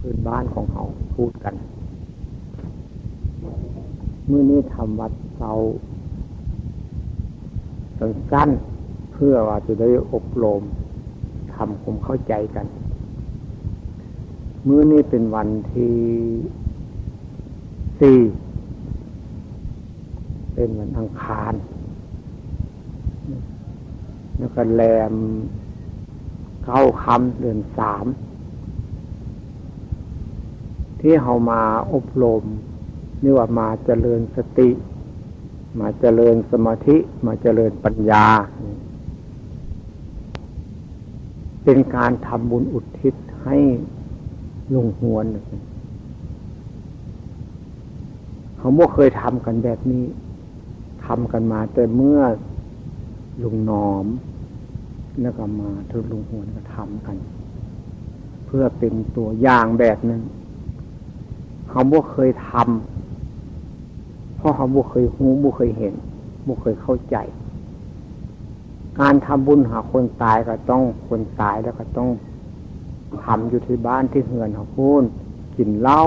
พื้นบ้านของเขาพูดกันเมื่อนี้ทำวัดเสาสั้นเพื่อว่าจะได้อบรมทำความเข้าใจกัน มื้อนี้เป็นวันที่สี่เป็นวันอังคาร แล้วก็แรมเข้าคำเดือนสาม ที่เขามาอบรมนี่ว่ามาเจริญสติ มาเจริญสมาธิ มาเจริญปัญญา เป็นการทำบุญอุทิศให้ลุงหวนเขาไม่เคยทำกันแบบนี้ทำกันมาแต่เมื่อลุงนอม แล้วก็มาทุลุงหวนก็ทำกัน เพื่อเป็นตัวอย่างแบบนึง เขาบ่เคยทำเพราะเขาบ่เคยหูบ่เคยเห็นบ่เคยเข้าใจ การทำบุญหาคนตายก็ต้องคนตายแล้วก็ต้องทำอยู่ที่บ้านที่เฮือนเขาพูนกินเหล้า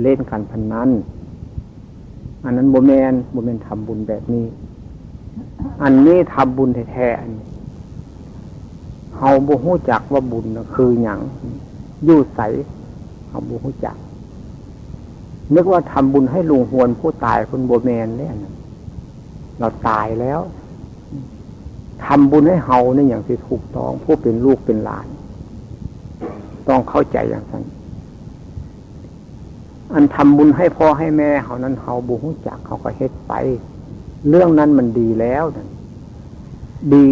เล่นการพนนันอันนั้นโบแมนโบแมนทำบุญแบบนี้ อันนี้ทำบุญแท้ๆอันนี้เฮาบูฮู้จักว่าบุญคืออย่างยู่ใสเฮาบูฮู้จัก นึกว่าทำบุญให้ลุงหวนผู้ตายคนโบแมนเนี่ยเราตายแล้วทำบุญให้เฮาเนี่ยอย่างที่ถูกต้องผู้เป็นลูกเป็นหลาน ต้องเข้าใจอย่างนั้นอันทำบุญให้พ่อให้แม่เขานั้นเขาบุหุจักเขาก็เฮ็ดไป เรื่องนั้นมันดีแล้วดี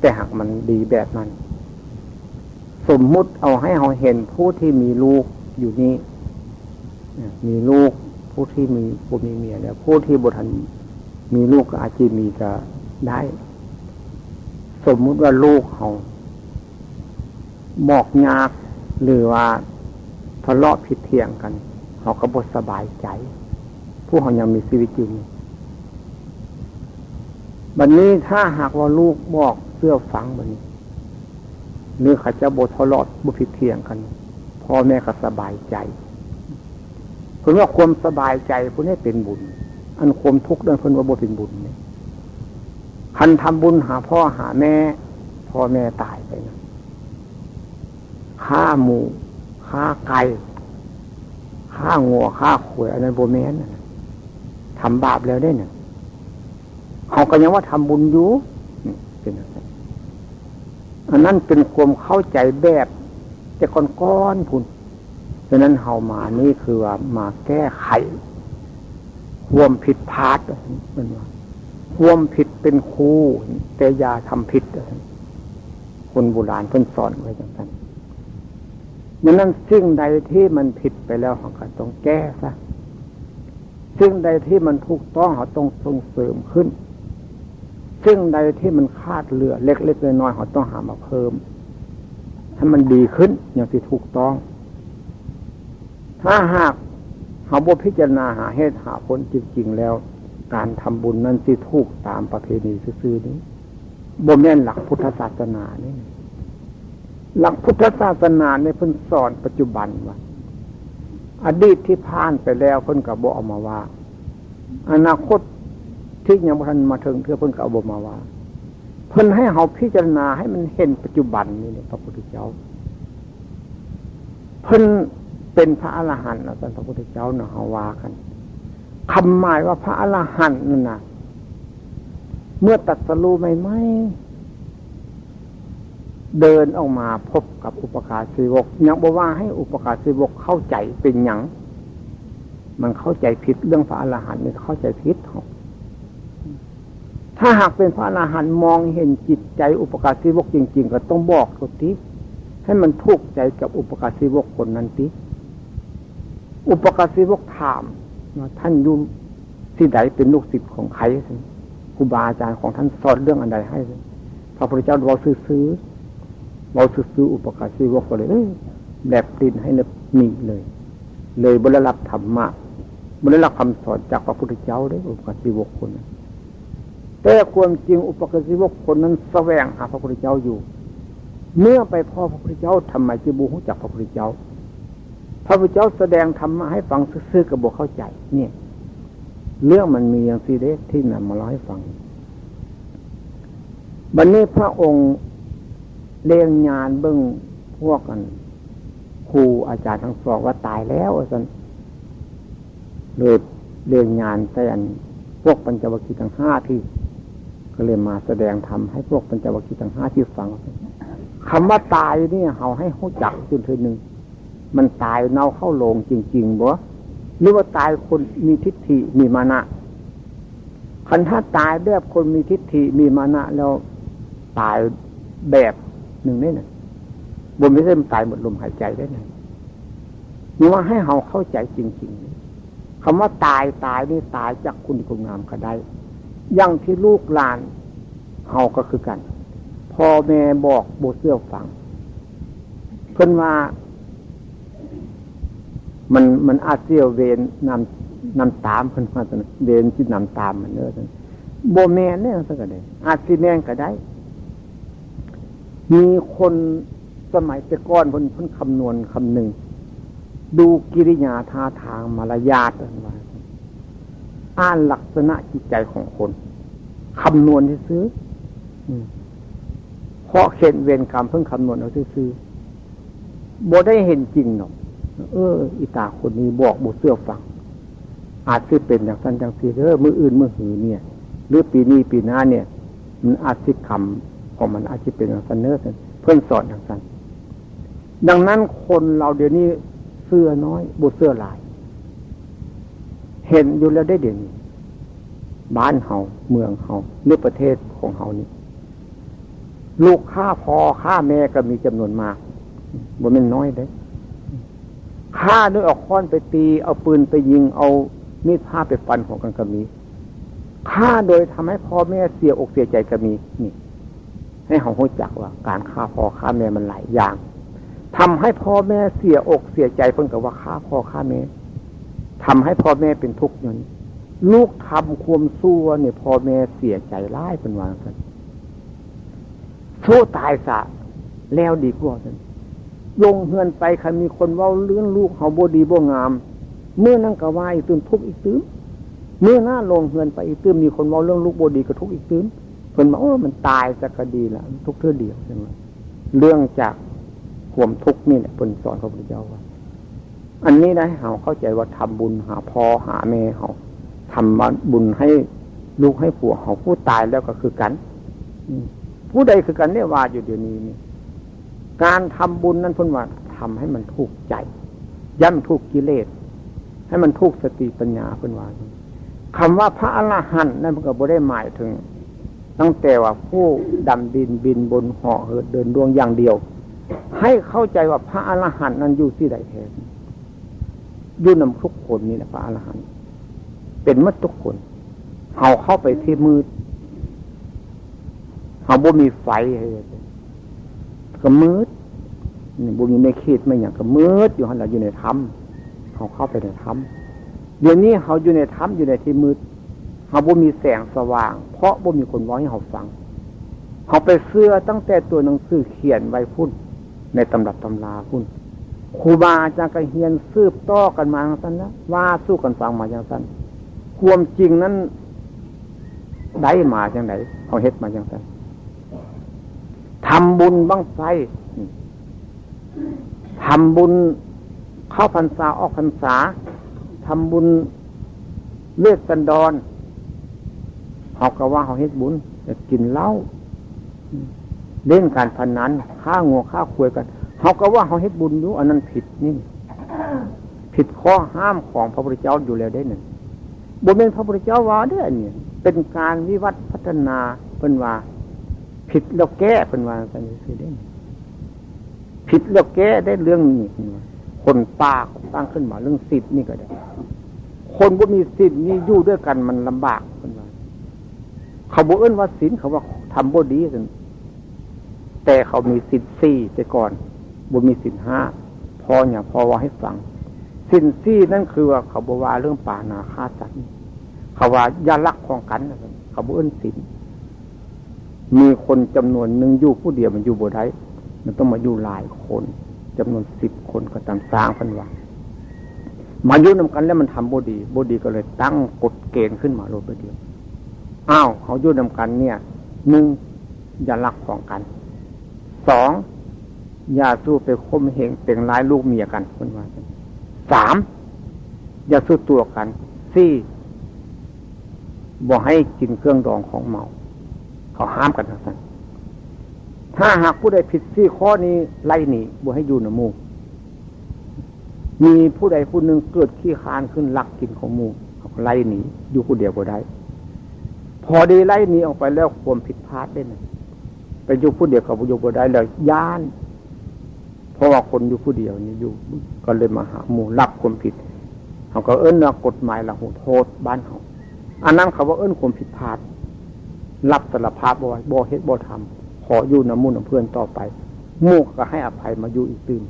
แต่หากมันดีแบบนั้น สมมุติเอาให้เขาเห็นผู้ที่มีลูกอยู่นี่ มีลูกผู้ที่มีผู้มีเมียแล้วผู้ที่บุตรมีลูกก็อาจจะมีก็ได้ สมมุติว่าลูกเขาบอกยากหรือว่าทะเลาะผิดเถียงกันเขาก็บสบายใจ ผู้เขายังมีชีวิตอยู่บัดนนี้ถ้าหากว่าลูกบอกเสื้อฟังบันนี้หรือเขาจะบททะเลาะบุพิดเทียงกันพ่อแม่ก็สบายใจ เพราะว่าความสบายใจพวกนี้เป็นบุญ อันความทุกข์เรื่องพนว่าบุเป็นบุญเนี่ยคันทำบุญหาพ่อหาแม่พ่อแม่ตายไปนะฆ่าหมูฆ่าไก่ฆ่างัวฆ่าขวยอันนั้นโบแมนทำบาปแล้วได้เนี่ยเขาก็ยังว่าทำบุญอยู่เป็นอันนั้นเป็นความเข้าใจแบบ แต่ก้อนพุ่น ฉะนั้นเฮามานี่คือว่ามาแก้ไขควมผิดพลาดมันว่าควมผิดเป็นครูแต่ยาทำผิดคนโบราณเพิ่นสอนไว้จังนั้นดังนั้นสิ่งใดที่มันผิดไปแล้วเขาก็ต้องแก้ซะสิ่งใดที่มันถูกต้องเขาต้องส่งเสริมขึ้นสิ่งใดที่มันคาดเหลือเล็กๆน้อยๆเขาต้องหามาเพิ่มให้มันดีขึ้นอย่างที่ถูกต้อง ถ้าหากเขาบพิจารณาหาเหตุหาผลจริงๆแล้ว การทำบุญนั้นที่ถูกตามประเพณีซื่อๆนี้บ่แม่นหลักพุทธศาสนานี่หลักพุทธศาสนาในเพิ่นสอนปัจจุบันว่าอดีตที่ผ่านไปแล้วเพิ่นกับบอกมาว่า อนาคตที่ยังพันมาถึงเพื่อเพิ่นกับบอมาว่า เพิ่นให้เขาพิจารณาให้มันเห็นปัจจุบันนี่เนี่ยพระพุทธเจ้า เพิ่น เป็นพระอรหันต์นะท่านพระพุทธเจ้าเนาะฮาว่ากันคำหมายว่าพระอรหันต์นั่นนะเมื่อตัดสรู้ไม่ไม่เดินออกมาพบกับอุปการสีวกยังบอกว่าให้อุปการสีวกเข้าใจเป็นอย่างมันเข้าใจผิดเรื่องพระอรหันต์มันเข้าใจผิดถ้าหากเป็นพระอรหันต์มองเห็นจิตใจอุปการสีวกจริง ๆ ก็ต้องบอกตัวทีให้มันทุกข์ใจกับอุปการสีวกคนนั้นที อุปการสีวกถามท่านยุ่ที่ใดเป็นลูกศิษย์ของใครสิครูบาอาจารย์ของท่านสอนเรื่องอันใดให้พระพุทธเจ้าบอกซื้อเราซื้ออุปการชีวกเลยแบบดินให้นึกมีเลย เลยบรรับธรรมะบรรับคำสอนจากพระพุทธเจ้าได้อุปการชีวกคนแต่ความจริงอุปการชีวกคนนั้นแสวงหาพระพุทธเจ้าอยู่ เมื่อไปพ่อพระพุทธเจ้าทำไมจะบูฮู้จักพระพุทธเจ้า พระพุทธเจ้าแสดงธรรมะให้ฟังซื่อๆกับบกเข้าใจ เนี่ย เรื่องมันมีอย่างซีเดสที่นำมาเล่าให้ฟังบันนี้พระองค์เลี้ยงงานเบิ้องพวกกันครูอาจารย์ทั้งสองว่าตายแล้วสันเลยเลี้ยงงานแต่อันพวกปัญจวัคคีย์ทั้งห้าที่ ก็เลยมาแสดงธรรมให้พวกปัญจวัคคีย์ทั้งห้าที่ฟังคำว่าตายนี่เฮาให้หูจักจุดทีหนึ่ง มันตายเน่าเข้าโลงจริงๆบ่หรือว่าตายคนมีทิฏฐิมีมานะคันถ้าตายแบบคนมีทิฏฐิมีมานะแล้วตายแบบหนึ่งนี่นะบนไม่ใช่ตายหมดลมหายใจได้ไงนี่ว่าให้เราเข้าใจจริง ๆคำว่าตายตายนี่ตายจากคุณคุณงามก็ได้ยังที่ลูกหลานเฮาก็คือกันพ่อแม่บอกโบเสื้อฟังเพิ่นว่า มันมันอาเซียวเวนนำนำตามเพิ่นว่าเวนที่นำตามมันเนอะโบแมนเนี่ยสักก็ได้อาซีแมงก็ได้ มีคนสมัยแต่ก้อนคนพนคำนวณคำหนึ่ง ดูกิริยาท่าทางมารยาทอะไรอ่านลักษณะจิตใจของคนคำนวณที่ซื้อเพราะเข็นเวรกรรมเพิ่งคำนวณเอาซื้อบ่ได้เห็นจริงหรอก เอออิตาคนนี้บอกบุเสื้อฟัง อาจจะเป็นอย่างสั้นจังสีเออมืออื่นมือหือเนี่ย หรือปีนี้ปีหน้าเนี่ย มันอาจจะคำของมันอาจจะเป็นอย่างนั้นเนอเพื่อนสอนอย่างนั้นดังนั้นคนเราเดี๋ยวนี้เสื้อน้อยบุเสื้อลาย เห็นอยู่แล้วได้เดี๋ยวนี้บ้านเฮาเมืองเฮาหรือประเทศของเฮานี่ลูกฆ่าพอฆ่าแม่ก็มีจำนวนมากบ่เป็นน้อยเด้ ฆ่าด้วยเอาค้อนไปตี เอาปืนไปยิง เอามีดผ้าไปฟันของกันก็มีฆ่าโดยทำให้พ่อแม่เสียอกเสียใจก็มีนี่ ให้เขารู้จักว่า การฆ่าพ่อฆ่าแม่มันหลายอย่างทำให้พ่อแม่เสียอกเสียใจเพิ่งกับว่าฆ่าพ่อฆ่าแม่ทำให้พ่อแม่เป็นทุกข์นั้นลูกทำความซั่วเนี่ยพ่อแม่เสียใจร้ายเป็นวางกันสู้ตายสะแล้วดีกว่ากัน ลงเฮือนไปใครมีคนว่าเลื่อนลูกเขาโบดีโบงาม เมื่อนั่งกะว่าอีตื้มทุกอีกตื้มเมื่อหน้าลงเฮือนไปอีกตื้มมีคนว่าเรื่องลูกโบดีก็ทุกอีกตื้มเพิ่นบอกโอ้มันตายสักคดีละทุกเท่าเดียวใช่ไหมเรื่องจากข่วมทุกนี่แหละเพิ่นสอนพระพุทธเจ้าว่า อันนี้นะเราเข้าใจว่าทำบุญหาพ่อหาแม่เขาทำบุญให้ลูกให้ผัวเขาผู้ตายแล้วก็คือกัน ผู้ใดคือกันเนี่ยว่าอยู่เดี๋ยวนี้นี่ การทำบุญนั้นพ้นว่าทำให้มันถูกใจ ย่ำถูกกิเลส ให้มันถูกสติปัญญาพ้นว่าคำว่าพระอรหันต์นั่นมันก็บ่ได้หมายถึง ตั้งแต่ว่าผู้ดำดินบินบนหาะเหินเดินดวงอย่างเดียว ให้เข้าใจว่าพระอรหันต์นั้นอยู่ที่ใดแท้อยู่นำทุกคนนี่แหละพระอรหันต์เป็นมัดทุกคนเขาเข้าไปที่มืดเขาบ่มีไฟ ก็มืดบุมีไม่คิดไม่อย่างก็มืดอยู่หันเราอยู่ในถ้ำเขาเข้าไปในถ้ำเดี๋ยวนี้เขาอยู่ในถ้ำอยู่ในที่มืดเขาบ่มีแสงสว่าง เพราะบ่มีคนว้ให้เขาฟังเขาไปเสื้อตั้งแต่ตัวหนังสือเขียนไว้พุ่น ในตำรับตำราพุ่นครูบาอาจารย์ก็เฮียนซืบต่อกันมาอย่างนั้นนะว่าสู้กันฟังมาอย่างนั้นความจริงนั้นได้มาอย่างไหนเขาเฮ็ดมาอย่างนั้นำบุญบ้างไฟทำบุญเข้าพรรษาออกพรรษาทำบุญเลือกกันดอนเขาก็ว่าเขาเฮ็ดบุญจะกินเหล้าเล่นการพนันฆ่างัวฆ่าควยกันเขาก็ว่าเขาเฮ็ดบุญอยู่อันนั้นผิดนี่ผิดข้อห้ามของพระพุทธเจ้าอยู่แล้วได้หนึ่งบุญเป็นพระพุทธเจ้าว่าได้เนี่ยเป็นการวิวัฒพัฒนาเป็นว่า ผิดแล้วแก้เป็นว่ากันคือได้ผิดแล้วแก้ได้เรื่องนี้คนป้าตั้งขึ้นมาเรื่องสิทธิ์นี่ก็ได้ คนบ่มีสิทธิ์นี่อยู่ด้วยกันมันลำบากเป็นว่าเขาบอกเอิ้นว่าศีลเขาว่าทำบดีสิแต่เขามีสินสี่แต่ก่อนบุมีสินห้าพอเนี่ยพอว่าให้ฟังสินสี่นั่นคือว่าเขาบอกว่าเรื่องป่านาฆ่าสัตว์เขาว่ายาลักของกันเขาบอเอิ้นสิน มีคนจำนวนหนึ่งอยู่ผู้เดียวมันอยู่บได้มันต้องมาอยู่หลายคนจำนวนสิบคนก็ตามสร้างพันว่ามายุ่นำกันแล้วมันทำบดีบดีก็เลยตั้งกฎเกณฑ์ขึ้นมาโลดไปเดียวอ้าวเขายุ่นำกันเนี่ยหนึ่งอย่าลักของกันสองอย่าสู้ไปคมเหงเป่งร้ายลูกเมียกันคนว่าสามอย่าสู้ตัวกันสี่บอกให้กินเครื่องดองของเมา เขาห้ามกันทั้งนั้นถ้าหากผู้ใดผิดสี่ข้อนี้ไล่หนีบ่ให้อยู่ในมูมีผู้ใดผู้หนึ่งเกิดขี้คานขึ้นลักกินของมูไล่หนีอยู่ผู้เดียวบ่ได้ พอดีไล่หนีออกไปแล้วความผิดพลาดได้ไหมไปอยู่ผู้เดียวกับอยู่บ่ได้เลยย่าน เพราะว่าคนอยู่ผู้เดียวนี่อยู่ก็เลยมาหาหมู่รับความผิดเขาก็เอิ้นว่ากฎหมายละหูโทษบ้านเขาอันนั้นเขาว่าเอิ้นความผิดพลาด รับสารภาพบ่บ่เฮ็ดบ่ทำขออยู่น้ำมูน้ำเพื่อนต่อไปมู่ก็ให้อภัยมาอยู่อีกตื่น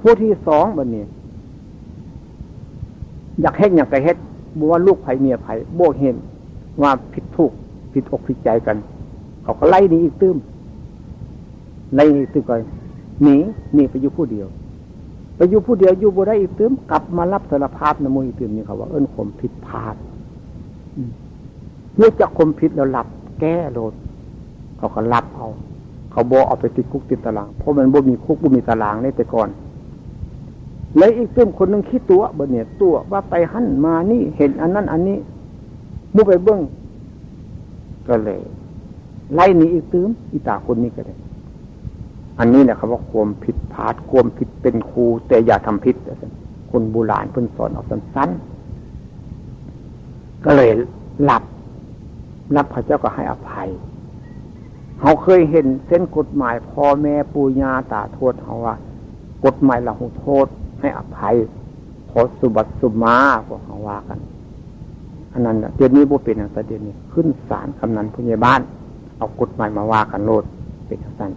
ผู้ที่สองบันนี้ อยากเฮ็ดอยากไปเฮ็ดบัวลูกไผ่เมียไผ่โบเห็นว่าผิดถูกผิดอกผิดใจกัน เขาก็ไล่หนีอีกตื้มไล่นีตื้มก่อนหนีหนีไปอยู่ผู้เดียวไปอยู่ผู้เดียวอยู่บัได้อีกตื้มกลับมารับสารภาพนมูอีกตื้มนี่เขาว่าเอิ้นข่มผิดพลาด เมื่อจะข่มผิดแล้วหลับแก้โลดเขาก็รับเอา เขาบอกเอาไปติดคุกติดตาราง เพราะมันบ่มีคุกบ่มีตารางในแต่ก่อน แล้วอีกซึมคนหนึ่งคิดตัวบนเนี่ยตัวว่าไปหั่นมานี่เห็นอันนั้นอันนี้มุ่ไปเบื้องก็เลยไล่หนีอีกตื้มอีตาคนนี้ก็ได้อันนี้แหละคำว่าความผิดพลาดความผิดเป็นครูแต่อย่าทำผิดคนโบราณเพิ่นสอนออกสั้นๆก็เลยหลับ รับพระเจ้าก็ให้อภัยเขาเคยเห็นเส้นกฎหมายพ่อแม่ปู่ย่าตาโทษเขาว่ากฎหมายละหูโทษให้อภัยขอสุบัติสุมาพวกเขาว่ากันอันนั้นเดี๋ยวนี้บ่เป็นอย่างแต่เดี๋ยวนี้ขึ้นศาลคำนั้นผู้ใหญ่บ้าน เอากฎหมายมาว่ากันโลดเป็นอย่างนั้น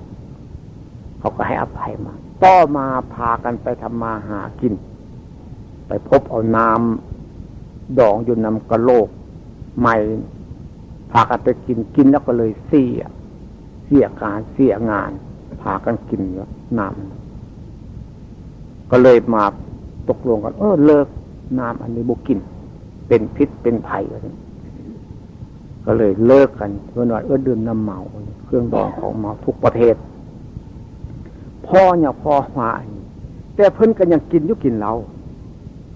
เขาก็ให้อภัยมาต่อมาพากันไปทำมาหากิน ไปพบเอาน้ำดองอยู่นำกระโลกใหม่ พากันไปกินกินแล้วก็เลยเสีย เสียการเสียงาน พากันกินแล้วน้ำก็เลยมาตกลงกัน เออเลิกน้ำอันนี้บุกิน เป็นพิษเป็นภัยอะไรก็เลยเลิกกันเมื่อหน่อยเออดื่มน้ำเมา เครื่องดองของเมาทุกประเทศ พ่อเนี่ยพ่อมาแต่เพิ่นกันยังกินยุกินเรา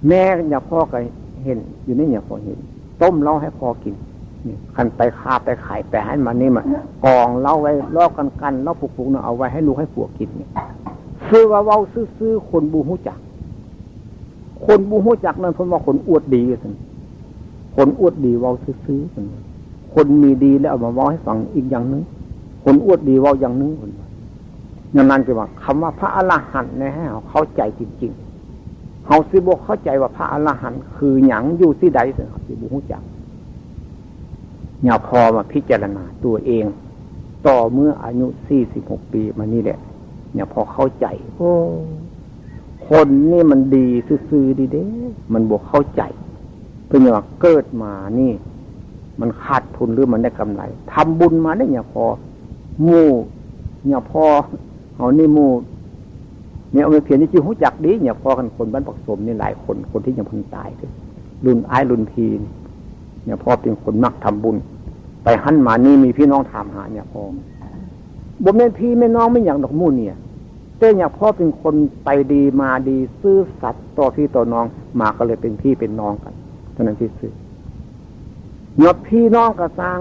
แม่เนี่ยพ่อก็เห็นอยู่นี่เนี่ยพ่อเห็น ต้มเล้าให้พ่อกิน คันไปคาไปขายไปให้มันนี่มากองเล้าไว้ลอกกันกันเล้าปุกๆเนาะเอาไว้ให้ลูกให้ผัวกินเนี่ยคือว่าเว้าซื้อคนบูฮู้จัก คนบูฮู้จักนั่นเพราะว่าคนอวดดีสิคนอวดดีเว้าซื้อๆคนคนมีดีแล้วเอามาเว้าให้ฟังอีกอย่างนึงคนอวดดีเว้าอย่างนึงคนอย่างนั้นคือว่าคำว่าพระอรหันต์นะฮะเข้าใจจริงๆเขาสิบกเข้าใจว่าพระอรหันต์คือหยังอยู่ที่ใดสิเขาบูฮู้จัก เนี่ยพอมาพิจารณาตัวเอง ต่อเมื่ออายุสี่สิบหกปีมานี่แหละเนี่ยพอเข้าใจ โอ้คนนี่มันดีซื่อดีเด้ มันบวกเข้าใจ เพื่อว่าเกิดมานี่ มันขาดทุนหรือมันได้กำไรทำบุญมาได้เนี่ยพอมู่เนี่ยพอเอานี่มู่เนี่ยเอาไปเพียรนี่จีหูจักดีเนี่ยพอกันคนบ้านปักสมนี่หลายคนคนที่ยังพึงตายด้วยรุ่นอ้ายรุ่นพี เนี่ยพ่อเป็นคนมักทำบุญ ไปหันมานี่มีพี่น้องถามหาเนี่ยพ่อบ่แม่พี่แม่น้องไม่อย่างดอกมู่เนี่ยแต่อย่างพ่อเป็นคนไปดีมาดีซื่อสัตย์ต่อพี่ต่อน้องมาก็เลยเป็นพี่เป็นน้องกันเท่านั้นที่ซื่อยดพี่น้องก็สร้าง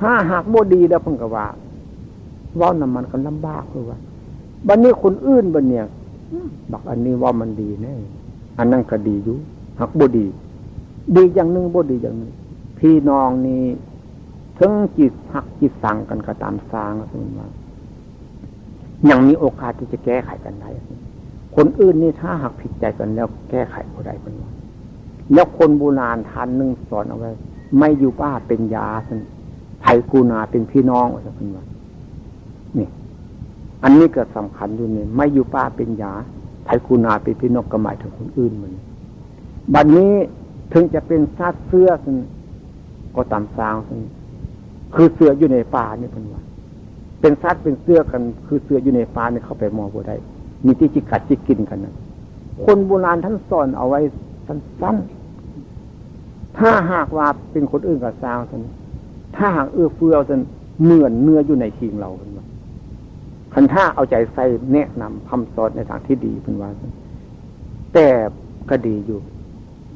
ถ้าหากโมดีแล้วเพิ่งกว่าว่าน้ำมันก็ลำบากเลยว่าบันนี้คนอื่นบันเนี่ยบักอันนี้ว่ามันดีแน่อันนั้นก็ดีอยู่หักบดี ดีอย่างหนึ่งบดีอย่างหนึ่งพี่น้องนี่ถึงจิตหักจิตสั่งกันก็ตามสร้างก็เป็นว่ายังมีโอกาสที่จะแก้ไขกันได้คนอื่นนี่ถ้าหากผิดใจกันแล้วแก้ไขก็ได้เป็นว่าแล้วคนโบราณทานหนึ่งสอนเอาไว้ ไม่อยู่ป้าเป็นยาสันไทยกูนาเป็นพี่น้องอะไรเป็นว่านี่ อันนี้ก็สำคัญอยู่นี่ไม่อยู่ป้าเป็นยาไทยกูนาเป็นพี่น้องก็หมายถึงคนอื่นเหมือนบัดนนี้ ถึงจะเป็นซาดเสื้อสันก็ตามสางสันคือเสื้ออยู่ในป่านี่เป็นว่าเป็นสัตว์เป็นเสื้อกัน คือเสื้ออยู่ในฟ้านี่เข้าไปมองบ่ได้ มีที่จิกัดจิกินกันนะคนโบราณท่านสอนเอาไว้สั้นๆถ้าหากว่าเป็นคนอื่นกับสาวท่านถ้าหากเอื้อเฟื้อท่านเหมือนเนื้ออยู่ในคิงเราเป็นว่าคันท่าเอาใจใส่แนะนำคำสอนในทางที่ดีเป็นว่าแต่ก็ดีอยู่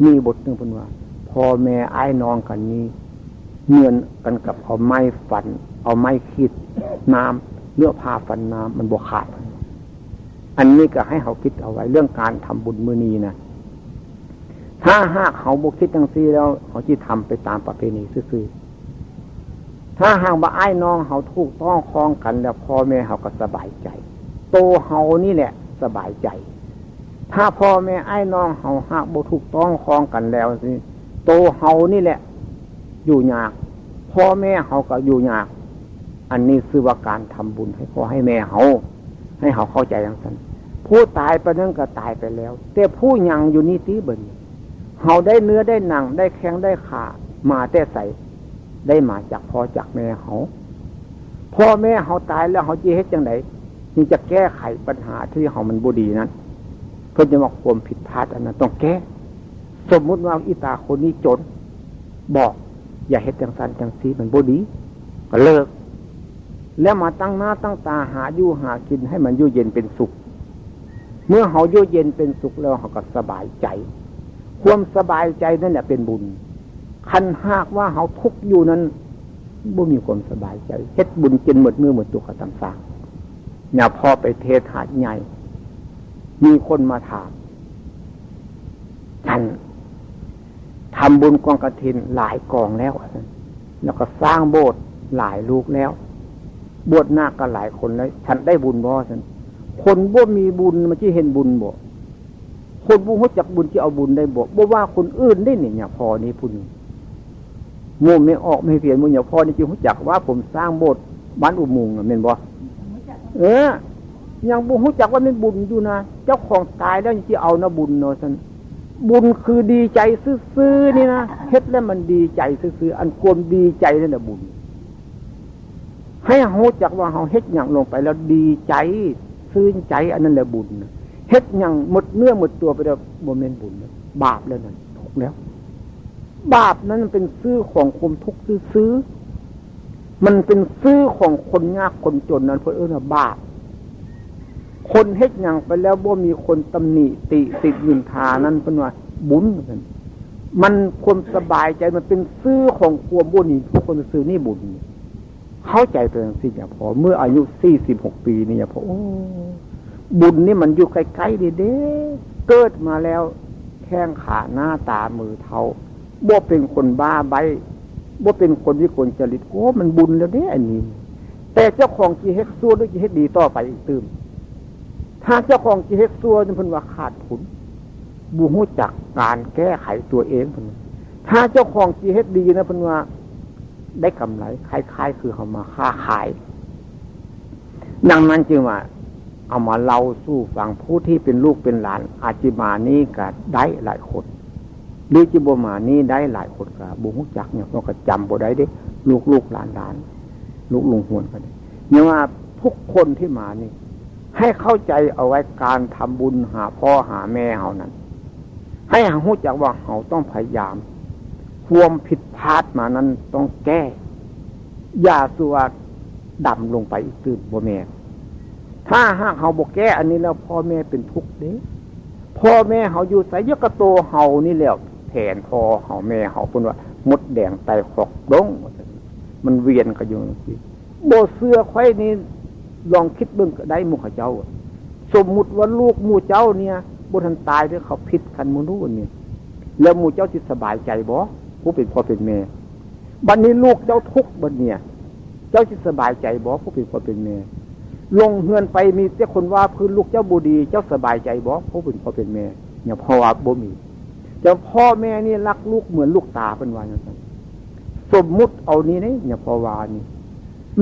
มีบทหนึ่งเป็นว่าพ่อแม่ไอ้น้องกันนี้เมือนกันกับเอาไม้ฟัน เอาไม้ขีดน้ำเลือผ้าฟันน้ำมันบวขาด อันนี้ก็ให้เขาคิดเอาไว้เรื่องการทำบุญมือนีนะถ้าหากเขาบุคิดจังซีแล้ว เขาจะทำไปตามประเพณีซื่อถ้าหากว่าไอ้น้องเขาถูกต้องคล้องกัน แล้วพ่อแม่เขาก็สบายใจ โตเขานี่แหละ สบายใจ ถ้าพ่อแม่ไอ้น้องเขาหากบุถูกต้องคลองกันแล้วสิโตเฮานี่แหละ อยู่ยากพ่อแม่เขาก็อยู่ยาก อันนี้คือว่าการทำบุญให้พ่อให้แม่เขาให้เขาเข้าใจอย่างนั้นผู้ตายไปนั่นก็ตายไปแล้ว แต่ผู้ยังอยู่นี่ตีเบินเขาได้เนื้อได้หนังได้แข้งได้ขามาแต่ใส่ได้มาจากพ่อจากแม่เขาพ่อแม่เขาตายแล้วเขาจะเฮ็ดจังไดนี่จะแก้ไขปัญหาที่เขามันบุดีนั้น พื่อจะมาความผิดพลาดอันนั้นต้องแก้ สมมุติว่าอิตาคนนี้จน บอก อย่าเฮ็ดจังสันจังซีมันบุดีก็เลิก แล้วมาตั้งหน้าตั้งตาหาอยู่หากินให้มันอยู่เย็นเป็นสุข เมื่อเขาอยู่เย็นเป็นสุขแล้วเขาก็สบายใจ ความสบายใจนั่นแหละเป็นบุญ คันหากว่าเขาทุกอยู่นั้นบ่มีความสบายใจเฮ็ดบุญกินหมดมือหมดตัวกระต่างๆเนี่ยพอไปเทศหาดใหญ่ มีคนมาถามฉันทำบุญกองกระถินหลายกองแล้ว แล้วก็สร้างโบสถ์หลายลูกแล้ว บวชหน้าก็หลายคนแล้ว ฉันได้บุญบ่ฉัน คนบ่มีบุญมันจะเห็นบุญบ่คนบุญเขาจักบุญจะเอาบุญได้บ่บ่ว่าคนอื่นได้เนี่ยพอนี้พุ่นมุมไม่ออกไม่เปลี่ยนมุญอย่าพอนี่จริงเขาจักว่าผมสร้างโบสถ์บ้านอุโมงค์เม็นบ่เออยังบุญเขาจักว่าเป็นบุญอยู่นะ เจ้าของตายแล้วจะเอานะบุญเนาะฉันบุญคือดีใจซื่อๆนี่นะเฮ็ดแล้วมันดีใจซื่อๆอันควรดีใจนั่นแหละบุญ ให้เฮาจักว่าเฮาเฮ็ดอย่างลงไปแล้วดีใจซื่นใจ อันนั้นแหละบุญเฮ็ดอย่างหมดเนื้อหมดตัวไปแล้วโมเมนต์บุญบาปแล้วนั่นถูกแล้ว บาปนั้นเป็นซื้อของคมทุกซื้อมันเป็นซื้อของคนยากคนจนนั้นเพราะเออบาป คนเฮ็ดอย่างไปแล้วบ่มีคนตำหนิติติดยินทานั้นเป็นว่าบุญมันมันความสบายใจมันเป็นซื้อของความบุญนี่ทุกคนซื้อนี่บุญเข้าใจตัวเองสิเนี่ยพอเมื่ออายุสี่สิบหกปีนี่ยพอโอ้บุญนี่มันอยู่ใกล้ๆเด้เกิดมาแล้วแข้งขาหน้าตามือเท้าบ่เป็นคนบ้าใบบ่เป็นคนที่คนจริตโอ้มันบุญแล้วเด้อันนี้ แต่เจ้าของจีเฮ็ดซัวด้วยจีเฮ็ดดีต่อไปอีกตื่ม ถ้าเจ้าของจีเฮ็ดซัวจนเพิ่นว่าขาดผลบูฮู้จักการแก้ไขตัวเองเพิ่นถ้าเจ้าของจีเฮ็ดดีนะเพิ่นว่าได้กำไรคล้ายๆคือเขามาค้าขาย ดังนั้นจึงว่าเอามาเล่าสู้ฟังผู้ที่เป็นลูกเป็นหลาน อาจิมานี้ก็ได้หลายคนหรือจิบมานี้ได้หลายคนกับบุหุจักเนี่ยเราก็จำบ่ได้ด้ลูกลูกหลานหลาน ลูกลุงหวนกันเนี่ยว่าทุกคนที่มานี่ ให้เข้าใจเอาไว้การทำบุญหาพ่อหาแม่เขานั้น ให้หาหูจักว่าเขาต้องพยายามความผิดพลาดมานั้นต้องแก้ อย่าสัวดำลงไปอีกตื่นบ่แม่ถ้าหากเขาบอกแก้อันนี้แล้วพ่อแม่เป็นทุกข์เด้พ่อแม่เขาอยู่ใส่ยกระโตเฮานี่แล้วแทนพ่อเขาแม่เขาพูดว่ามดแดงไตขอกดงมันเวียนกันอยู่นี่โบเสื้อไข่นี่ ลองคิดเบื้องได้มูข้าเจ้า สมมุติว่าลูกมูเจ้าเนี่ยบุทันตายด้วยเขาพิษกันมูนู่นเนี่ยแล้วมูเจ้าจิตสบายใจบ่ผู้เป็นพ่อเป็นแม่บัดนนี้ลูกเจ้าทุกบัดเนี่ย เจ้าจิตสบายใจบ่ผู้เป็นพ่อเป็นแม่ลงเฮือนไปมีเจ้าคนว่าพื้นลูกเจ้าบูดี เจ้าสบายใจบ่ผู้เป็นพ่อเป็นแม่เนี่ยพ่อว่าบ่มีจะพ่อแม่นี่รักลูกเหมือนลูกตาเป็นวาอย่างนั้นสมมุติเอานี้นี่เนี่ยพ่อวานี่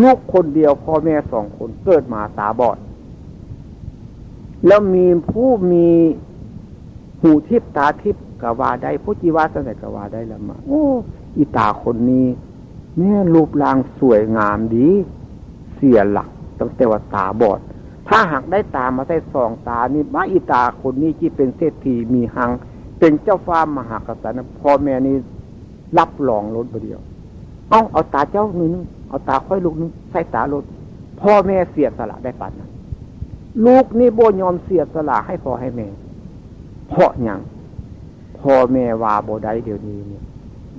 ลูกคนเดียวพ่อแม่สองคนเกิดมาตาบอด แล้วมีผู้มีหูทิพตาทิพกวาได้ผู้จีวาสนกวาได้ละมาโอ้อีตาคนนี้แม่ยรูปร่างสวยงามดี เสียหลักตั้งแต่ว่าตาบอด ถ้าหากได้ตามาใส่สองตานี่มาอีตาคนนี้ที่เป็นเศรษฐีมีหัง เป็นเจ้าฟ้ามหากษัตริย์พ่อแม่นี่รับรองรถเดียว เอาเอาตาเจ้าหนึ่ง เอาตาค่อยลูกนึงใส่ตารถพ่อแม่เสียสละได้ปันนะลูกนี่โบยอมเสียสละให้พ่อให้แม่ เพราะอย่างพ่อแม่ว่าโบได้เดี๋ยวนี้เนี่ย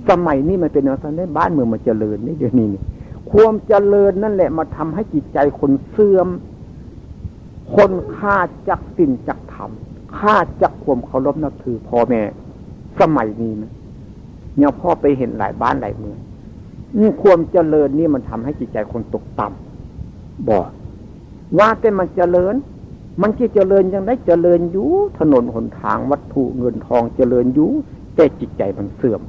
สมัยนี้มันเป็นอย่างนั้นบ้านเมืองมันเจริญนี่เดี๋ยวนี้นี่ความเจริญนั่นแหละมาทำให้จิตใจคนเสื่อม คนฆ่าจักสิ่งจักธรรมฆ่าจักความเคารพนับถือพ่อแม่ สมัยนี้นะเนี่ยพ่อไปเห็นหลายบ้านหลายเมือง ความเจริญนี่มันทำให้จิตใจคนตกต่ำบอกว่าแต่มันเจริญ มันที่เจริญยังได้เจริญอยู่ถนนหนทางวัตถุเงินทองเจริญอยู่แต่จิตใจมันเสื่อม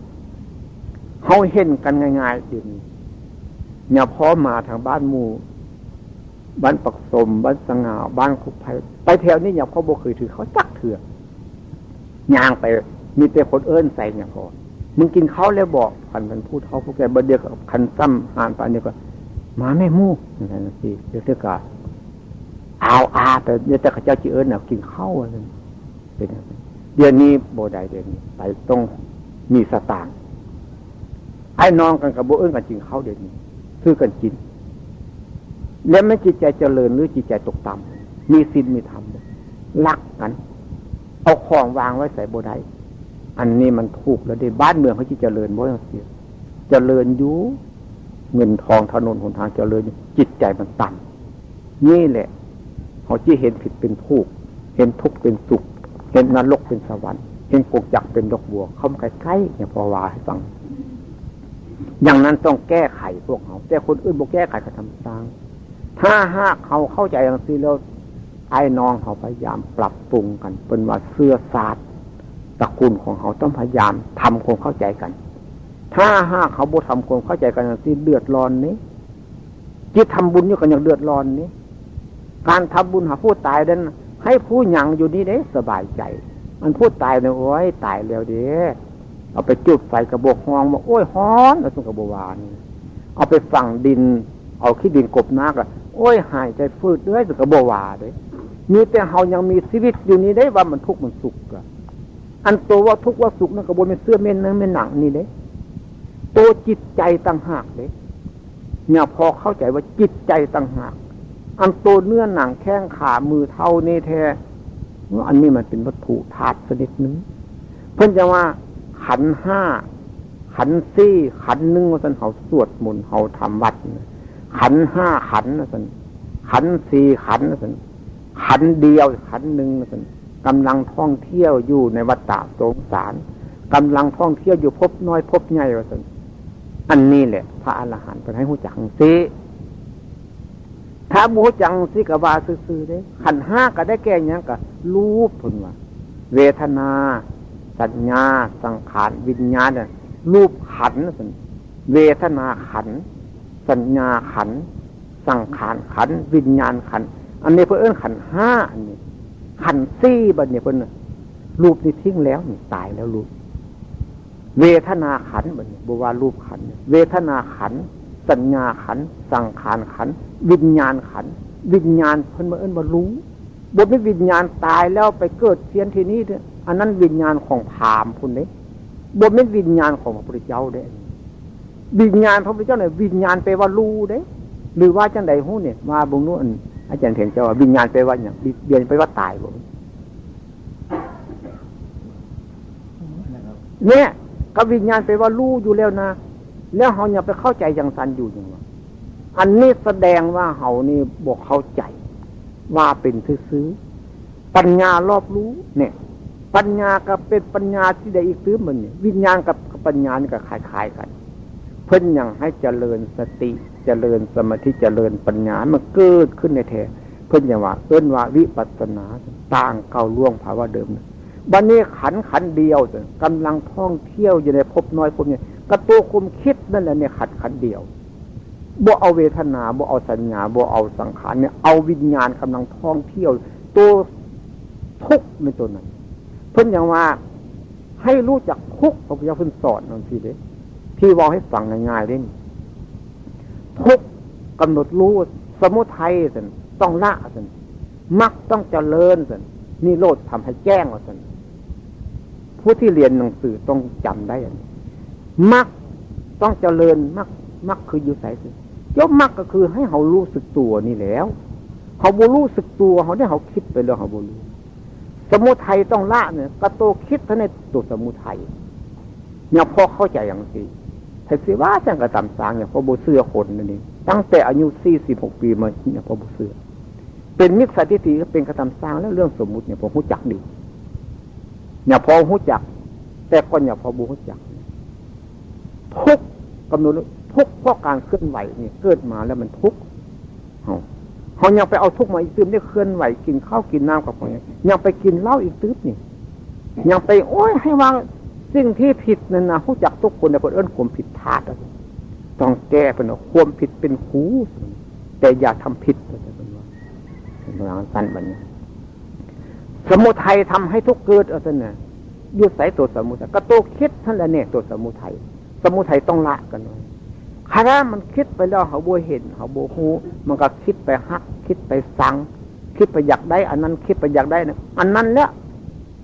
เขาเห็นกันง่ายๆอยู่นี้เนี่ยพอมาทางบ้านมูบ้านปักสม บ้านสง่าบ้านคุกไผ่ไปแถวนี้เนี่ยพ่อโบเคยถือเขาจักเถื่อย่างไปมีแต่คนเอิ้นใส่เนี่ยพอ มึงกินข้าวแล้วบอกคันมันพูดเขาพวกแกบเดียวกับคันซ้ำหานปานเดียวก็มาแม่มู่นั่นสิเดี๋ยวเทกาเอาอาแต่เดี๋ยแต่ข้าเจ้าจีเอิญเนี่ยกินข้าวอะไรเป็นเดี๋ยวนี้โบได้เดี๋ยวนี้ไปต้องมีสตางค์ไอ้น้องกันกับโบเอิญกันกินข้าวเดี๋ยวนี้ซื้อกันกิน แล้วไม่จิตใจเจริญหรือจิตใจตกต่ำมีศีลมีธรรมรักกัน เอาของวางไว้ใส่โบได้ อันนี้มันถูกแล้วด้บ้านเมืองเขาที่เจริญบ่เสียเจริญอยู่เงินทองถนนหนทางเจริญจิตใจมันต่ำนี่แหละเขาที่เห็นผิดเป็นถูก เห็นทุกข์เป็นสุข เห็นนรกเป็นสวรรค์เห็นกกจักเป็นดอกบัวเข้ามาใกล้ๆเนี่ยพอว่าให้ฟัง อย่างนั้นต้องแก้ไขพวกเขาแต่คนอื่นบอกแก้ไขเขาทำสร้างถ้าหากเขาเข้าใจอย่างนี้แล้วไอ้น้องเขาพยายามปรับปรุงกันเป็นว่าเสื้อสาดตร ตระกูลของเขาต้องพยายามทำความเข้าใจกัน ถ้าหากเขาบ่ทำความเข้าใจกันสิเดือดร้อนนี้จิตทำบุญอยู่กันอย่างเดือดร้อนนี้การทำบุญหาผู้ตายนั้นให้ผู้หยังอยู่นี่เด้สบายใจ มันพูดตายเนี่ยโอ้ยตายแล้วเด้เอาไปจุดไฟกระบอกห้องบอกโอ้ยฮ้อนแล้วสุกระบวานเอาไปฝังดิน เอาขี้ดินกบนักอะโอ้ยหายใจฟืดด้วยสุกระบวาเด้มีแต่เฮายังมีชีวิตอยู่นี่ได้ว่ามันทุกข์มันสุขอะ อันตัวว่าทุกว่าสุขนั่นกระบวนเป็นเสื้อเม่นนั่นเป็นหนังนี่เด้ตัวจิตใจต่างหากเด้เนี่ยพอเข้าใจว่าจิตใจต่างหาก อันตัวเนื้อหนังแข้งขามือเท่านีแท้อันนี้มันเป็นวัตถุธาตุชนิดนึงเพื่อนจะว่า ขันห้าขันซี่ขันหนึ่งว่าสันเขาสวดมนต์เขาทำวัด ขันห้าขันนะสันขันสี่ขันนะสันขันเดียวขันหนึ่งนะสัน กำลังท่องเที่ยวอยู่ในวัฏฏะสงสารกำลังท่องเที่ยวอยู่พบน้อยพบใหญ่ว่าสันอันนี้แหละ พระอรหันต์เป็นให้หูจังซิถ้าบูจังซิกบาซื้อๆได้ขันห้าก็ได้แก่ยังกับรูปผลว่า เวทนา สัญญา สังขารวิญญาณเนี่ยรูปขันสันเวทนาขัน สัญญาขัน สังขารขัน วิญญาณขัน อันนี้เพื่อนขันห้าอันนี้ ขันซี่บันเนี่ยเพิ่นรูปนี่ทิ้งแล้วนี่ตายแล้วรูป เวทนาขันบันเนี่ยบว่ารูปขัน เวทนาขัน สัญญาขัน สังขารขัน วิญญาณขัน วิญญาณเพิ่นมาเอิ้นมารู้บทไม่วิญญาณตายแล้วไปเกิดเทียนที่นี้เนี่ยอันนั้นวิญญาณของพามพุ่นเด้บทไม่วิญญาณของพระพุทธเจ้าเด้วิญญาณพระพุทธเจ้าเนี่ยวิญญาณแปว่ารู้เด้หรือว่าจังใดหู้เนี่ยมาบุญนู้น อาจารย์เถียงเจ้าว่าวิญญาณไปว่าอย่างเบียนไปว่าตายบ่เนี่ยก็วิญญาณไปว่ารู้อยู่แล้วนะแล้วเขาอย่าไปเข้าใจอย่างสันอยู่อย่างว่าอันนี้แสดงว่าเขานี่บอกเข้าใจ ว่าเป็นซื้อปัญญารอบรู้ เนี่ย ปัญญากับเป็นปัญญาที่ได้อีกซื้อมันเนี่ยวิญญาณกับปัญญานี่ก็คล้ายๆกัน เพิ่นยังให้เจริญสติ เจริญสมาธิเจริญปัญญามันเกิดขึ้นในแท้เพื่อนอย่างว่า เอื้นว่าวิปัสนาต่างเก่าล่วงภาวะเดิมบันนี้ขันขันเดียวกำลังท่องเที่ยวอยู่ในภพน้อยภพนี้กระตัวคุมคิดนั่นแหละเนี่ยขัดขันเดียวบ่เอาเวทนาบ่เอาสัญญาบ่เอาสังขารเนี่ยเอาวิญญาณกำลังท่องเที่ยว ตัวทุกในตัวนั้น เพื่อนอย่างว่าให้รู้จักทุกพระพุทธเจ้าเพิ่นสอนนั่นทีเด้ที่ว่าให้ฟังง่ายๆเล่น ทุกกำหนดรู้สมุทัยสิต้องละสิมักต้องเจริญสินี่โลดทำให้แจ้งว่าสิผู้ที่เรียนหนังสือต้องจำได้มักต้องเจริญมักมักคืออยู่ใส่สิยกมักก็คือให้เขารู้สึกตัวนี่แล้วเขาบูรู้สึกตัวเขาได้เขาคิดไปแล้วเขาบูรู้สมุทัยต้องละเนี่ยกระโตคิดท่านในตัวสมุทัยเนี่ยพอเข้าใจอย่าง นี้แต่สิว่าจังกระตำสางเนี่ยพอบูเสื้อคนนั่นเองตั้งแต่อายุสี่สิบหกปีมาเนี่ยพอบูเสื้อเป็นมิตรสัติติเป็นกระทำสร้างแล้วเรื่องสมมุติเนี่ยผมรู้จักดีเนี่ยพอรู้จัก แต่ก็เนี่ยพอบูรู้จักทุกกำหนดทุกเพราะการเคลื่อนไหวเนี่ยเกิดมาแล้วมันทุกเขาเขายังไปเอาทุกมาอีกตื้มได้เคลื่อนไหวกินข้าวกินน้ำกับคนยังไปกินเหล้าอีกตื้มนี่ยังไปโอ้ยให้วาง สิ่งที่ผิดนั่นนะรู้จักทุกคนแต่คนเอื้นความผิดพลาดต้องแก้เป็นความผิดเป็นคูแต่อย่าทำผิดเมืองสั้นบันนี้สมุทัยทำให้ทุกเกิดเอาเนี่ยยุดใส่ตัวสมุทัยก็ตัวคิดท่านละเนี่ยตัวสมุทัยสมุทัยต้องละกันเลยคารามันคิดไปแล้วเขาบัวเห็นเขาบัวหูมันก็คิดไปฮัก คิดไปสังคิดไปอยากได้ อันนั้นคิดไปอยากได้นะอันนั้นแล้ว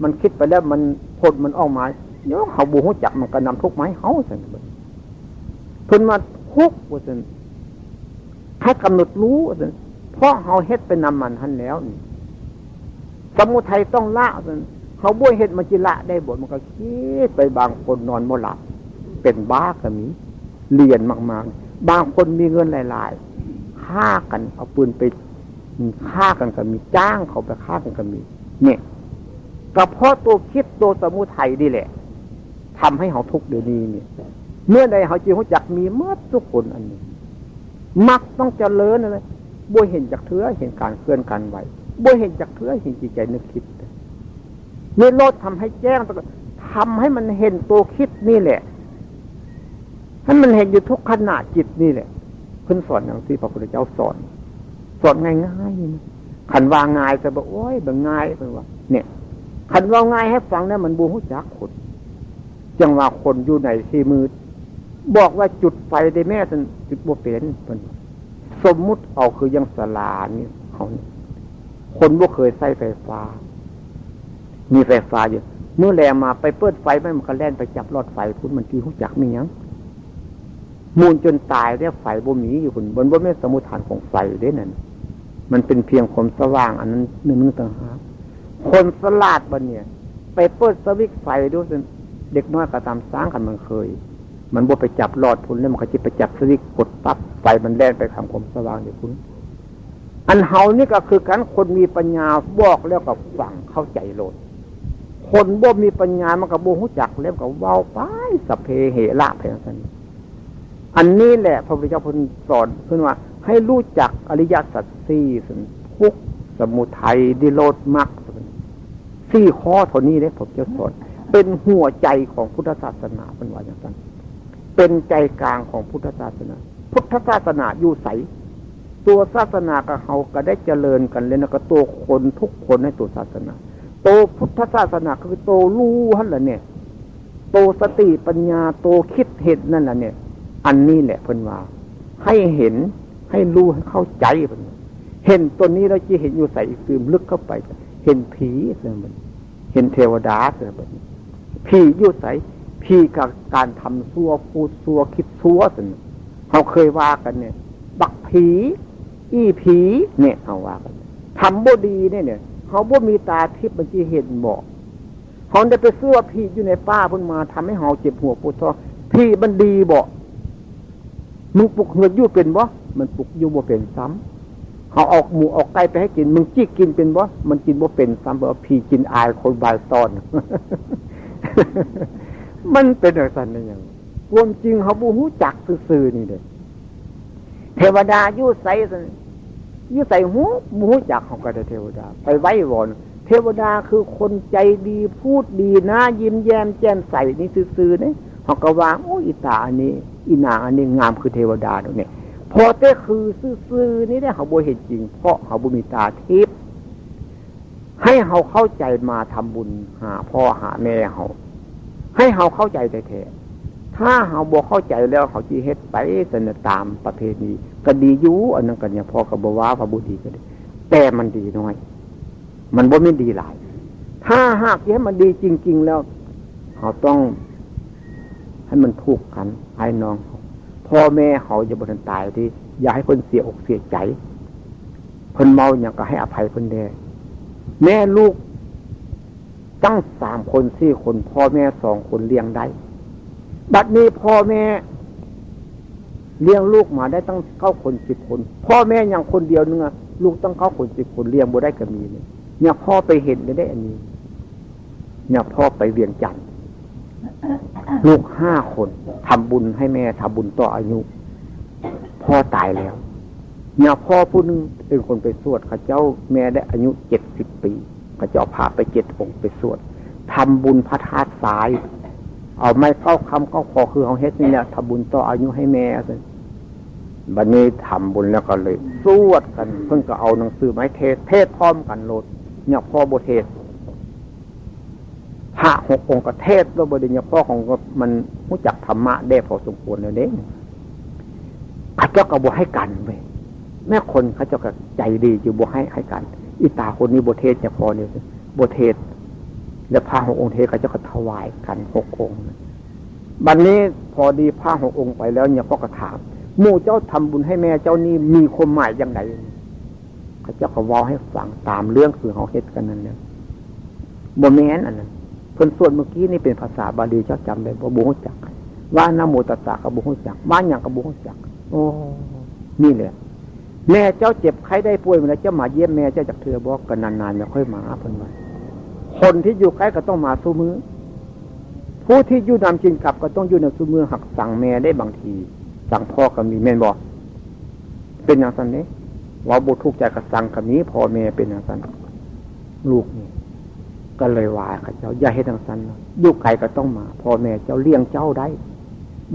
มันคิดไปแล้วมันผลมันออกมา เดี๋ยวเขาบูหูจักมันก็นำทุกไม้เขาสิเพิ่นมาทุกว่าสิให้กำหนดรู้ว่าสิเพราะเขาเฮ็ดไปนำมันทันแล้วนี่สมุทัยต้องละเขาบ้วยเฮ็ดมันจิละได้บทมันก็คิดไปบางคนนอนโมหลับ เป็นบ้าก็มีเรียนมากๆ บางคนมีเงินหลายๆฆ่ากันเอาปืนไปฆ่ากันก็มีจ้างเขาไปฆ่ากันก็มี เนี่ยก็เพราะตัวคิดตัวสมุทัยนี่แหละ ทำให้เขาทุกข์เดี๋ยวนี้เนี่ย เมื่อใดเขาจีเขาจักมีเมื่อทุกคนอันนี้ มักต้องเจริญอะไรบ่เห็นจากเถือเห็นการเคลื่อนการไหวบ่เห็นจากเถือเห็นจิตใจนึกคิดนี่โลดทำให้แจ้งทำให้มันเห็นตัวคิดนี่แหละให้มันเห็นอยู่ทุกขณะจิตนี่แหละเพิ่นสอนอย่างที่พระพุทธเจ้าสอน สอนง่ายๆนะขันวางง่ายจะบอกโอ้ยแบบง่ายเป็นว่า เนี่ยขันว่าง่ายให้ฟังเนี่ยมันบูหุจักคน จังว่าคนอยู่ในที่มืด บอกว่าจุดไฟได้แม่สันจุดบวเป็นเป็นสมมุติเอาคือยังสลานี่เขาคนบ่เคยใส่ไฟฟ้า มีไฟฟ้าอยู่เมื่อแรงมาไปเปิดไฟไม่มันก็แล่นไปจับรอดไฟพุ่นมันทีหุจักมียังมูลจนตายเรียไฟบ่มีอยู่คุณบนบนไม่สมุทฐานของไฟได้นั่นมันเป็นเพียงความสว่าง อันนั้นหนึ่งนึงต่างหากคนสลาดบนเนี่ย ไปเปิดสวิตไฟดูสิ เด็กน้อยก็ตามสร้างกันมันเคย มันบ่ไปจับหลอดพุ่นแล้วมันก็จะไปจับสวิตกดปั๊บไฟมันแล่นไปทางความสว่างเดี๋ยวคุณอันเฮานี่ก็คือการคนมีปัญญาบอกแล้วกับฝังเข้าใจโลด คนบ่มีปัญญามันก็บ่หูจักแล้วก็เว้าไปสเพเหระไปอย่างนั้นอันนี้แหละพระพุทธเจ้าพูดสอนเพื่อว่า ให้รู้จักอริยสัจสี่สทุกสมุทัยดิโรธมรรคสี่ข้อเท่านี้เลยผมจะสอน เป็นหัวใจของพุทธศาสนาเป็นว่าอย่างนั้นเป็นใจกลางของพุทธศาสนา พุทธศาสนาอยู่ใสตัวศาสนากับเขาก็ได้เจริญกันเลยนะก็ตัวคนทุกคนในตัวศาสนา โตพุทธศาสนาคือโตรู้ฮั่นแหละเนี่ย โตสติปัญญาโตคิดเห็นนั่นแหละเนี่ย อันนี้แหละเพิ่นว่า ให้เห็นให้รู้ให้เข้าใจเพิ่นเห็นตัวนี้เราจะเห็นอยู่ใส่ซึมลึกเข้าไป เห็นผีเสื่อมเห็นเทวดาเสื่อม ผีอยู่ใส่ผีกับการทำซัวพูดซัวคิดซัวสิเขาเคยว่ากันเนี่ย บักผี อี้ผี เนี่ยเขาว่ากันทำบ่ดีเนี่ยเนี่ยเขาบ่มีตาทิพย์มันจะเห็นบอกเขาได้ไปซื้อว่าผีอยู่ในป้าพุ่นมาทำให้เขาเจ็บหัวปวดท้องผีมันดีบอกมึงปลุกเหือกยู่เป็นบ่มันปลุกยู่บ่เป็นซ้ำเขาออกหมูออกไก่ไปให้กิน มึงจี้กินเป็นบ่มันกินบ่เป็นซ้ำบ่พี่กินอายคนบายตอน มันเป็นอะไรนั่นอย่างความจริงเขาบูฮู้จักซื่อๆนี่เด้เทวดายู่ใส่ยู่ใส่หูบูฮู้จักเขาก็ได้เทวดา ไปไว้วอนเทวดาคือคนใจดีพูดดีนะยิ้มแย้มแจ่มใสนี่ซื่อๆเนี่ยเขาก็วางโอ้อิตาอันนี้อีนางอันนี้งามคือเทวดาเนี่พอเต้คือซื่อๆนี่เนี่ยเขาบ่เห็นจริง เพราะเขาบุมีตาทิพย์ ให้เขาเข้าใจมาทำบุญหาพ่อหาแม่เขาให้เขาเข้าใจแท้ถ้าเขาบอกเข้าใจแล้วเขาจีเฮ็ดไปสนตามประเพณีก็ดีอยู่อันนั้นกันเนี่ยพอกับว่าพระบุตรีก็ดีแต่มันดีน้อย มันบ่ไม่ดีหลาย ถ้าหากให้มันดีจริง ๆ แล้วเขาต้อง ให้มันถูกกันไอ้น้อง พ่อแม่เขาจะบนตายที่อย่าให้คนเสียอกเสียใจคนเมาอย่างก็ให้อภัยคนเด แม่ลูกตั้งสามคนสี่คนพ่อแม่สองคนเลี้ยงได้ บัดนี้พ่อแม่ เลี้ยงลูกมาได้ตั้งเข้าคนสิบคน พ่อแม่อย่างคนเดียวนึงอะลูกตั้งเข้าคนสิบคนเลี้ยงบ่ได้ก็มีเนี่ยเนี่ยพ่อไปเห็นได้อันนี้เนี่ยพ่อไปเวียงจันทร์ลูกห้าคนทำบุญให้แม่ทำบุญต่ออายุ พ่อตายแล้ว เนี่ยพ่อผู้นึงเป็นคนไปสวดข้าเจ้าแม่ได้อายุเจ็ดสิบปีข้าเจ้าพาไปเจ็ดองค์ไปสวดทำบุญพระธาตุสาย เอาไม่เข้าคำเข้าคอคือเอาเฮ็ดนี่แหละทำบุญต่ออายุให้แม่เลยบันนี้ทำบุญแล้วก็เลย สวดกัน เพิ่งก็เอาหนังสือไม้เทศ เทศพร้อมกันโลดเนี่ยพ่อบทเทศพระหกองค์ก็เทศแล้วบดิญญพ่อของมันรู้จักธรรมะได้พอสมควรเลยเด้ข้าเจ้าก็บวให้กันไป แม่คนข้าเจ้าก็ใจดีอยู่บวให้ให้กันอิตาคนนี้บทเทศเนี่ยพอเนี่ยบทเทศแล้วพระหกองค์เทศข้าเจ้าก็ถวายกันหกองค์บัดนนี้พอดีพระหกองค์ไปแล้วเนี่ยพ่อก็ถามหมู่เจ้าทำบุญให้แม่เจ้านี่มีความหมายอย่างไรข้าเจ้าก็วอให้ฟังตามเรื่องคือเขาเฮ็ดกันนั่นเนี่ยโมเมนต์อันนั้นเพิ่นส่วนเมื่อกี้นี่เป็นภาษาบาลีเจ้าจำได้บ่บุ้งจักว่านโมตัสสะกับบุ้งจักบ้านอย่างกับบุ้งจักโอ้นี่แหละ แม่เจ้าเจ็บใครได้ป่วยมาแล้วเจ้ามาเยี่ยมแม่เจ้าจากเธอบอกกันนานๆไม่ค่อยมาเพิ่นว่าคนที่อยู่ใกล้ก็ต้องมาสู้มือผู้ที่อยู่นำจินกลับก็ต้องอยู่ในสู้มือหักสั่งแม่ได้บางที สั่งพ่อก็มีแม่บอกเป็นอย่างนั้นนี่ยเราบุตรทุกใจกับสั่งกับนี้พ่อแม่เป็นอย่างนั้นลูกนี่ก็เลยว่าข้าเจ้าอย่าให้ทางสันยุคไก่ก็ต้องมาพ่อแม่เจ้าเลี้ยงเจ้าได้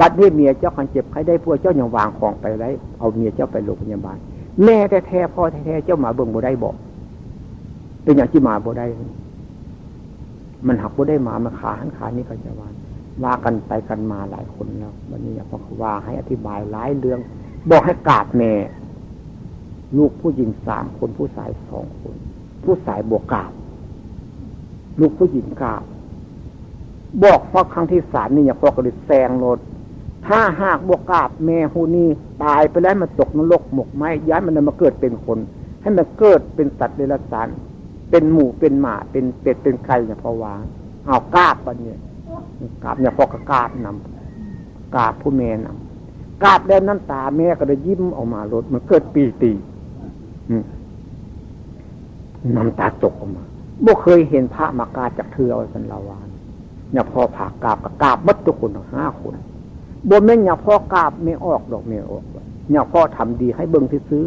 บัดนี้เมียเจ้าคันเจ็บใครได้พวกเจ้ายังวางของไปได้ เอาเมียเจ้าไปโรงพยาบาล แม่แท้ๆพ่อแท้ๆเจ้ามาเบิ่งบ่ได้บอก เป็นอย่างที่มาบ่ได้ มันหักบ่ได้มามาขาหันขานี่ก็จะว่าว่ากันไปกันมาหลายคนแล้ววันนี้พอเขาว่าให้อธิบายหลายเรื่อง บอกให้กราบแม่ลูกผู้หญิงสามคนผู้ชายสองคน ผู้ชายบวกกราบลูกผู้หญิงกราบบอกพอครั้งที่สามนี่อย่าพอกระดิแซงรถ ถ้าหากบวกกาบแม่หูนี่ตายไปแล้วมันตกนรกหมกไม้ย้ายมันมาเกิดเป็นคน ให้มันเกิดเป็นสัตว์เดรัจฉานเป็นหมูเป็นหมาเป็นเป็ดเป็นไก่เนี่ยพอวางเอากาบปเนี่ยกาบเนี่ยพอกระกาบนำกาบผู้แม่นำกาบแล้วน้ำตาแม่ก็เลยยิ้มออกมารถมันเกิดปีตีน้ำตาตกออกมาบ่เคยเห็นพระมากาจากเธอเอาสันลาวานเนี่ยพอผ่ากาบกับกาบมัดทุกคนห้าคน บ่แม่นเนี่ยพ่อกราบไม่ออกดอกไม่ออกเนี่ยพ่อทำดีให้เบิ้งที่ซื้อ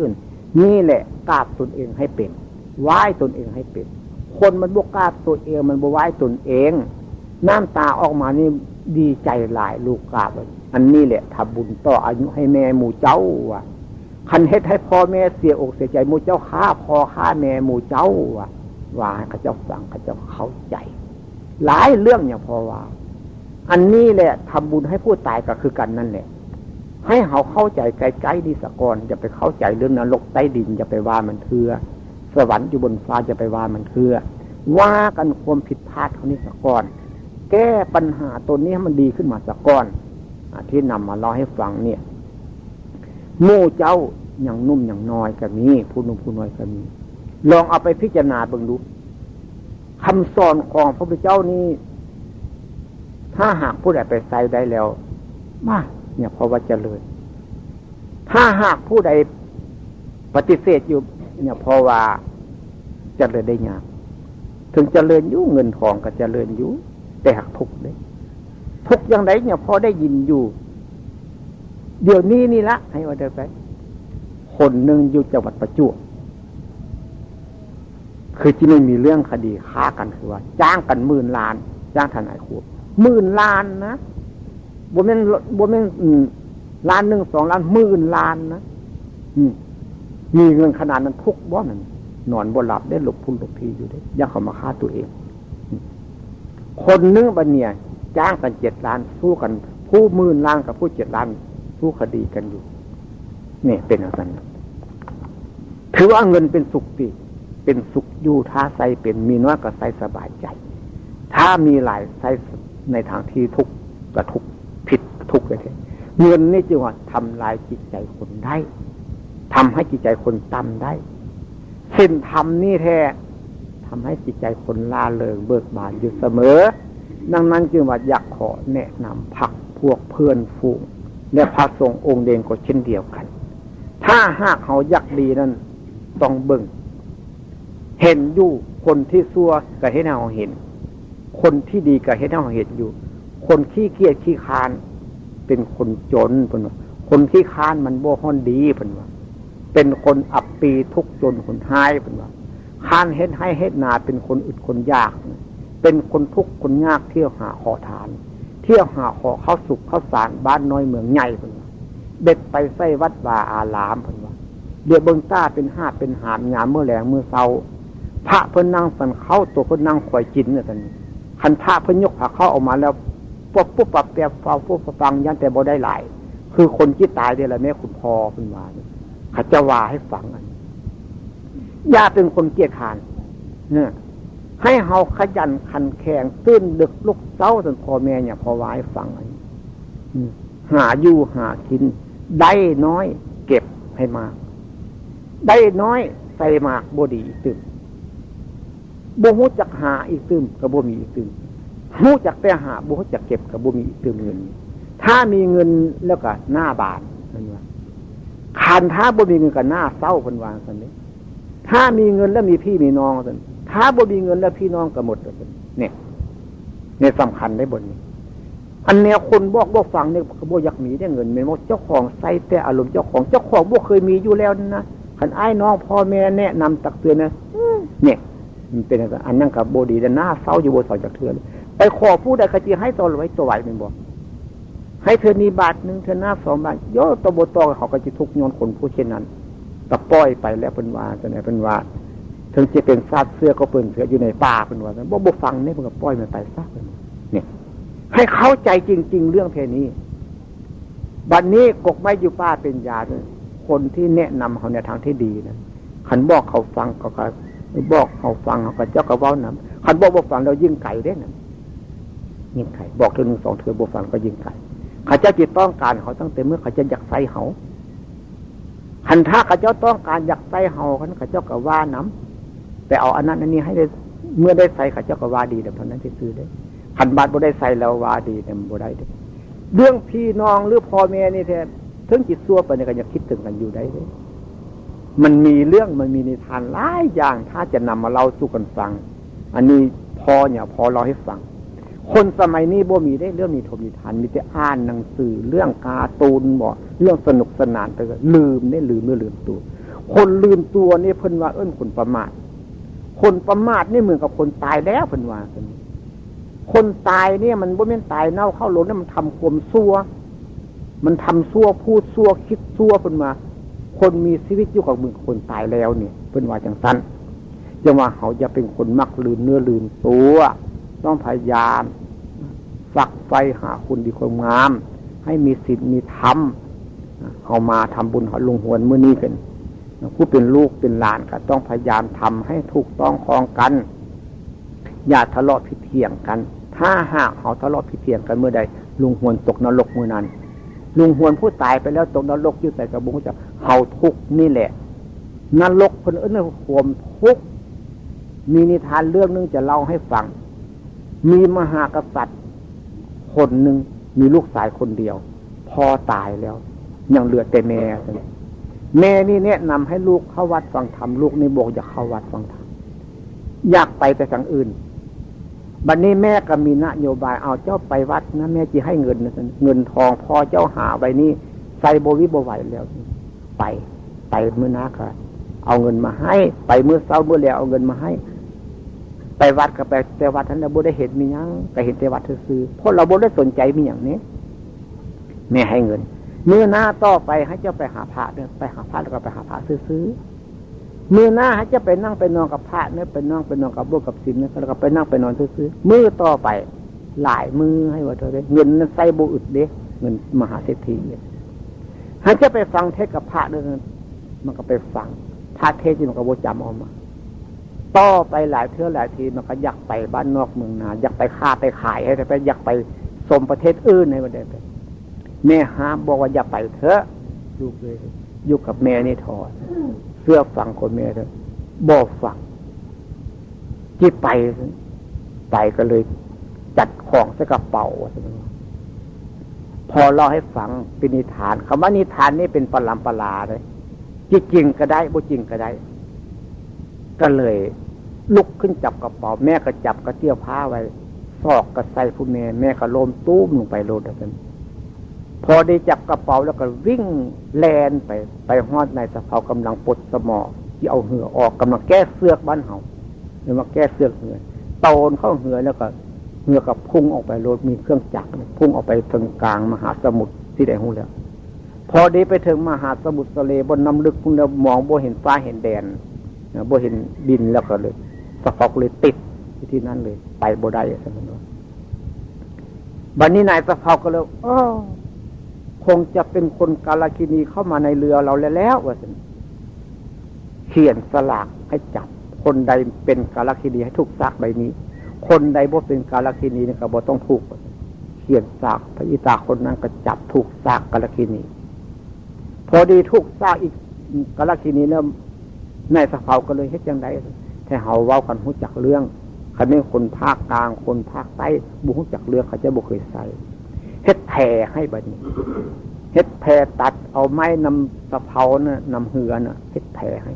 นี่แหละกราบตนเองให้เป็นไหว้ตนเองให้เป็น คนมันบวกกราบตัวเองมันบวไหว้ตนเอง น้ำตาออกมานี่ดีใจหลายลูกกราบอันนี้แหละทำบุญต่ออายุให้แม่หมู่เจ้าว่ะคันเฮ็ดให้พ่อแม่เสียอกเสียใจหมู่เจ้าฆ่าพ่อฆ่าแม่หมู่เจ้าว่ะว่าให้เขาเจ้าฟังเขาเจ้าเข้าใจ หลายเรื่องอย่างพอว่า อันนี้แหละทำบุญให้ผู้ตายก็คือกันนั่นแหละ ให้เขาเข้าใจไกลๆดีสกอนอย่าไปเข้าใจเรื่องนรกใต้ดินอย่าไปว่ามันเถื่อสวรรค์อยู่บนฟ้าจะไปว่ามันเถื่อว่ากันความผิดพลาดเขานี่สกอนแก้ปัญหาตัวนี้ให้มันดีขึ้นมาสกอนที่นำมาเล่าให้ฟังเนี่ยมู่เจ้าอย่างนุ่มอย่างน้อยก็มีผู้นุ่มผู้น้อยก็มีลองเอาไปพิจารณาเบิ่งดูคำสอนของพระพุทธเจ้านี้ ถ้าหากผู้ใดไปใส่ได้แล้ว มาเนี่ยเพราะว่าเจริญ ถ้าหากผู้ใดปฏิเสธอยู่ เนี่ยเพราะว่าเจริญได้ยากถึงเจริญอยู่เงินทองก็เจริญอยู่แต่หักทุกเลยทุกอย่างไรเนี่ยพอได้ยินอยู่ เดี๋ยวนี้นี่ละให้ว่าเดินไป คนหนึ่งอยู่จังหวัดประจวบคือที่ไม่มีเรื่องคดีฆ่ากันคือว่า จ้างกันหมื่นล้าน จ้างทนายควบ หมื่นล้านนะบนเม่นบนเม่นล้านหนึ่งสองล้านหมื่นล้านนะมีเงินขนาดนั้นทุกบ่มันนอนบ่หลับได้หลบพุ่นหลบพีอยู่ได้ยังเขามาฆ่าตัวเอง คนนึงบันเนี่ย จ้างกันเจ็ดล้านสู้กัน ผู้หมื่นล้านกับผู้เจ็ดล้านสู้คดีกันอยู่เนี่ยเป็นอะไรถือว่าเงินเป็นสุขปีเป็นสุขอยู่ถ้าใส่เป็นมีน้อยก็ใส่สบายใจ ถ้ามีหลายใส่ ในทางที่ทุกข์ก็ทุกข์ผิดทุกข์เลยเงินนี่จึงว่าทำลายจิตใจคนได้ทำให้จิตใจคนต่ำได้ส้นธรรมนี่แท้ทำให้จิตใจคนล่าเริงเบิกบานอยู่เสมอ ดังนั้นจึงว่าอยากขอแนะนำพักพวกเพื่อนฝูงและพระสงฆ์องค์เดงก็เช่นเดียวกัน ถ้าหากเขาอยากดีนั้นต้องเบิ่ง เห็นอยู่คนที่ซัวก็ให้เราเห็น คนที่ดีก็ให้เราเห็นอยู่ คนขี้เกียจขี้คาน เป็นคนจนเป็นว่าคนขี้คานมันโบฮอนดีเป็นว่า เป็นคนอับปีทุกจนคนท้ายเป็นว่าคานเฮ็ดให้เฮ็ดนาเป็นคนอึดคนยาก เป็นคนทุกคนยากเที่ยวหาขอทาน เที่ยวหาขอข้าวสุกข้าวสารบ้านน้อยเมืองใหญ่เป็นว่าเบ็ดไปใส่วัดวาอารามเป็นว่าเดือเบิงต้าเป็นห้าเป็นหามยามเมื่อแหลงเมื่อเศร้าพระเพิ่นนั่งสันเข้าตัวเพิ่นนั่งคอยจินเนี่ยกัน คันพระเพิ่นยกผ้าเข้าออกมาแล้วปุ๊บปุ๊บปับเปียบฟาปุ๊บฟังยันแต่บ่ได้หลาย คือคนที่ตายเดี๋ยวละแม่คุณพ่อเพิ่นว่าเขจะว่าให้ฟังอันย่าเป็นคนเกียจขานเนี่ยให้เฮาขยันขันแข็งตื้นดึกลุกเศร้าจนพ่อแม่เนี่ยพอวายฟังอันหาอยู่หากิน ได้น้อย เก็บให้มาก ได้น้อยใส่มากบดีตื่น บ่หูจักหาอีกตึมกับบ่มีอีกตึมหูจักไปหาบ่หูจักเก็บกับบ่มีอีกตึมเงิน ถ้ามีเงินแล้วก็หน้าบานนั่นว่าคันถ้าบ่มีเงินก็หน้าเศร้าเป็นวางสันนี้ถ้ามีเงินแล้วมีพี่มีน้องสันถ้าบ่มีเงินแล้วพี่น้องก็หมดสันเนี่ยเนี่ยสำคัญได้บนนี้อันเนี้ยคนบอกบอกฟังเนี่ยเขาบอกอยากมีได้เงินเม็นว่าเจ้าของใส่แต่อารมณ์เจ้าของเจ้าของบอกเคยมีอยู่แล้วนะขันไอ้น้องพ่อแม่แนะนำตักเตือนนะเนี่ย มันเป็นอันนั่งกับโบดีแต่หน้าเศร้าอยู่โบนเสาจากเถื่อนไปขอผู้ใดกระจีให้ตัวไว้ตัวไหวเป็นบ่ให้เธอมีบาทหนึ่งเธอหน้าสองบาทโยตัวโบตอเขาก็จะทุกย้อนคนผู้เช่นนั้นตะป้อยไปแล้วเป็นว่าจะไหนเป็นว่าถึงจะเป็นซาดเสื้อก็เปิดเสืออยู่ในป่าเป็นว่าบ่บ่ฟังเนี่ยมันก็ป้อยมันไปซะเนี่ยให้เข้าใจจริง ๆ เรื่องเพนี้บัดนนี้กกไม้อยู่ป้าเป็นยาคนที่แนะนำเขาในทางที่ดีนะขันบอกเขาฟังก็ บอกเขาฟังเขาก็เจ้าก็เว้านำคันบอกบอกฟังเรายิ่งไก่ได้นะยิ่งไก่บอกเธอหนึ่งสองเธอบอกฟังก็ยิ่งไก่ข้าเจ้าจิตต้องการเขาตั้งแต่เมื่อข้าจะอยากใส่เขาคันถ้าข้าเจ้าต้องการอยากใส่เขาคันข้าเจ้าก็ว่าน้ำแต่เอาอันนั้นอันนี้ให้ได้เมื่อได้ใส่ข้าเจ้าก็ว่าดีแต่เพราะนั้นที่ซื้อได้ขันบาทบ่ได้ใส่แล้วว่าดีแต่บ่ได้เรื่องพี่น้องหรือพ่อแม่นี่แท้ถึงจิตซัวไปเนี่ยก็ยังคิดถึงกันอยู่ได้เลย มันมีเรื่องมันมีนิทานหลายอย่างถ้าจะนำมาเล่าสู่กันฟัง อันนี้พอเนี่ยพอเราให้ฟัง คนสมัยนี้บ่มีได้เรื่องนิทมนิทานมีแต่อ่านหนังสือเรื่องการ์ตูนบ่เรื่องสนุกสนานไปก็ลืมได้ลืมเมื่อลืมตัว คนลืมตัวนี่เพิ่นว่าเอิ้นคนประมาทคนประมาทนี่เหมือนกับคนตายแล้วเพิ่นว่าคนตายเนี่ยมันบ่แม่นตายเน่าเข้าล้นนี่มันทำความซัวมันทำซัวพูดซัวคิดซัวเพิ่นมา คนมีชีวิตอยู่กับมือคนตายแล้วเนี่ยเป็นว่าจังสั้นจะว่าเขาจะเป็นคนมักลืมเนื้อลืมตัวต้องพยายามฝักไฟหาคุณดีคนงาม ให้มีศีลมีธรรมเขามาทำบุญเขาลงหวนเมื่อนี้เป็นผู้เป็นลูกเป็นหลานก็ต้องพยายามทำให้ถูกต้องคลองกัน อย่าทะเลาะผิดเถียงกัน ถ้าหากเขาทะเลาะผิดเถียงกันเมื่อใดลุงหวนตกนรกเมื่อนั้น ลุงหวนผู้ตายไปแล้วตกนรกอยู่ใส่กระบุงจะเขาทุกนี่แหละนรกคนอื่นควมทุกมีนิทานเรื่องนึงจะเล่าให้ฟัง มีมหากษัตริย์ คนหนึ่งมีลูกสายคนเดียว พอตายแล้ว ยังเหลือแต่แม่แม่นี่แนะนำให้ลูกเข้าวัดฟังธรรมลูกในบอกอยากเข้าวัดฟังธรรมอยากไปแต่ทางอื่น บัดนนี้แม่ก็มีนโยบายเอาเจ้าไปวัดนะแม่จะให้เงินเงินทองพอเจ้าหาไว้นี่ใส่โบวิบไหวแล้ว ไปไปเมื่อนาค่ะ เอาเงินมาให้ ไปเมื่อเช้าเมื่อแล้วเอาเงินมาให้ ไปวัดก็ไปแต่วัดท่านเราบ่ได้เห็นมียังก็เห็นแต่วัดซื้อเพราะเราบ่ได้สนใจมีอย่างนี้แม่ให้เงินเมื่อหน้าต่อไปให้เจ้าไปหาพระเนี่ยไปหาพระแล้วก็ไปหาพระซื้อ มือหน้าให้จะไปนั่งไปนอนกับพระเนี่ยไปนั่งไปนอนกับบุกับสินเนี่ยแล้วก็ไปนั่งไปนอนซื้อมือต่อไป หลายมือให้ว่าเธอได้เงินนั้นใส่บุอึดเด้เงินมหาเศรษฐีเนี่ยให้จะไปฟังเทศกับพระด้วยมันก็ไปฟังพระเทศที่มันก็บจำออกมาต่อไปหลายเท่าหลายทีมันก็อยากไปบ้านนอกเมืองนาอยากไปค้าไปขายให้ไปอยากไปสมประเทศอื่นในประเทศแม่ห้ามบอกว่าอย่าไปเถอะลูกเลยอยู่กับแม่นี่ถอด เสื้อฝังคนแม่เถอะบอกฝังที่ไป ไปก็เลย จัดของใส่กระเป๋าพอเล่าให้ฟังเป็นนิทานคำว่านิทานนี่เป็นปลำปลาเลยจริงก็ได้บ่จริงก็ได้ ก็เลย ลุกขึ้นจับกระเป๋า แม่ก็จับกระเตี้ยวผ้าไว้ซอกกระใส่ผู้แม่แม่ก็โลมตู้มลงไปโลดกัน พอได้จับกระเป๋าแล้วก็วิ่งแลนไปไปฮอดในสะเพากำลังปดสมอที่เอาเหือออกกำลังแก้เสือกบ้านเฮาหรือมาแก้เสือกเหือโตนเข้าเหือแล้วก็เหือกับพุ่งออกไปโลดมีเครื่องจักรพุ่งออกไปตรงกลางมหาสมุทรที่ได้หูแล้ว พอดีไปถึงมหาสมุทรทะเลบนน้ำลึกพุ่งแล้วมองบ่เห็นฟ้าเห็นแดนบ่เห็นดินแล้วก็เลยสะเพาเลยติดที่นั่นเลย ไปบ่ได้สมมติบันนี้นายสะเพาก็เลยอ คงจะเป็นคนกาลกินีเข้ามาในเรือเราแล้วว่าสิเขียนสลากให้จับ คนใดเป็นกาลกินีให้ถูกซากใบนี้ คนใดบ่เป็นกาลกินีนี่ก็บ่ต้องถูกเขียนซากพระอิตาคนนั้นก็จับถูกซากกาลกินีพอดีถูกซากอีกกาลกินีแล้วนายสะเพาก็เลยเฮ็ดยังไงแต่เฮาเว้ากันหู้จักเรื่องคันนี้คนภาคกลางคนภาคใต้บุหูจักเรื่องเขาจะบุเคยใส่ เฮ็ดแพรให้บัดนี้เฮ็ดแพรตัดเอาไม้นำสะเพานะ่ะนำเหือน่ะเฮ็ดแพรให้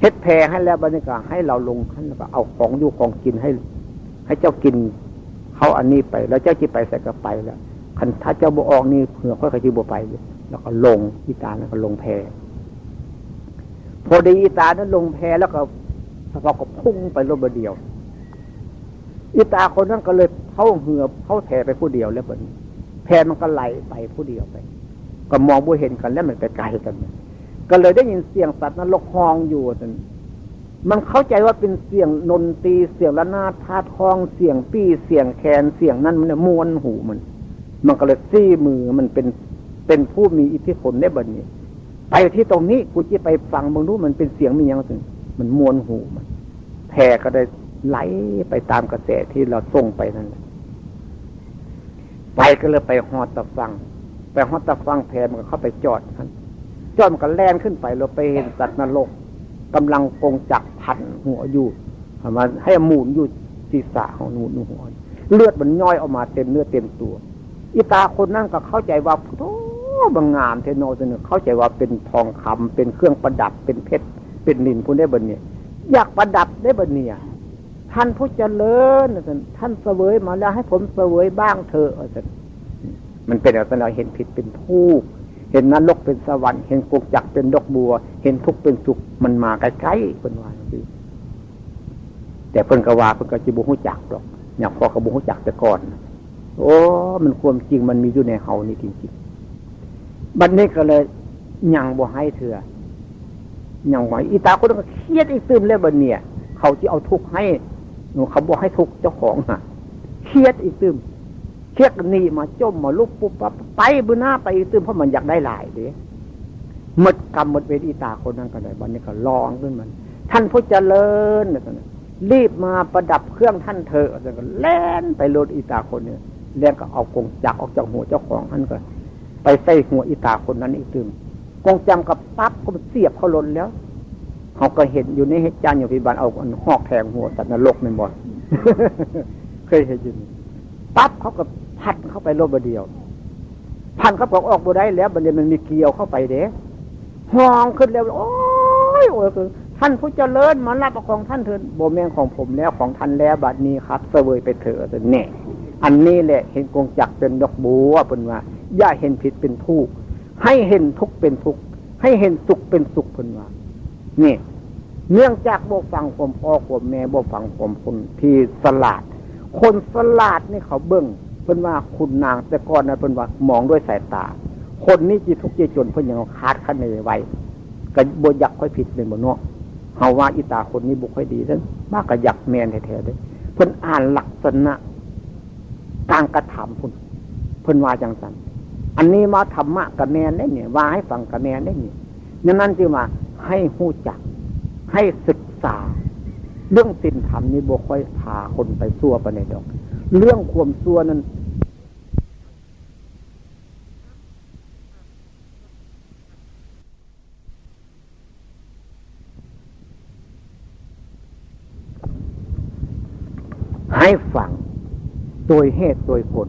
เฮ็ดแพรให้แล้วบัดนี้ก็ให้เราลงขั้นแล้วก็เอาของอยู่ของกินให้ ให้เจ้ากินเขาอันนี้ไป แล้วเจ้าจีไปใส่ก็ไปแล้วคันถ้าเจ้าบออกนี่เผื่อค่อยๆจีบไปแล้วก็ลงอีตาแล้วก็ลงแพพอดีอีตานั้นลงแพแล้วก็สะเพาก็พุ่งไปรถเดียวอีตาคนนั้นก็เลยเข้าเหือเข้าแถไปผู้เดียวแล้วแบบนแพมันก็ไหลไปผู้เดียวไป ก็มองบุเห็นกันแล้วมันไปไกลกัน ก็เลยได้ยินเสียงสัตว์นั้นลกฮองอยู่จนมันเข้าใจว่าเป็นเสียงนนตีเสียงละนาทาทองเสียงปี้เสียงแคนเสียงนั้นมันมวนหูมัน มันก็เลยซี่มือมันเป็นเป็นผู้มีอิทธิพลได้บัดนี้ ไปที่ตรงนี้กูจะไปฟังมึงรู้มันเป็นเสียงมีอย่างนึงมันมวนหูมันแพรก็ได้ไหลไปตามกระแสที่เราส่งไปนั่นแหละ ไปก็เลยไปหอดตะฟัง ไปหอดตะฟังแพมันก็เข้าไปจอดนันจอดมันก็แล่นขึ้นไปเราไปเห็นสัตว์นรกกำลังกงจักพันหัวอยู่มาให้หมุนอยู่ศีรษะของหนูหัวเลือดมันย่อยออกมาเต็มเนื้อเต็มตัว อีตาคนนั่นก็เข้าใจว่าโอ้บางงามเทโนเสนอเข้าใจว่าเป็นทองคำเป็นเครื่องประดับเป็นเพชรเป็นนินพูดได้บนเนี่ยอยากประดับได้บนเนี่ย ท่านผู้เจริญท่านเสวยมาแล้วให้ผมเสวยบ้างเถอะมันเป็นอะไรเราเห็นผิดเป็นทุกเห็นนรกเป็นสวรรค์เห็นกุกจักเป็นดอกบัว เห็นทุกข์เป็นสุขมันมาใกล้ๆเป็นวันคือแต่เพิ่นกว่าเพิ่นก็จิบุหุจักดอกเนี่ยพอกระบุหุจักแต่ก่อน โอ้มันความจริงมันมีอยู่ในเฮานี่จริงๆบัดนนี้ก็เลยยังบ่ให้เถื่อยังไหวอีตาคนก็เครียดอีกซึมเลยบัดเนี่ย เขาจะเอาทุกข์ให้ หนูเขาบอกให้ทุกเจ้าของอะเครียดอีกตึมเครียดนี่มาจมมาลุกปุ๊บปั๊บไปบุหน้าไปอีกตึมเพราะมันอยากได้หลายเด้หมดกรรมหมดเวรอีตาคนนั้นก็ได้บันนี้ก็ลองขึ้นมัน ท่านผู้เจริญนะท่านรีบมาประดับเครื่องท่านเถอะแล้วก็แล่นไปโลดอีตาคนเนี่ยแล่นก็เอากงจักออกจากหัวเจ้าของท่านก็ ไปใส่หัวอีตาคนนั้นอีกตึมกงจำกับปั๊บก็เสียบเขาลนแล้ว เขาก็เห็นอยู่ในเหตุการณ์อยู่พิบันเอาหอกแทงหัวสัตว์นรกในบ่อนเคยเห็นอยู่ปั๊บเขาก็พัดเข้าไปโลบเดียว พันเขาบอกออกบ่ได้แล้วบันเดียมันมีเกลียวเข้าไปเด้ห้องขึ้นแล้ว โอ้ยโอ้ยคือท่านผู้เจริญมารับของท่านเถิดโบแมงของผมแล้วของท่านแล้วบัดนี้ครับเสวยไปเถอะเนี่ยอันนี้แหละเห็นกงจักเป็นดอกบัวเป็นว่าอย่าเห็นผิดเป็นทุกข์ให้เห็นทุกข์เป็นทุกข์ให้เห็นสุขเป็นสุขเป็นว่า นี่ เนื่องจากบ่ฟังความพ่อความแม่บ่ฟังความคนที่สลาด คนสลาดนี่เขาเบิ้งเพิ่นว่าคุณนางแต่ก่อนนะเพิ่นว่ามองด้วยสายตา คนนี้จีทุกจีจนเพิ่นยังคาดคะเนไว้ก็บอยากค่อยผิดเป็นบ่เนาะเฮาว่าอีตาคนนี้บุค่อยดีนั้นมากก็อยากแมนแท้ๆเลยเพิ่นอ่านลักษณะการกระทำพุ่นเพิ่นว่าจังสันอันนี้มาธรรมะกับแมนได้เนี่ยว่าให้ฟังกับแมนได้เนี่ยนั่นนั่นจึงว่า ให้หู้จัก ให้ศึกษา เรื่องสินธรรมนี่บ่ค่อยพาคนไปซัวไปในดอก เรื่องความซัวนั้นให้ฟัง โดยเหตุโดยผล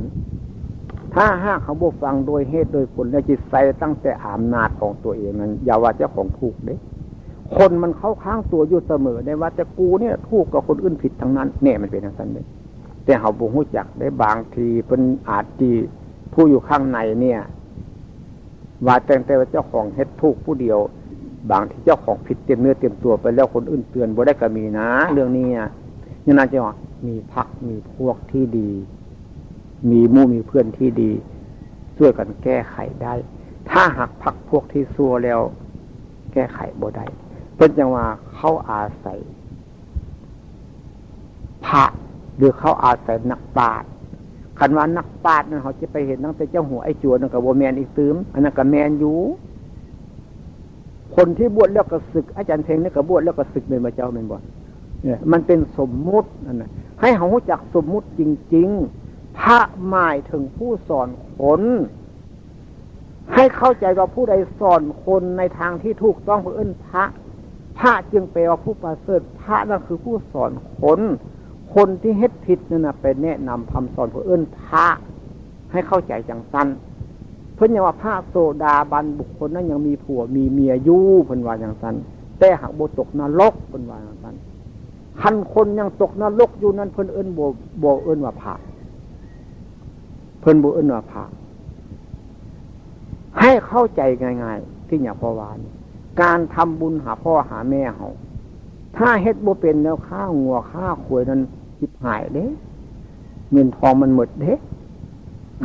ถ้าห้าเขาบอกฟังโดยเหตุโดยผลแล้วจิตใส่ตั้งแต่อำนาจของตัวเองนั้น อย่าว่าเจ้าของถูกเด้คนมันเข้าข้างตัวอยู่เสมอได้ว่าจะกูเนี่ยถูกกับคนอื่นผิดทั้งนั้นเนี่ยมันเป็นอย่างนั้นเลยแต่เขาบุหูจักได้บางทีเป็นอาจจีผู้อยู่ข้างในเนี่ย ว่าแต่งแต่ว่าเจ้าของเฮ็ดถูกผู้เดียว บางที่เจ้าของผิดเต็มเนื้อเต็มตัวไปแล้วคนอื่นเตือนบ่ได้ก็มีนะ เรื่องนี้เนี่ยนั่นจะว่ามีพักมีพวกที่ดี มีมู่มีเพื่อนที่ดี ช่วยกันแก้ไขได้ ถ้าหักพักพวกที่ซัวแล้ว แก้ไขบ่ได้เป็นจังว่าเข้าอาศัยพระหรือเข้าอาศัยนักปราชญ์คันว่านักปราชญ์นั่นเขาจะไปเห็นตั้งแต่เจ้าหัวไอ้จวนนั่นกับโบแมนอีกตื้มอันนั้นกับแมนอยู่คนที่บวชแล้วก็ศึก อาจารย์เทงนี่ก็บวชแล้วก็ศึกเป็นมาเจ้าเป็นบ่เนี่ยมันเป็นสมมุตินั่นนะให้เขารู้จักสมมุติจริง ๆ พระหมายถึงผู้สอนคน ให้เข้าใจว่าผู้ใดสอนคนในทางที่ถูกต้องเพื่อเอื้นพระ พระจึงแปลว่าผู้ประเสริฐพระนั่นคือผู้สอนคน คนที่เฮ็ดผิดนั่นนะไปแนะนำคำสอนเพื่อเอื้นพระให้เข้าใจจังสั้นเพื่อนยังว่าพระโซดาบันบุคคลนั้นยังมีผัวมีเมียยู่เพิ่นว่าอย่างสั้นแต่หากโบตกนรกเพิ่นว่าอย่างสั้นคันคนยังตกนรกอยู่นั้นเพิ่นเอิ้นโบโบเอิ้นว่าผา เพิ่นบเอิ้นว่าผาให้เข้าใจง่าย ๆ ที่อย่างพอวานการทำบุญหาพ่อหาแม่เขาถ้าเฮ็ดโบเป็นแล้วข้างัวข้าขวยนั้นจิบหายเด้เงินทองมันหมดเด้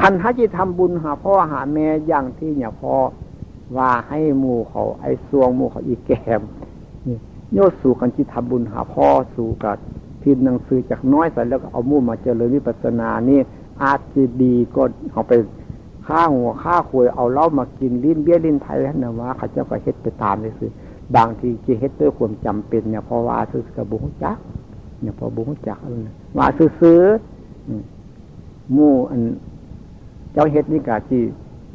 คันถ้าจะทำบุญหาพ่อหาแม่อย่างที่เนี่ยพ่อว่าให้หมู่เขา ไอ้ซวงหมู่เขาอีกแกมโยสู่กันจิตทำบุญหาพ่อสู่กับพิมพ์หนังสือจากน้อยใส่แล้วก็เอามู่มาเจริญวิปัสสนานี่ อาจจะดีก็เอาไปฆ่าหัวฆ่าควยเอาเล้ามากินลิ้นเบี้ยลิ้นไทยนะว่าเขาเจ้าก็เฮ็ดไปตามเลยคือบางทีจะเฮ็ดด้วยความจำเป็นเนี่ยพอว่าซื้อกับบุญจักเนี่ยพอบุญจักอะไรว่าซื้อมู่อัน เจ้าเฮ็ดนี่กะที่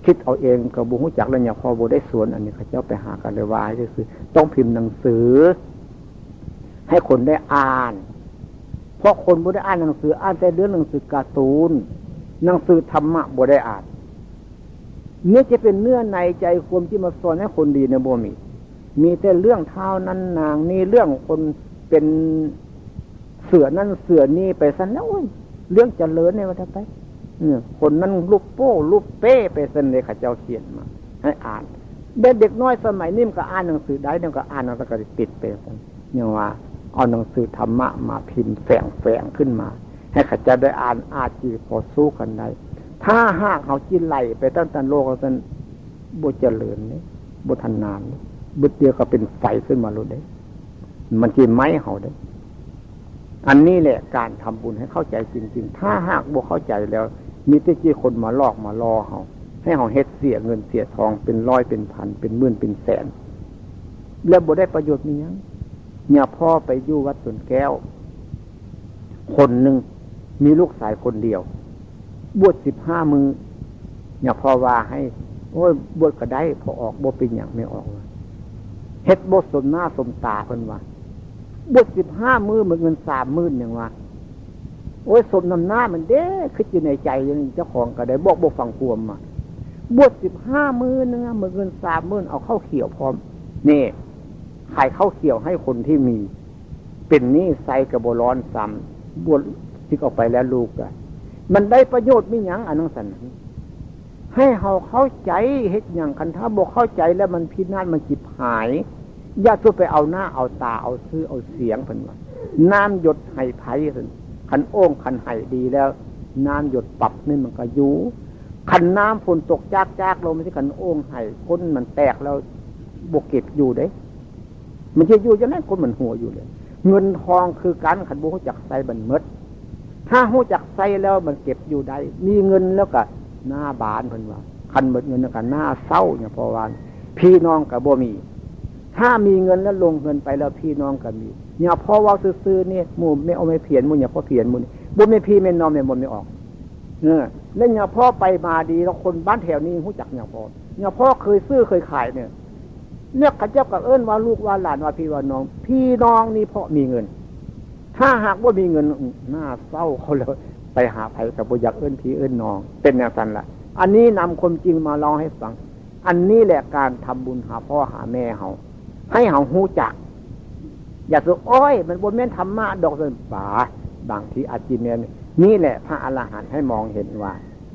คิดเอาเองกับบุหุจักแล้วเนี่ยพอบได้สวน อันนี้เขาเจ้าไปหากันเลยว่าก็คือต้องพิมพ์หนังสือ ให้คนได้อ่าน เพราะคนบุได้อ่านหนังสืออ่านแต่เรื่องหนังสือการ์ตูน หนังสือธรรมะบุได้อ่านเนื้อจะเป็นเนื้อในใจความที่มาสอนให้คนดีในบ่มี มีแต่เรื่องเท้านั้นนางนี่เรื่องคนเป็นเสือนั่นเสือนี่ไปสั้นแล้วเรื่องเจริญในวัฏไปคนนั้นลูกโป้ลูกเป้ไปส้นเลยข้าเจ้าเขียนมา ให้อ่านเด็กเด็กน้อยสมัยนี้มันก็อ่านหนังสือได้เนี่ยก็อ่านแล้วก็ติดไปเนี่ยว่า เอาหนังสือธรรมะมาพิมพ์แฝงแฝงขึ้นมา ให้ข้าจ้าได้อ่านอาจีพอสู้กันได้ถ้าหากเขาจินไหลไปตั้งแต่โลกเขาเป็นบุเจริญนี่บุทันนานบุเดียวก็เป็นไฟขึ้นมาลุได้ มันจีไม้เขาได้ อันนี้แหละการทำบุญให้เข้าใจจริง ๆ ถ้าหากบุเข้าใจแล้ว มีแต่จีคนมาลอกมาลอเขาให้เขาเฮ็ดเสียเงินเสียทองเป็นร้อยเป็นพันเป็นหมื่นเป็นแสน แล้วบ่ได้ประโยชน์มียัง เนี่ยพ่อไปอยู่วัดสวนแก้ว คนหนึ่งมีลูกสายคนเดียว บวชสิบห้ามือเนี่ยพ่อว่าให้ โอ้ยบวชก็ได้พอออกบวชเป็นอย่างไม่ออกเฮ็ดบวชสมหน้าสมตาคนว่าบวชสิบห้ามือเหมือนเงินสามมื่นอย่างว่าโอ้ยสมนำหน้ามันเด้คิดอยู่ในใจยังเจ้าของก็ได้บอกบอกฟังควมมาบวชสิบห้ามือนึงเมื่อเงินสามมื่นเอาเข้าเขียวพร้อมนี่ ขายข้าวเขียวให้คนที่มี เป็นนี่ใส่กระบร้อนซ้ำบวชที่ออกไปแล้วลูกอะมันได้ประโยชน์ไม่ยั้งอันนั้นสันให้เขาเข้าใจเฮ็ดอย่างคันถ้าบอกเข้าใจแล้วมันพินาศมันจิบหายอย่าตัวไปเอาหน้าเอาตาเอาซื้อเอาเสียงเพิ่นว่าน้ำหยดไห้ไผ่เพิ่นขันโอ่งขันไห่ดีแล้ว น้ำหยดปรับนี่มันก็ยู่ขันน้ำฝนตกจากจากลงไม่ใช่ขันโอ่งไห่ก้นมันแตกแล้วบกเก็บอยู่เด้ มันจะอยู่จะนั่นคนมันหัวอยู่เลย เงินทองคือการขันบุจักใส่บันมดถ้าหูจักใส่แล้วมันเก็บอยู่ได้ มีเงินแล้วก็หน้าบานเพิ่นว่าคันหมดเงินแล้วก็หน้าเศร้าเนี่ยพอวานพี่น้องกับบ่มี ถ้ามีเงินแล้วลงเงินไปแล้วพี่น้องก็มีเนี่ยพอว่าซื้อๆนี่มูไม่เอาไม่เพียนมูเนี่ยพอเพียนมูบุญไม่พี่ไม่นอมเนี่ยมนไม่ออกเนอแล้วเนี่ยพ่อไปมาดีแล้วคนบ้านแถวนี้รู้จักเนี่ยพ่อเนี่ยพ่อเคยซื้อเคยขายเนี่ย เนี่ยขจับกับเอิ้นว่าลูกว่าหลานว่าพี่ว่าน้อง พี่น้องนี่เพราะมีเงิน ถ้าหากว่ามีเงินหน้าเศร้าเขาเลยไปหาไผ่กับบุญยักเอิ้นพี่เอิ้นน้อง เป็นอย่างนั้นละอันนี้นำความจริงมาเล่าให้ฟัง อันนี้แหละการทำบุญหาพ่อหาแม่เขาให้เขาหูจัก อย่าสุอ้อย มันบนแม่นธรรมะดอกเสินป่าบางทีอาจิเมนนี่แหละพระอรหันต์ให้มองเห็นว่า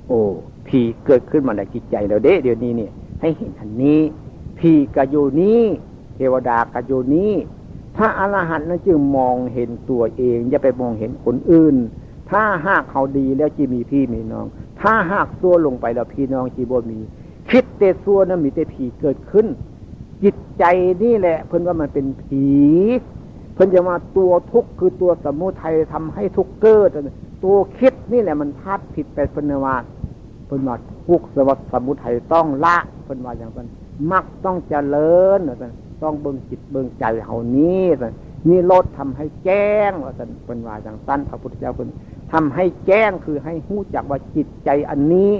โอ้ผีเกิดขึ้นมาในจิตใจเราเด้เดี๋ยวนี้เนี่ยให้เห็นอันนี้ ผีกโยนี้เทวดากโยนี้พระอรหันต์นั้นจึงมองเห็นตัวเอง อย่าไปมองเห็นคนอื่น ถ้าหากเขาดีแล้วจะมีพี่มีน้อง ถ้าหากซัวลงไปแล้วพี่น้องจีบมี คิดเตซัวนั้นมีแต่ผีเกิดขึ้น จิตใจนี่แหละ เพิ่นว่ามันเป็นผี เพิ่นจะมาตัวทุกข์คือตัวสมุทัยทำให้ทุกข์เกิดตัวคิดนี่แหละมันพลาดผิดไปเพิ่นว่าเพิ่นว่าทุกข์สวัสสมุทัยต้องละเพิ่นว่าอย่างนั้น มักต้องเจริญต้องเบิ่งจิตเบิ่งใจเฮานี้นี่ลดทำให้แจ้งว่าเป็นว่าอย่างสั้นพระพุทธเจ้าเป็นทำให้แจ้งคือให้หู้จักว่าจิตใจอันนี้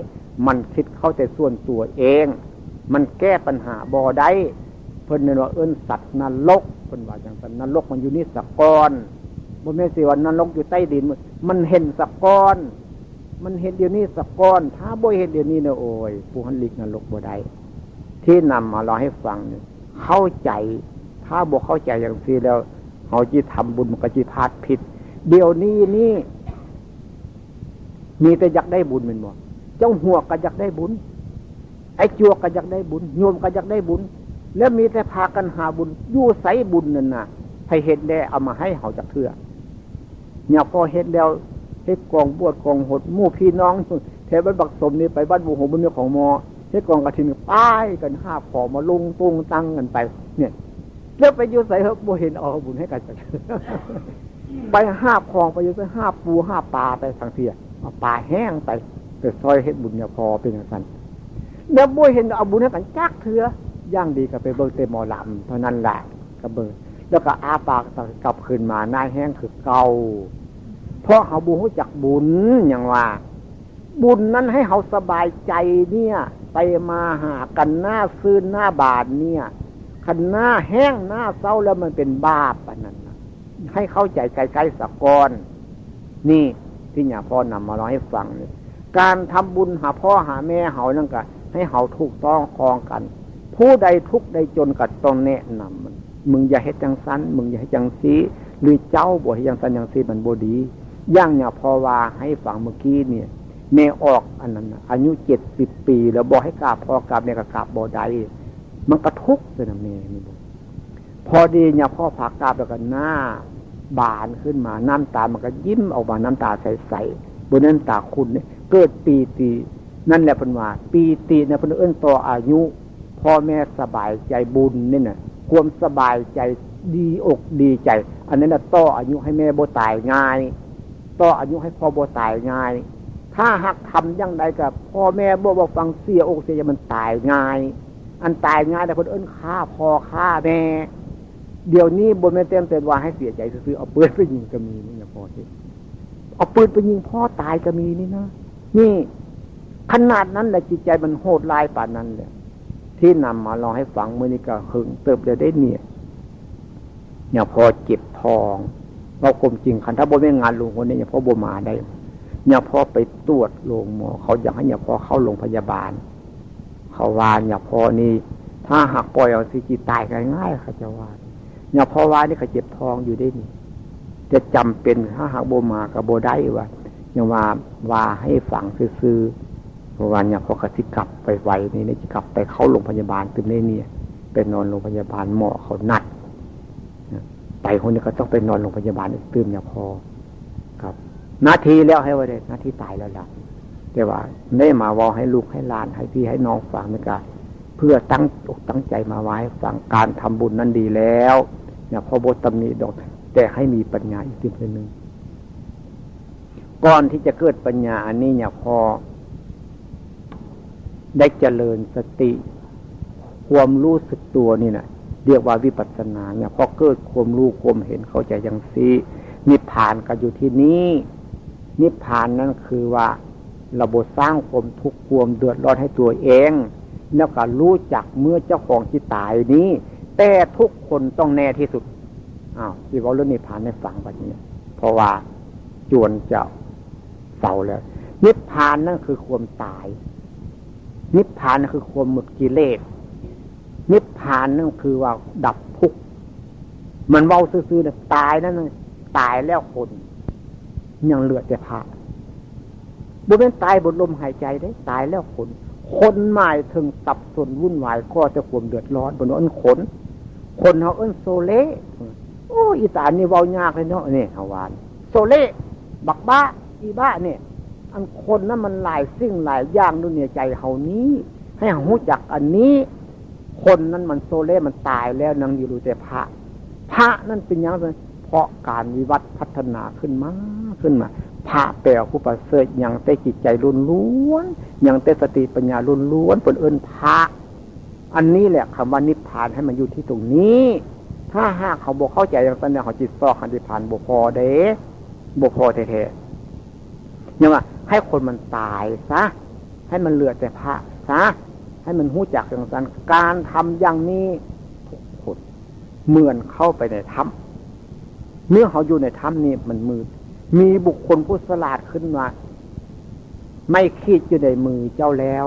มันคิดเข้าแต่ส่วนตัวเอง มันแก้ปัญหาบ่ได้เพิ่นเนว่าเอิ้นสัตว์นรกเพิ่นว่าอย่างนั้นนรกมันอยู่นี่สะกอนบ่แม่สิว่านรกอยู่ใต้ดิน มันเห็นสะกอนมันเห็นเดี๋ยวนี้สะกอนถ้าบ่เห็นเดี๋ยวนี้เนี่ยโอ้ยผู้หันลิกนรกบ่ได้ ที่นำมาเราให้ฟังเนี่ยเข้าใจ ถ้าบอกเข้าใจอย่างนี้แล้วเขาจีทำบุญมันก็จีพลาดผิด เดี๋ยวนี้นี่ มีแต่อยากได้บุญเป็นบ่เจ้าหัวก็อยากได้บุญ ไอ้จัวก็อยากได้บุญโยมก็อยากได้บุญ แล้วมีแต่พากันหาบุญยู่ใสบุญนั่นนะให้เห็นแล้เอามาให้เขาจากเถื่อเนี่ยพอเห็นแล้วเฮ็ดกองบวชกองหดมู่พี่น้องเทบันบักสมนี่ไปบ้านบุหงบุญเนี่ของมอ เฮ็ดกองกระถินป้ายกันห้าผอมาลุงตุงตั้งกันไป เนี่ยแล้วไปยู่ใส่เฮบเห็นเอาบุญให้กันไปห้าคลองไปยู่ใส่ห้าปูห้าปลาไปสังเทียปลาแห้งไปไปซอยเฮ็ดบุญเนี่ยพอเป็นอย่างนั้นแล้วบ่เห็นเอาบุญให้กันจักเถื่อย่างดีก็ไปเบิกเตมอลำเท่านั้นแหละก็เบิกแล้วก็อาปากกลับคืนมาหน้าแห้งคือเก่าเพราะเขาบุญรู้จักบุญอย่างว่า บุญนั้นให้เขาสบายใจเนี่ย ไปมาหากันหน้าซื่นหน้าบาดเนี่ยขันหน้าแห้งหน้าเศร้าแล้วมันเป็นบาปอันนั้นนะให้เข้าใจใกล้ๆสักกอนนี่ที่อย่าพ่อนำมาเล่าให้ฟังเนี่ยการทำบุญหาพ่อหาแม่เฮานั่นก็ให้เฮาถูกต้องคลองกัน ผู้ใดทุกใดจนกัดต้องแนะนำมันมึงอย่าให้จังสันมึงอย่าให้จังซีหรือเจ้าบ่ให้จังสันจังซีมันบดี ย่างเนี่ยพอว่าให้ฟังเมื่อกี้เนี่ย แม่ออกอันนั้นอายุเจ็ดสิบปี แล้วบอกให้กราบพอกราบเนี่ยก็กราบบ่ได้มันกระทุกเลยนะแม่นี่พอดีเนี่ยพ่อผักกาบแล้วก็หน้า บานขึ้นมาน้ำตามันก็ยิ้มออกมาน้ำตาใสๆบนนั้นตาคุณเนี่ยเกิดปีตีนั่นแหละเป็นว่าปีตีเนี่ยเป็นเอื้นต่ออายุ พ่อแม่สบายใจบุญนี่น่ะความสบายใจดีอกดีใจ อันนั้นนะต่ออายุให้แม่โบตายง่าย ต่ออายุให้พ่อโบตายง่าย ถ้าหักทำยังไงกับพ่อแม่บ่บ่ฟังเสียอกเสียมันตายง่าย อันตายง่ายแต่คนเอิ้นฆ่าพ่อฆ่าแม่ เดี๋ยวนี้บนแม่เต็มเต็มว่าให้เสียใจซื้อเอาปืนไปยิงก็มีนี่นะพ่อที่เอาปืนไปยิงพ่อตายก็มีนี่นะนี่ขนาดนั้นแหละจิตใจมันโหดลายป่านนั้นเลยที่นำมาลองให้ฟังเมื่อนี้ก็หึงเติบเลยได้เนี่ยเนี่ยพอเจ็บทองเราคมจริงคันถ้าบนไม่งานลุงคนนี้เนี่ยพ่อโบมาได้ เนี่ยพอไปตรวจโรงหมอ เขาอยากให้เนี่ยพอเข้าโรงพยาบาล เขาวานอย่าพอนี่ถ้าหักปล่อยเอาสิจิตายง่ายๆเขาจะว่านอย่าพอว่านี่เขาเจ็บทองอยู่ได้นี่จะจำเป็นถ้าหักโบมากับโบได้ว่าย่าว่าว่าให้ฝังซื้อเพราะวันเนี่ยพอกระสิกลับไปไวนี่นี่จะกลับไปเข้าโรงพยาบาลตื่นได้เนี่ยไปนอนโรงพยาบาลหมอเขานัดไปคนนี้ก็ต้องไปนอนโรงพยาบาลตื่นอย่าพอ นาทีแล้วให้ไว้เลยนาทีตายแล้วล่ะแต่ว่าได้มาวอให้ลูกให้หลาน ให้พี่ให้น้องฟังนี่ก็เพื่อตั้งอกตั้งใจมาไว้ฟังการทำบุญนั้นดีแล้วเนี่ยพอบทตำนี้ดอก แต่ให้มีปัญญาอีกทีหนึ่งก่อนที่จะเกิดปัญญาอันนี้เนี่ยพอได้เจริญสติ ความรู้สึกตัวนี่นะเรียกว่าวิปัสสนาเนี่ยพอเกิดความรู้ความเห็นเข้าใจอย่างซีนิพพานก็อยู่ที่นี้ นิพพานนั่นคือว่าระบบสร้างความทุกข์ความเดือดร้อนให้ตัวเอง แล้วก็รู้จักเมื่อเจ้าของที่ตายนี้ แต่ทุกคนต้องแน่ที่สุดอ้าวที่ว่าเรื่องนิพพานในฝังแบบนี้ เพราะว่าจวนจ้าเฝ้าแล้ว นิพพานนั่นคือความตาย นิพพานนั่นคือความหมดกิเลสนิพพานนั่นคือว่าดับทุกข์มันเว้าซื่อๆเนี่ยตายนั่นตายแล้วคน ยังเหลือแต่พระบุเป็นตายบนลมหายใจได้ ตายแล้วคนคนหมายถึงสับส่วนวุ่นวายก็จะขวมเดือดร้อนบนนั้นขน คนเขาเอิ้นโซเล่โอ้อีสานนี่เว้ายากเลยเนาะนี่ฮาวาน โซเล่บักบ้า อีบ้าเนี่ยอันคนนั้นมันหลายสิ่งหลายอย่างด้วยเนี่ยใจเฮานี้ ให้หูจักอันนี้ คนนั้นมันโซเล่มันตายแล้วนังอยู่รูแต่พระ พระนั่นเป็นยังไง เพราะการวิวัฒน์พัฒนาขึ้นมาขึ้นมาพระแปลผู้ประเสริฐยังเต้จิตใจรุนล้วนยังเต้สติปัญญารุนล้วนเป็นเอิญพระอันนี้แหละคำว่านิพพานให้มันอยู่ที่ตรงนี้ ถ้าหากเขาบอกเข้าใจอย่างนั้นเนี่เขาจิตซอกขันติพานบุพอเด้บุพอเท่ๆเนี่ยว่าให้คนมันตายซะให้มันเหลือแต่พระซะให้มันหู้จักอย่างนั้นการทำอย่างนี้ทุกคนเหมือนเข้าไปในถ้ำ เมื่อเขาอยู่ในถ้ำนี่มันมืด มีบุคคลผู้สลาดขึ้นมา ไม่คิดอยู่ในมือเจ้าแล้ว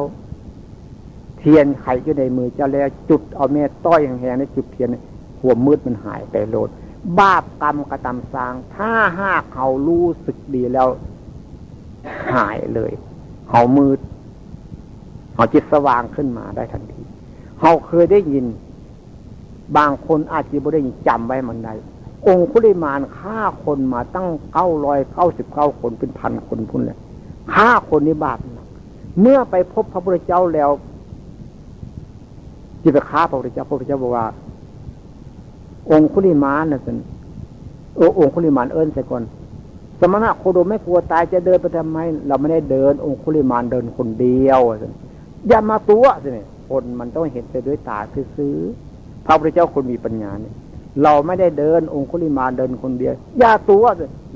เทียนไขอยู่ในมือเจ้าแล้ว จุดเอาเมตต้อยแหงๆในจุดเทียนหัวมืดมันหายไปโลด บาปกรรมกระตำสร้าง ถ้าห้าเขารู้สึกดีแล้ว หายเลย เขามืด เขาจิตสว่างขึ้นมาได้ทันทีเขาเคยได้ยิน บางคนอาจจะไม่ได้ยินจำไว้มันใด องคุลิมานฆ่าคนมาตั้งเก้าร้อยเก้าสิบเก้าคนเป็นพันคนพุ่นเลยฆ่าคนในบาปเมื่อไปพบพระพุทธเจ้าแล้วจิตฆ่าพระพุทธเจ้าพระพุทธเจ้าบอกว่า องคุลิมานนะสิโอองคุลิมานเอิญใส่ก่อนสมณะโคดมไม่กลัวตายจะเดินไปทำไม เราไม่ได้เดิน องคุลิมานเดินคนเดียวอย่ามาตัวสิคนมันต้องเห็นไปด้วยตาซื้อพระพุทธเจ้าคนมีปัญญาเนี่ย เราไม่ได้เดินองคุลิมาเดินคนเดียวอย่าตัว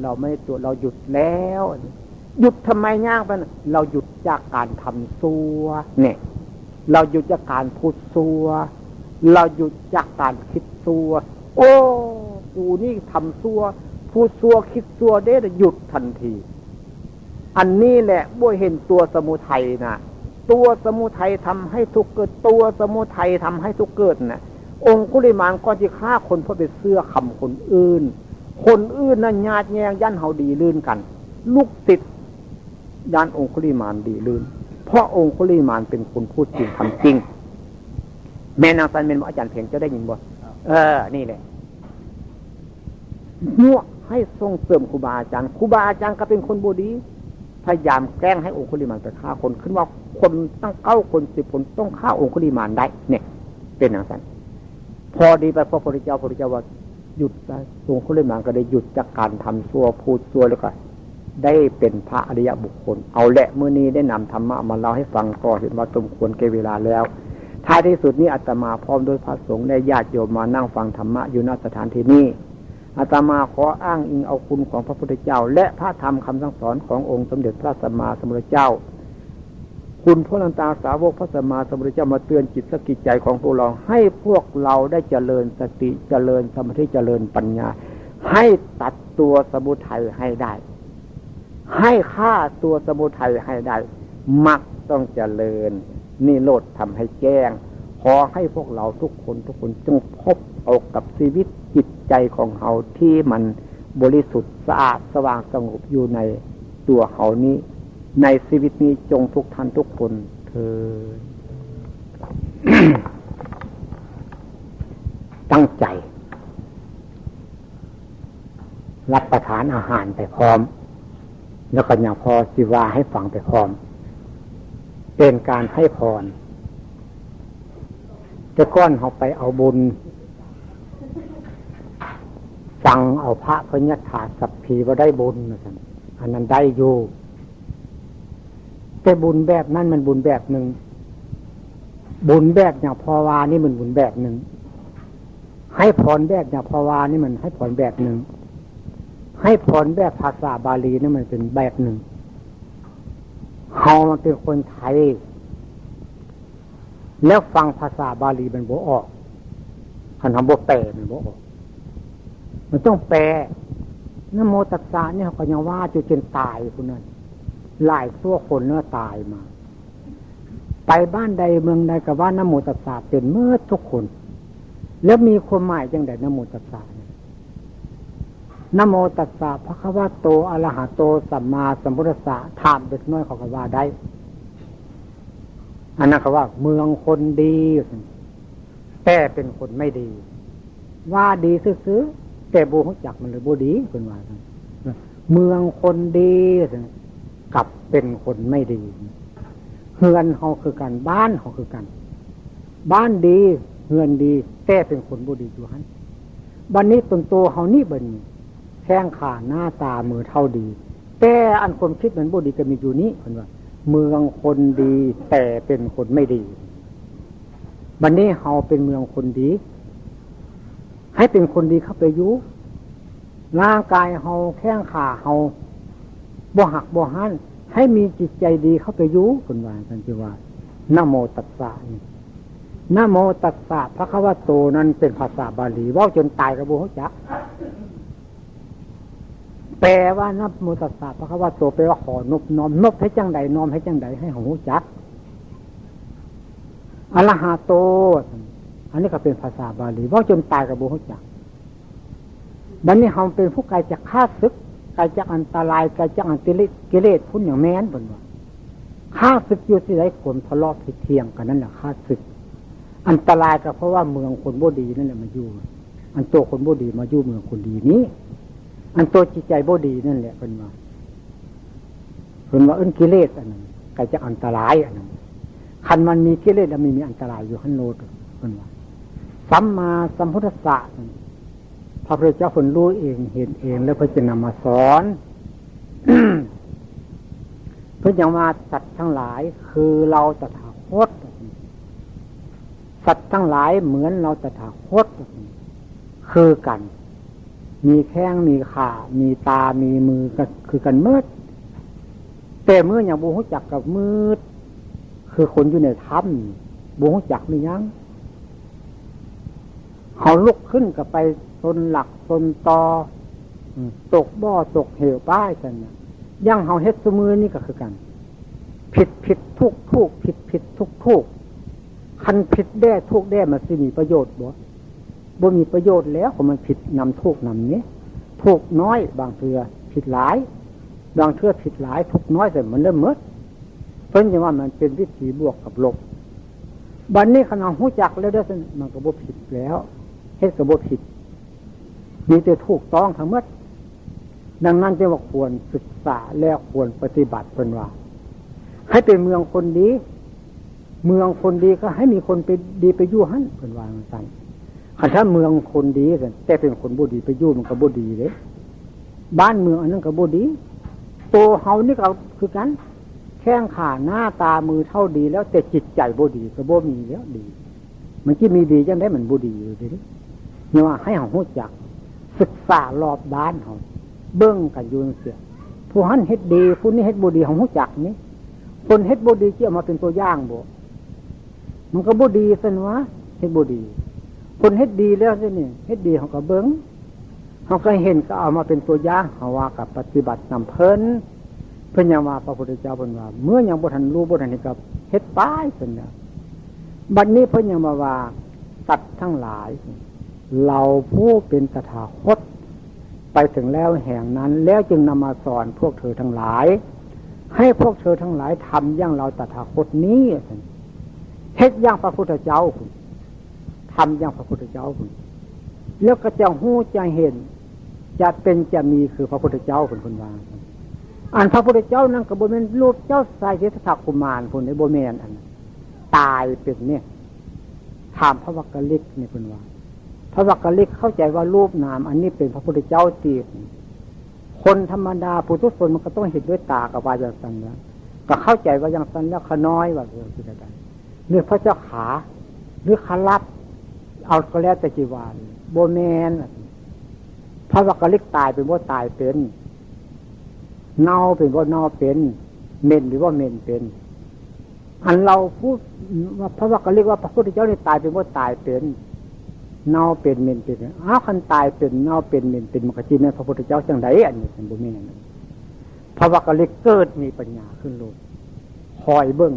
เราไม่ตัวเราหยุดแล้ว หยุดทำไมยากไปเราหยุดจากการทำซัวเนี่ย เราหยุดจากการพูดซัวเราหยุดจากการคิดซัวโอ้กูนี่ทำซัวพูดซัวคิดซัวได้หยุดทันที อันนี้แหละบ่เห็นตัวสมุทัยนะตัวสมุทัยทำให้ทุกเกิดตัวสมุทัยทำให้ทุกเกิดนะ องคุลิมานก็จะฆ่าคนเพราะไปเสื้อคำคนอื่น คนอื่นนั่นญาติแยงยันเฮาดีลื่นกัน ลูกติดยันองคุลิมานดีลื่น เพราะองคุลิมานเป็นคนพูดจริงทำจริง แม่นางสันเป็นอาจารย์เพียงจะได้ยินบ่เออ นี่แหละมั่วให้ส่งเสริมครูบาอาจารย์ครูบาอาจารย์ก็เป็นคนบูดี พยายามแกล้งให้องคุลิมานไปฆ่าคน ขึ้นว่าคนตั้งเก้าคนสิบคนต้องฆ่าองคุลิมานได้ เนี่ย เป็นอย่างนั้น พอดีไปพระพุทธเจ้าพระพุทธเจ้าว่าหยุดได้ทรงคุลิมานก็ได้หยุดจากการทำซัวพูดซัวแล้วก็ได้เป็นพระอริยบุคคล เอาแหละเมื่อนี้ได้นำธรรมะมาเล่าให้ฟังก็เห็นว่าสมควรเกเวลาแล้วท้ายที่สุดนี้อาตมาพร้อมด้วยพระสงฆ์ได้ญาติโยมมานั่งฟังธรรมะอยู่ณสถานที่นี้อาตมาขออ้างอิงเอาคุณของพระพุทธเจ้า และพระธรรมคำสั่งสอนขององค์สมเด็จพระสัมมาสัมพุทธเจ้า คุณพระลันตาสาวกพระสมมาสมุทรเจ้ามาเตือนจิตสกิจใจของพวกเรา ให้พวกเราได้เจริญสติเจริญสมาธิเจริญปัญญา ให้ตัดตัวสมุทัยให้ได้ ให้ฆ่าตัวสมุทัยให้ได้มักต้องเจริญนี่โลดทำให้แจ้ง ขอให้พวกเราทุกคนทุกคนจงพบเอากับชีวิตจิตใจของเขาที่มันบริสุทธิ์สะอาดสว่างสงบอยู่ในตัวเขานี้ ในชีวิตนี้จงทุกท่านทุกคนเธอตั้งใจ รับประทานอาหารไปพร้อม แล้วก็อย่างพอสิวาให้ฟังไปพร้อม เป็นการให้พรจะก้อนเขาไปเอาบุญฟังเอาพระพญาถาสัพพีว่าได้บุญอันนั้นได้อยู่ แต่บุญแบบนั้นมันบุญแบบหนึ่ง บุญแบบอย่างพอวานี่มันบุญแบบหนึ่ง ให้ผลแบบอย่างภาวานี่มันให้ผลแบบหนึ่ง ให้ผลแบบภาษาบาลีนี่มันเป็นแบบหนึ่งเฮามันเป็นคนไทย แล้วฟังภาษาบาลีมันบ่ออกคันทำบ่แปลมันบ่ออก มันต้องแปลนโมตัสสะเนี่ยเขาก็ยังว่าจนจนตายคนนั้น หลายตัวคนเนื้อตายมา ไปบ้านใดเมืองใดกับว่านโมตัสสะเป็นเมื่อทุกคน แล้วมีความหมายจังไดนโมตัสสะนโมตัสสะพระคัมภีโตอรหะโตสัมมาสัมพุทธัสสะถามเด็กน้อยเขาก็ว่าได้ อันนั้นเขาว่า เมืองคนดี แต่เป็นคนไม่ดี ว่าดีซื้อแต่บูฮุจักมันเลยบูดีเป็นว่าเมืองคนดี กลับเป็นคนไม่ดีเฮือนเขาคือกันบ้านเขาคือกัน บ้านดีเฮือนดีแต่เป็นคนบูดีอยู่ฮันบันนี้ตนโตเขานี่บันแข้งขาหน้าตามือเท่าดี แต่อันคนคิดเหมือนบูดีก็มีอยู่นี้คนว่า เมืองคนดีแต่เป็นคนไม่ดีบันนี้เฮาเป็นเมืองคนดี ให้เป็นคนดีเข้าไปยุร่างกายเฮาแข้งขาเฮา บ่หักบ่หันให้มีจิตใจดีเข้าไปยุคนว่ากันจีว่านโมตัสสะนี่นโมตัสสะพระคัมภโตนั้นเป็นภาษาบาลีว่าจนตายกระบุจักแปลว่านโมตัสสะพระคัมภโตแปลว่าขอนบน้อมนบให้จังใดน้อมให้จังใดให้หูจักอรหาโต อันนี้ก็เป็นภาษาบาลีว่าจนตายกับบุหุจักบันนี้เราเป็นผู้กายจากฆ่าศึก กายจากอันตรายกายจากอันติลิกิเลสพุ่นอย่างแม้นบนว่าฆ่าศึกอยู่ที่ไรขมทะเลาะผิดเทียงกันนั่นแหละฆ่าศึก อันตรายก็เพราะว่าเมืองคนบดีนั่นแหละมาอยู่ อันตัวคนบดีมาอยู่เมืองคนดีนี้ อันตัวจิตใจบดีนั่นแหละเป็นว่าเป็นว่าอันกิเลสอันนั้นกายจากอันตรายอันนั้นคันมันมีกิเลสแล้วมีมีอันตรายอยู่ขั้นโลดเป็นว่าสัมมาสัมพุทธะพ ระพุทธเจ้าคนรู้เองเห็นเอง แล้วพระจะนำมาสอนเพื่อยังมาสัตว์ทั้งหลายคือเราตถาคตสัตว์ทั้งหลายเหมือนเราตถาคตคือกัน มีแข้งมีขามีตามีมือก็คือกันมืดแต่เมื่ออย่างบูฮุจักกับมืด คือคนอยู่ในถ้ำบูฮุจักไม่ยั้งเขาลุกขึ้นกับไป ตนหลักตนตอตกบ่อตกเหวป้ายกันนะย่างเขาเฮ็ดสมือนี่ก็คือกัน ผิดผิดทุกทุกผิดผิดทุกทุกคันผิดแด้ทุกแด้มันสิมีประโยชน์บ่บ่มีประโยชน์แล้วของมันผิดนำทุกนำนี้ทุกน้อย บางเทือผิดหลาย บางเทือผิดหลาย ทุกน้อยแต่มันเริ่มเมื่อเพิ่นจะว่ามันเป็นวิถีบวกกับลบบันนี้ขณะหูจักแล้วเด้อมันก็บ่ผิดแล้วเฮ็ดกับบ่ผิด มีแต่ถูกต้องทั้งหมดดังนั้นจึงว่าควรศึกษาแล้วควรปฏิบัติเป็นว่า ให้เป็นเมืองคนดี เมืองคนดีก็ให้มีคนไปดีไปยู่หันเป็นว่าสั่นถ้าเมืองคนดีกันแต่เป็นคนบุดีไปยู่มันก็บุดีเลยบ้านเมืองอันนั้นก็บุดีโตเฮานี่ก็คือกันแข้งขาหน้าตามือเท่าดีแล้วแต่จิตใจบุดีก็บุมีแล้วดี มันที่มีดีจังได้เหมือนบุดีอยู่ดีเนี่ยว่าให้เขาหูจัก ศึกษารอบด้านเขาเบิ้งกันยูนเสียผู้หันเฮ็ดดีผู้นี้เฮ็ดบุดีของหูจักนี้คนเฮ็ดบุดีเกี่ยมาเป็นตัวย่างบ่มันก็บุดีสินวะเฮ็ดบุดีคนเฮ็ดดีแล้วสินี่เฮ็ดดีเขาก็เบิ้งเขาก็เห็นก็เอามาเป็นตัวย่างเขาว่ากับปฏิบัตินำเพลินเพื่อนยังว่าพระพุทธเจ้าเป็นว่า เมื่อยังบุทันรู้บุทันเห็นกับเฮ็ดป้ายเป็นเนี่ยบัดนี้เพื่อนยังมาว่าตัดทั้งหลาย เราผู้เป็นตถาคตไปถึงแล้วแห่งนั้นแล้วจึงนำมาสอนพวกเธอทั้งหลาย ให้พวกเธอทั้งหลายทำอย่างเราตถาคตนี้เฮ็ดอย่างพระพุทธเจ้าคุณทำอย่างพระพุทธเจ้าคุณแล้วก็จะหู้จะเห็น จะเป็นจะมีคือพระพุทธเจ้าคุณคุณวางอันพระพุทธเจ้านั่งกับบนเป็นรูปเจ้าสายเทศกุมารคุณในโบเมนอัน ตายเป็นเนี่ยถามพระวักกะลิกเนี่ยคุณวาง พระวักกะลิกเข้าใจว่ารูปนาม อันนี้เป็นพระพุทธเจ้าตีคนธรรมดาปุถุชนมันก็ต้องเห็นด้วยตากับวาจาสันแล้วก็เข้าใจว่าอยังสันแล้วขน้อยว่าเรื่องที่ใดหรือพระเจ้าขาหรือขาลับเอาก็แล้วแต่จีวานโบแมนพระวักลิกตายเป็นว่าตายเป็นเน่าเป็นว่าเน่าเป็นเมนหรือว่าเมนเป็น อันเราพูดว่าพระวักลิกว่าพระพุทธเจ้านี่ตายเป็นว่าตายเป็น เน่าเป็นเมนเป็นอ้าวคันตายเป็นเน่าเป็นเมนเป็นมกจีแม่พระพุทธเจ้าจังไดอันนี้เป็นบุญแม่พระวักลิกเกิดมีปัญญาขึ้นลงคอยเบิ้ง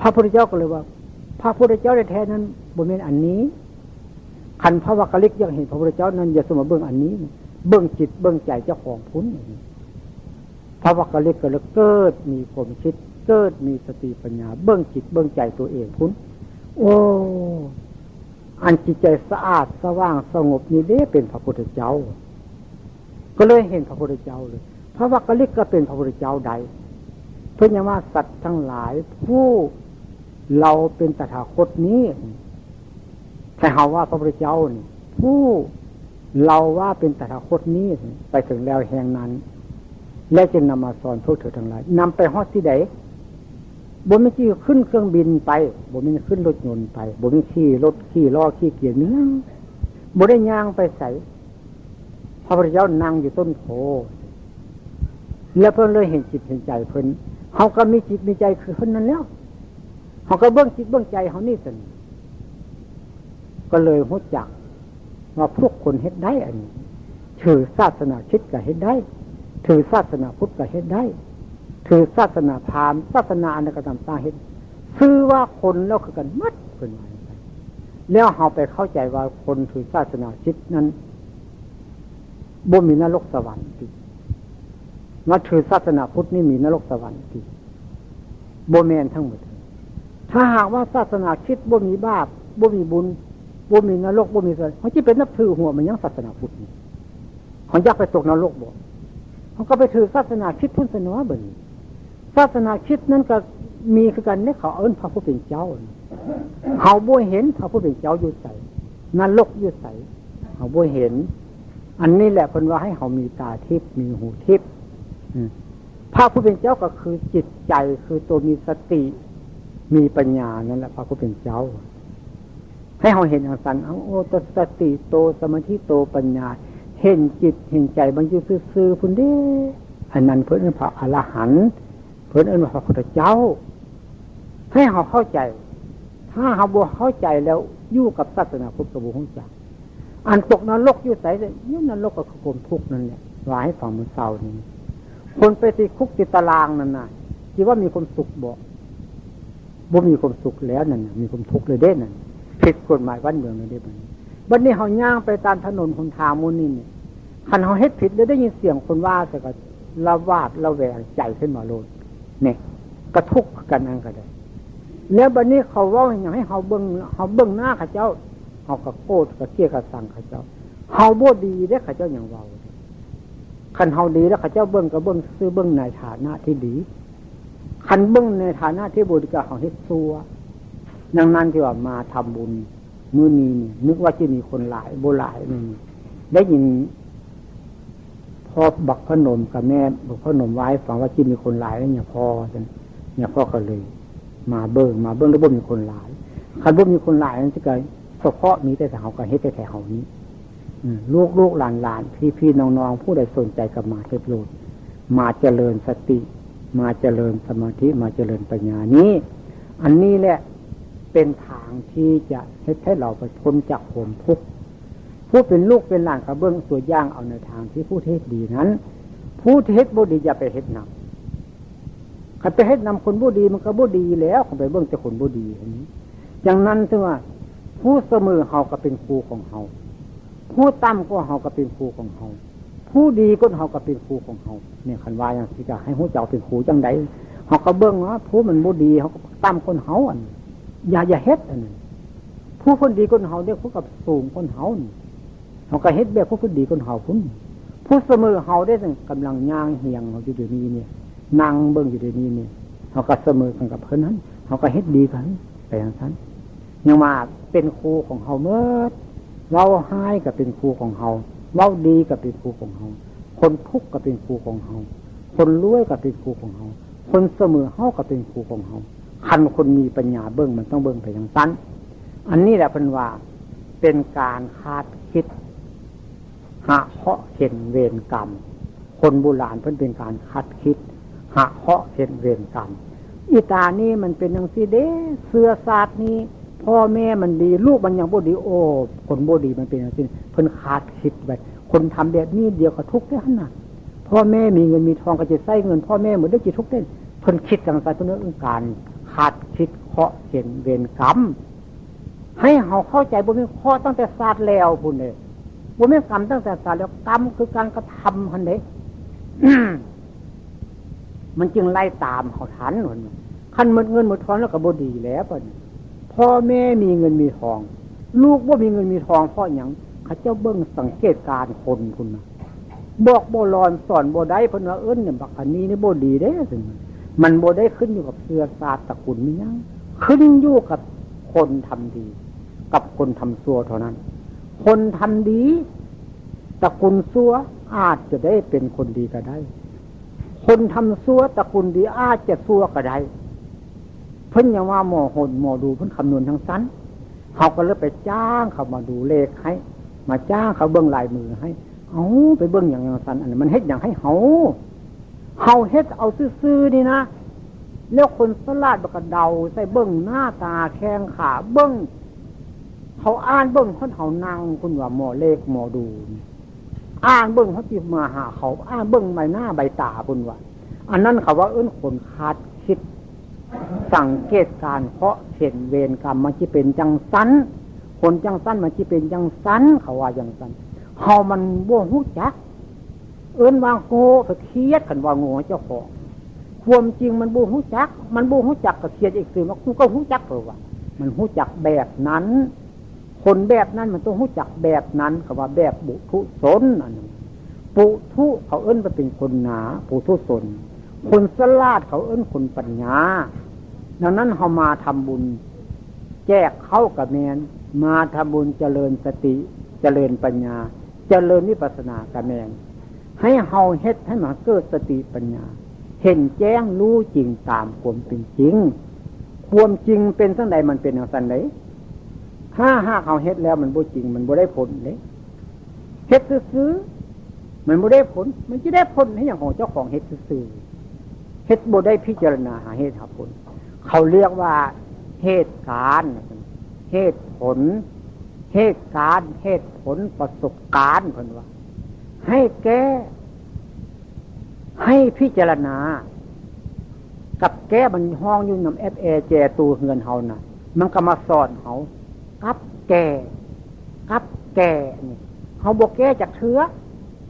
พระพุทธเจ้าก็เลยว่า พระพุทธเจ้าแท้นั้นบุญแม่อันนี้ขันพระวักลิกยังเห็นพระพุทธเจ้านั้นอย่าสมเบื้องอันนี้ เบื้องจิตเบื้องใจเจ้าของพุ้นพระวักลิกก็เลยเกิดมีความคิด เกิดมีสติปัญญา เบื้องจิตเบื้องใจตัวเองพุ้น โอ้ อันจิตใจสะอาดสว่างสงบนี่เด้เป็นพระพุทธเจ้า ก็เลยเห็นพระพุทธเจ้าเลย พระวักลิกก็เป็นพระพุทธเจ้าใด เพื่อว่าสัตว์ทั้งหลายผู้เราเป็นตถาคตนี้ถ้าเฮาว่าพระพุทธเจ้านี่ผู้เราว่าเป็นตถาคตนี้ไปถึงแล้วแห่งนั้น และจึงนำมาสอนพวกเธอทั้งหลายนำไปฮอดที่ใดบน ไม่ขี่ขึ้นเครื่องบินไปบนไม่ขึ้นรถยนต์ไปบนไม่ขี่รถขี่ล้อขี่เกียร์นี้ยบนได้ย่างไปใส่พระพุทธเจ้านั่งอยู่ต้นโพแล้วเพิ่นเลยเห็นจิตเห็นใจเพิ่นเขาก็มีจิตมีใจคือเพิ่นนั้นแล้วเขาก็เบื้องจิตเบื้องใจเขานี่สิก็เลยหัวจักว่าพวกคนเฮ็ดได้อันนี้ถือศาสนาชิดกับเฮ็ดได้ ถือศาสนาพุทธกับเฮ็ดได้ ถือศาสนาพราหมณ์ศาสนาอันกระทำตาเฮ็ดซื้อว่าคนแล้วคือกันมัดเป็นไงแล้วเราไปเข้าใจว่าคนถือศาสนาชิดนั้นบ่มีนรกสวรรค์ติมาถือศาสนาพุทธนี่มีนรกสวรรค์ติโบแมนทั้งหมด ถ้าหากว่าศาสนาชิดบ่มีบาปบ่มีบุญบ่มีนรกบ่มีอะไรค์เขาที่เป็นนับถือหัวมันยังศาสนาพุทธเขาอยากไปตกนรกบ่เขาก็ไปถือศาสนาคิดพุทธนวเบิ่ง ศาสนาคิดนั้นก็มีคือกันนี่เขาเอิ้นพระผู้เป็นเจ้า เขาบ่เห็นพระผู้เป็นเจ้าอยู่ใส่นรกอยู่ใส่เขาบ่เห็น อันนี้แหละคนว่าให้เขามีตาทิพย์มีหูทิพย์พระผู้เป็นเจ้าก็คือจิตใจคือตัวมีสติ มีปัญญานั่นแหละพระผู้เป็นเจ้า ให้เราเห็นอย่างสันเอาโอตสติโตสมาธิโตปัญญา เห็นจิตเห็นใจบรรยุซื่อๆพุ่นเด้อันนั้นเพื่อนพระอรหันต์ เพื่อนเอ็นพระพุทธเจ้า ให้เขาเข้าใจ ถ้าเขาบวเข้าใจแล้วยู่กับศาสนาพุทธกระบุของจักอันตกนรกอยู่ใส่เลยนี่นรกก็คือความทุกนั่นแหลายให้ฟังมันเศร้านี่คนไปติดคุกติดตารางนั่นน่ะคิดว่ามีความสุขบอกบ่มีความสุขแล้วนั่นมีความทุกข์เลยเด้นั่นผิดกฎหมายบ้านเมืองไม่ได้บันบันนี้เขาย่างไปตามถนนคนทางมูนี่เนี่ยคันเขาเฮ็ดผิดแล้วได้ยินเสียงคนว่าแต่ก็ละวาดละแวงใจขึ้นมาโลด เนี่ยกระทุกกันนั่งก็ได้แล้วบันนี้เขาว่าอย่างให้เขาเบิ้งเขาเบิ้งหน้าข้าเจ้าเขากระโกดกระเกี้ยกระสังข้าเจ้าเขาบ่ดีได้ข้าเจ้าอย่างเบาคันเฮาดีแล้วข้าเจ้าเบิ้งก็เบิ้งซื้อเบิ้งในฐานะที่ดีคันเบิ้งในฐานะที่บุญก็เขาเฮ็ดซัวดังนั้นที่ว่ามาทำบุญมื้อนี้นี่นึกว่าจะมีคนหลายโบหลายนี่ได้ยิน พ่อบักพนมกับแม่บักพนมไว้ฟังว่าที่มีคนหลายแล้วเนี่ยพ่อเนี่ยพ่อก็เลย มาเบิ้งมาเบิ้งแล้วบ่มีคนหลายคันบ่มีคนหลายนั่นจะเกิดเฉพาะมีแต่เขากับเฮ็ดแต่แถวนี้ลูกลูกหลานหลานพี่พี่น้องน้องผู้ใดสนใจกับมาเทพโลดมาเจริญสติ มาเจริญสมาธิมาเจริญปัญญานี้ อันนี้แหละเป็นทางที่จะให้ให้เราไปพ้นจากผมทุกข์ ผู้เป็นลูกเป็นหลานกระเบื้องตัวย่างเอาในทางที่ผู้เทศดีนั้น ผู้เทศบุดีอย่าไปเฮ็ดนำขันไปเฮ็ดนำคนบุดีมันก็บุดีแล้วเขาไปเบื้องแต่คนบุดีอย่างนี้อย่างนั้นถึงว่า ผู้เสมอเฮาก็เป็นครูของเฮาผู้ต่ำก็เฮาก็เป็นครูของเฮาผู้ดีก็เฮาก็เป็นครูของเฮาเนี่ยขันวาอย่างที่จะให้หัวเจ้าเป็นครูจังไดเฮาก็เบื้องว่าผู้มันบุดีเขาก็ต่ำคนเฮาอันอย่าอย่าเฮ็ดอันนั้นผู้คนดีคนเฮาเดียกผู้กับสูงคนเฮา เขาก็เฮ็ดแบบผู้คนดีคนเฮาคุณผู้เสมอเฮาได้ักำลังย่างเหียงเขาอยู่เดี๋ยวนี้เนี่ยนั่งเบิ้งอยู่เดี๋ยวนี้เนี่ยเขาก็เสมอกันกับเพื่อนนั้นเขาก็เฮ็ดดีกันไปอย่างนั้นยังมาเป็นครูของเฮาเมื่อเราให้กับเป็นครูของเฮาเราดีกับเป็นครูของเฮาคนทุกข์กับเป็นครูของเฮาคนรวยกับเป็นครูของเฮาคนเสมอเฮากับเป็นครูของเฮาคันคนมีปัญญาเบิ้งมันต้องเบิ้งไปอย่างสั้น อันนี้แหละเป็นว่าเป็นการคาดคิด หะเพาะเห็นเวรกรรม คนโบราณเพิ่นเป็นการคัดคิดหะเพาะเห็นเวรกรรมอีตานี่มันเป็นอย่างสีเด้เสื้อศาสตร์นี้พ่อแม่มันดี ลูกมันยังบ่ดีโอ้คนบ่ดีมันเป็นอย่างนี้เพิ่นคาดคิดไปคนทำแบบนี้เดียวก็ทุกข์ได้ขนาดพ่อแม่มีเงินมีทองก็จะใส่เงิน พ่อแม่เหมือนได้จิตทุกข์ได้เพิ่นคิดจังไรเพิ่นเรื่องการคาดคิดเคาะเห็นเวรกรรมให้เขาเข้าใจบ่มีข้อตั้งแต่ศาสตร์แล้วพุ่นเลย บ่าไมีกรรมตั้งแต่ศาสแล้วกรรมคือการกระทำพันเด้มันจึงไล่ตามเขาทันหนุนขันหมดเงินหมดทองแล้วก็บดีแล้วป่ะพ่อแม่มีเงินมีทอง ลูกว่ามีเงินมีทองเพราะอย่างเขาเจ้าเบิ้งสังเกตการคนคุณนะบอกโบรอนสอนโบได้พนว่าเอิญเนี่ยบักอันนี้นี่โบดีได้สิมันโบได้ขึ้นอยู่กับเสื้อซาตะกุลนี่ยังขึ้นอยู่กับคนทำดี กับคนทำซัวเท่านั้น คนทำดีตะกุลซัวอาจจะได้เป็นคนดีก็ได้ คนทำซัวตระกูลดีอาจจะซัวก็ได้ เพิ่นยังว่าหมอหนหมอดูเพิ่นคำนวณทั้งสั้นเขาก็เลยไปจ้างเขามาดูเลขให้ มาจ้างเขาเบิ้งลายมือให้เอาไปเบิ้งอย่างสั้นอันนี้มันเฮ็ดอย่างให้เขาเขาเฮ็ดเอาซื่อๆนี่นะแล้วคนสลาดบกระเดาใส่เบิ้งหน้าตาแข้งขาเบิ้ง เขาอ่านเบิ้งคนเขานั่งคุณว่าหมอเลขหมอดูอ้างเบิ้งเขาจีมาหา เขาอ้างเบิ้งใบหน้าใบตาบุญว่าอันนั้นเขาว่าเอื้นคนคาดคิด สังเกตการเพราะเห็นเวรกรรมมันจะเป็นจังสันคนจังสันมันจะเป็นจังสันเขาว่าจังสันเขามันบ่หูจัก เอื้นวางโง่ไปเครียดกันว่าโง่เจ้าของความจริงมันบูหูจัก มันบูหูจักกับเคียดอีกสื่อว่ากูก็หูจักเปล่าวะมันหูจักแบบนั้น คนแบบนั้นมันต้องรู้จักแบบนั้นคำว่าแบบบุทุสนอันนี้ปุทุเขาเอิ้นไปเป็นคนหนาปุทุสน คนสลาดเขาเอิ้นคนปัญญา ดังนั้นเขามาทำบุญ แจกเข้ากับแมนมาทำบุญเจริญสติ เจริญปัญญา เจริญวิปัสสนากับแมนให้เฮาเฮ็ดให้มาเกิดสติปัญญา เห็นแจ้งรู้จริงตามความเป็นจริง ความจริงเป็นทั้งใดมันเป็นอย่างสันไหน ถ้าหากเขาเฮ็ดแล้วมันบ่จริง มันบ่ได้ผลเลยเฮ็ดซื้อมันบ่ได้ผล มันจะได้ผลให้อย่างของเจ้าของเฮ็ดซื้อเฮ็ดบ่ได้พิจารณาหาเหตุหาผล เขาเรียกว่าเหตุการณ์เหตุผลเหตุการณ์เหตุผลประสบการณ์เพิ่นว่า ให้แก้ ให้พิจารณา กับแก้มันห้องอยู่นำเอฟเอเจตูเฮือนเฮานะ่ะ มันก็มาสอนเขา กับแก่กับแก่นี่เขาบกแก้จากเถือ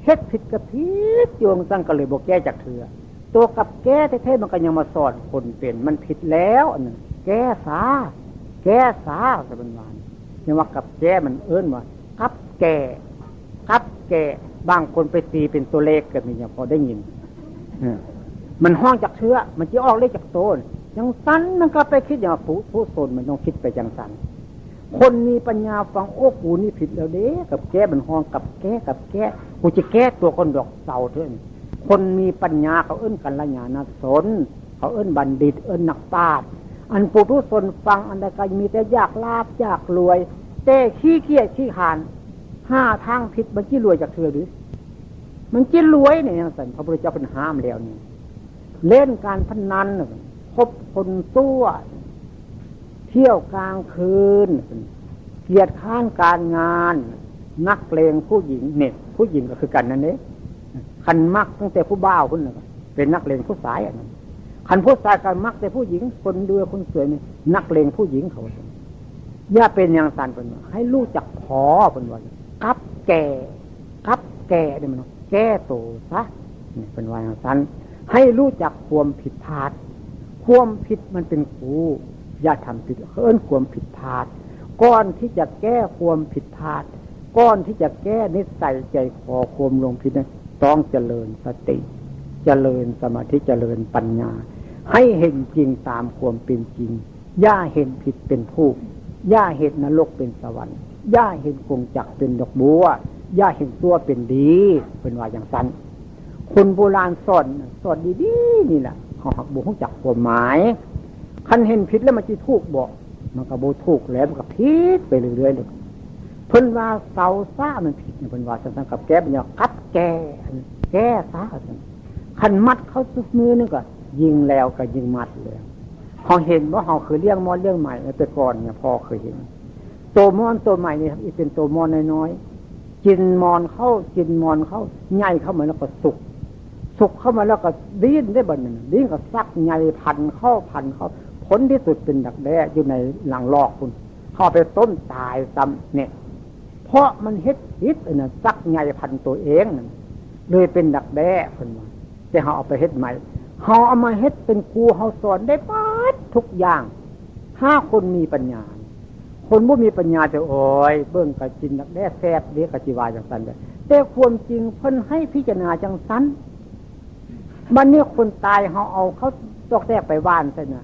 เฮ็ดผิดกับพิษโยงสั่งก็เลยบกแก้จากเถือตัวกับแก้แท้ๆมันก็ยังมาสอนคนเป็นมันผิดแล้วอันนึงแก้สาแก้สาสะบันวานยังว่ากับแก้มันเอื้นว่ากับแก่กับแก่บางคนไปตีเป็นตัวเลขก็มีอย่างพอได้ยินมันห้องจากเชื้อ มันจะออกเลขจากโตนยังสั้นมันก็ไปคิดอย่างผู้ผู้สนมันต้องคิดไปอย่างสั้น คนมีปัญญาฟังโอ้กูนี่ผิดแล้วเด้กับแก้บันห้องกับแก้กับแก้กูจะแก้ตัวคนดอกเสาเถอะคนมีปัญญาเขาเอื้นกันละญาณสนเขาเอื้นบัณฑิตเอื้นนักปราชญ์อันปุถุชนฟังอันใดก็มีแต่อยากลาบอยากรวยเต้ขี้เกียจขี้ขานห้าทางผิดมันจี้รวยจากเธอหรือ มันจี้รวยเนี่ยสันพระพุทธเจ้าเป็นห้ามแล้วนี่เล่นการพนันพบคนตัว ที่ยวกลางคืน เกียรติข้านการงาน นักเลงผู้หญิงเนี่ยผู้หญิงก็คือกันนั่นเองคันมักตั้งแต่ผู้บ้าคนหนึ่งเป็นนักเลงผู้สายอันนั้นคันผู้ชายกันมักแต่ผู้หญิง คนเดือคนสวยนี่นักเลงผู้หญิงเขาอย่าเป็นอย่างสันเป็นให้รู้จักพอเป็นวันกับแก่กับแก่เนี่ยมันแก้ตัวซะเนี่ยเป็นวันอย่างสันให้รู้จักความผิดพลาด ความผิดมันเป็นครู อย่าทำผิดเอิ้นความผิดพลาด ก้อนที่จะแก้ความผิดพลาด ก้อนที่จะแก้นิสัยใจคอความลงผิดนั้นต้องเจริญสติ เจริญสมาธิเจริญปัญญา ให้เห็นจริงตามความเป็นจริงย่าเห็นผิดเป็นผู้ย่าเห็นนรกเป็นสวรรค์ย่าเห็นกงจักเป็นดอกบัวย่าเห็นตัวเป็นดีเป็นว่าอย่างสั้นคนโบราณสอนสอนดีๆนี่แหละเขาหักบุกจักความหมาย คันเห็นผิดแล้วมันจะทุกบอกมันก็บูถูกแล้วมันก็พิษไปเรื่อยๆเลยเพิ่นว่าเสาซ่ามันผิดเนี่ยเพิ่นว่าสังกับแก้เป็นอย่างกัดแก้แก้ซ่าขันมัดเขาซุกมือนึงก็ยิงแล้วก็ยิงมัดเลยเขาเห็นว่าเขาเคยเลี้ยงมอนเลี้ยงใหม่แต่ก่อนเนี่ยพอเคยเห็นตัวมอนตัวใหม่นี่อีเป็นตัวมอนน้อยๆกินมอนเข้ากินมอนเข้าใหญ่เข้ามาแล้วก็สุกสุกเข้ามาแล้วก็ดิ้นได้บันหนึ่งดิ้นก็ซักใหญ่พันเข้าพันเข้า ผลที่สุดเป็นดักแด้อยู่ในหลังลอกคุณเข้าไปต้นตายซ้ำเนี่ย เพราะมันเฮ็ดฮิตเนี่ยซักใหญ่พันตัวเองเลยเป็นดักแด้คนมาแต่เขาเอาไปเฮ็ดใหม่เขาเอามาเฮ็ดเป็นครูเขาสอนได้ปัดทุกอย่าง ถ้าคนมีปัญญา คนบ่มีปัญญาจะโอ้ยเบิ่งกับจินดักแด้แซบเรียกกจิวาจังสันเลยแต่ความจริงเพิ่นให้พิจารณาจังสันบันนี้คนตายเขาเอาเขาตอกแทกไปว่านใช่ไหม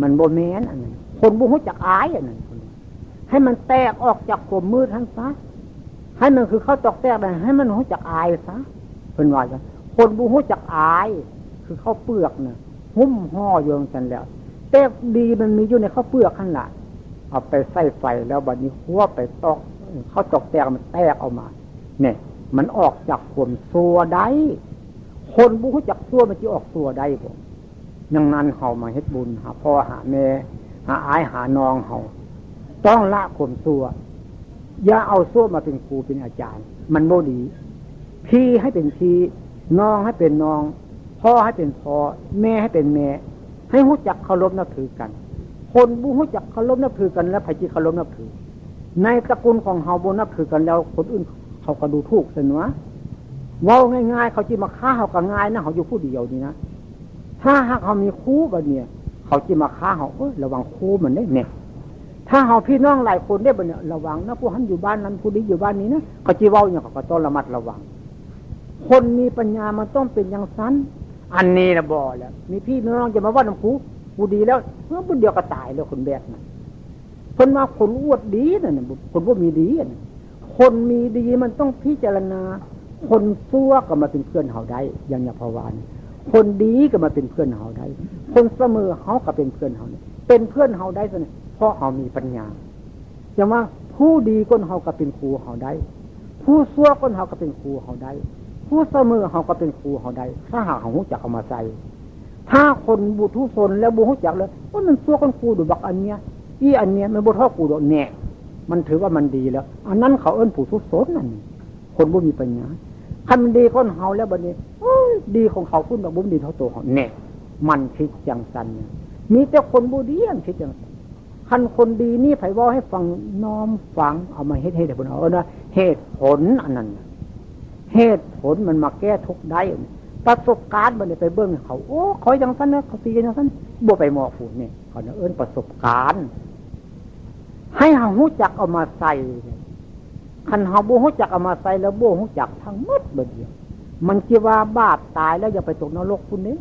มันโบแมนอันนั้นคนบุหุจักอายอันนั้นให้มันแตกออกจากขมมืดทั้งซะให้มันคือเขาตอกแตกไปให้มันหุจักอายซะเป็นว่าจะคนบุหุจักอาย คือเขาเปลือกเนี่ยหุ้มห่อโยงกันแล้วแต่ดีมันมีอยู่ในข้าวเปลือกขั้นละเอาไปใส่ไฟแล้วบัดนี้หัวไปตอกเขาตอกแตกมันแตกออกมา เนี่ย มันออกจากขมซัวได้คนบุหุจักซัวมันจะออกซัวได้ผม ยังนั้นเขามาเฮ็ดบุญหาพ่อหาแม่หาอายหานองเขาต้องละข่มตัวอย่าเอาซัวมาเป็นครูเป็นอาจารย์ มันโมดี พี่ให้เป็นพี่น้องให้เป็นน้อง พ่อให้เป็นพ่อแม่ให้เป็นแม่ ให้หู้จักเคารพนับถือกัน คนบูหู้จักเคารพนับถือกัน แล้วพจิเคารพนับถือ ในตระกูลของเฮาบนนับถือกันแล้วคนอื่นเขาก็ดูถูกเสนอว่าง่ายๆเขาจีมาฆ่าเขาก็ง่ายนะเขาอยู่ผู้เดียวนี่นะ ถ้าหากเขามีคู่แบบเนี่ยเขาจะมาฆ่าเขาเออระวังคู่มันได้เนี่ย ถ้าเขาพี่น้องหลายคนได้แบบเนี่ยระวังนะผู้หันอยู่บ้านนั้นผู้นี้อยู่บ้านนี้นะเขาจีว่าอย่างเขาก็ต้องระมัดระวัง คนมีปัญญามันต้องเป็นอย่างสั้นอันนี้นะบอแล้วมีพี่น้องจะมาว่าน้ำคูกูดีแล้วเมื่อบุญเดียวก็ตายแล้วคนแบบนั้นคนมาคนอวดดีนะ่ะคนว่ามีดีนะคนมีดีมันต้องพิจารณา คนซัวก็มาเป็นเพื่อนเขาได้อย่างยาพวาน คนดีก็มาเป็นเพื่อนเฮาได้ คนเสมอเฮาก็เป็นเพื่อนเฮาเป็นเพื่อนเฮาได้สิเพราะเฮามีปัญญาจะว่าผู้ดีก้นเฮาก็เป็นครูเฮาได้ ผู้ซัวก้นเฮาก็เป็นครูเฮาได้ ผู้เสมอเฮาก็เป็นครูเฮาได้ ถ้าหากเฮาหูจักเอามาใส่ถ้าคนบุทุชนแล้วบุหูจักเลยว่ามันซัวก้นครูดูบักอันเนี้ยอีอันเนี้ยมันบุท่อกูดแน่มันถือว่ามันดีแล้ว อันนั้นเขาเอิ้นผู้ทุชนนั่นคนบุมีปัญญา คันดีคนเฮาแล้วบัดนี้ดีของเขาคุณแบบบุญดีเท่าตัวเขาเนี่ยมันคิดจังสันเนี่ยมีแต่คนบูดียงคิดจังสันคันคนดีนี่ไผว่าให้ฟังน้อมฟังเอามาเฮ็ดให้เด็กคนเอานะเหตุผลอันนั้นเหตุผลมันมาแก้ทุกได้ประสบการณ์มันไปเบื้องเขาโอ้ขออย่างสั้นนะเขาตีอย่างสั้นบวไปหมอผูเนี่ยเขาเอิ้นประสบการณ์ ให้หาหูจักเอามาใส่ คันหาบูหูจักเอามาใส่แล้วบูหูจักทั้งหมดเดียวมันคิดว่าบาปตายแล้วอย่าไปตกนรกคุณนี้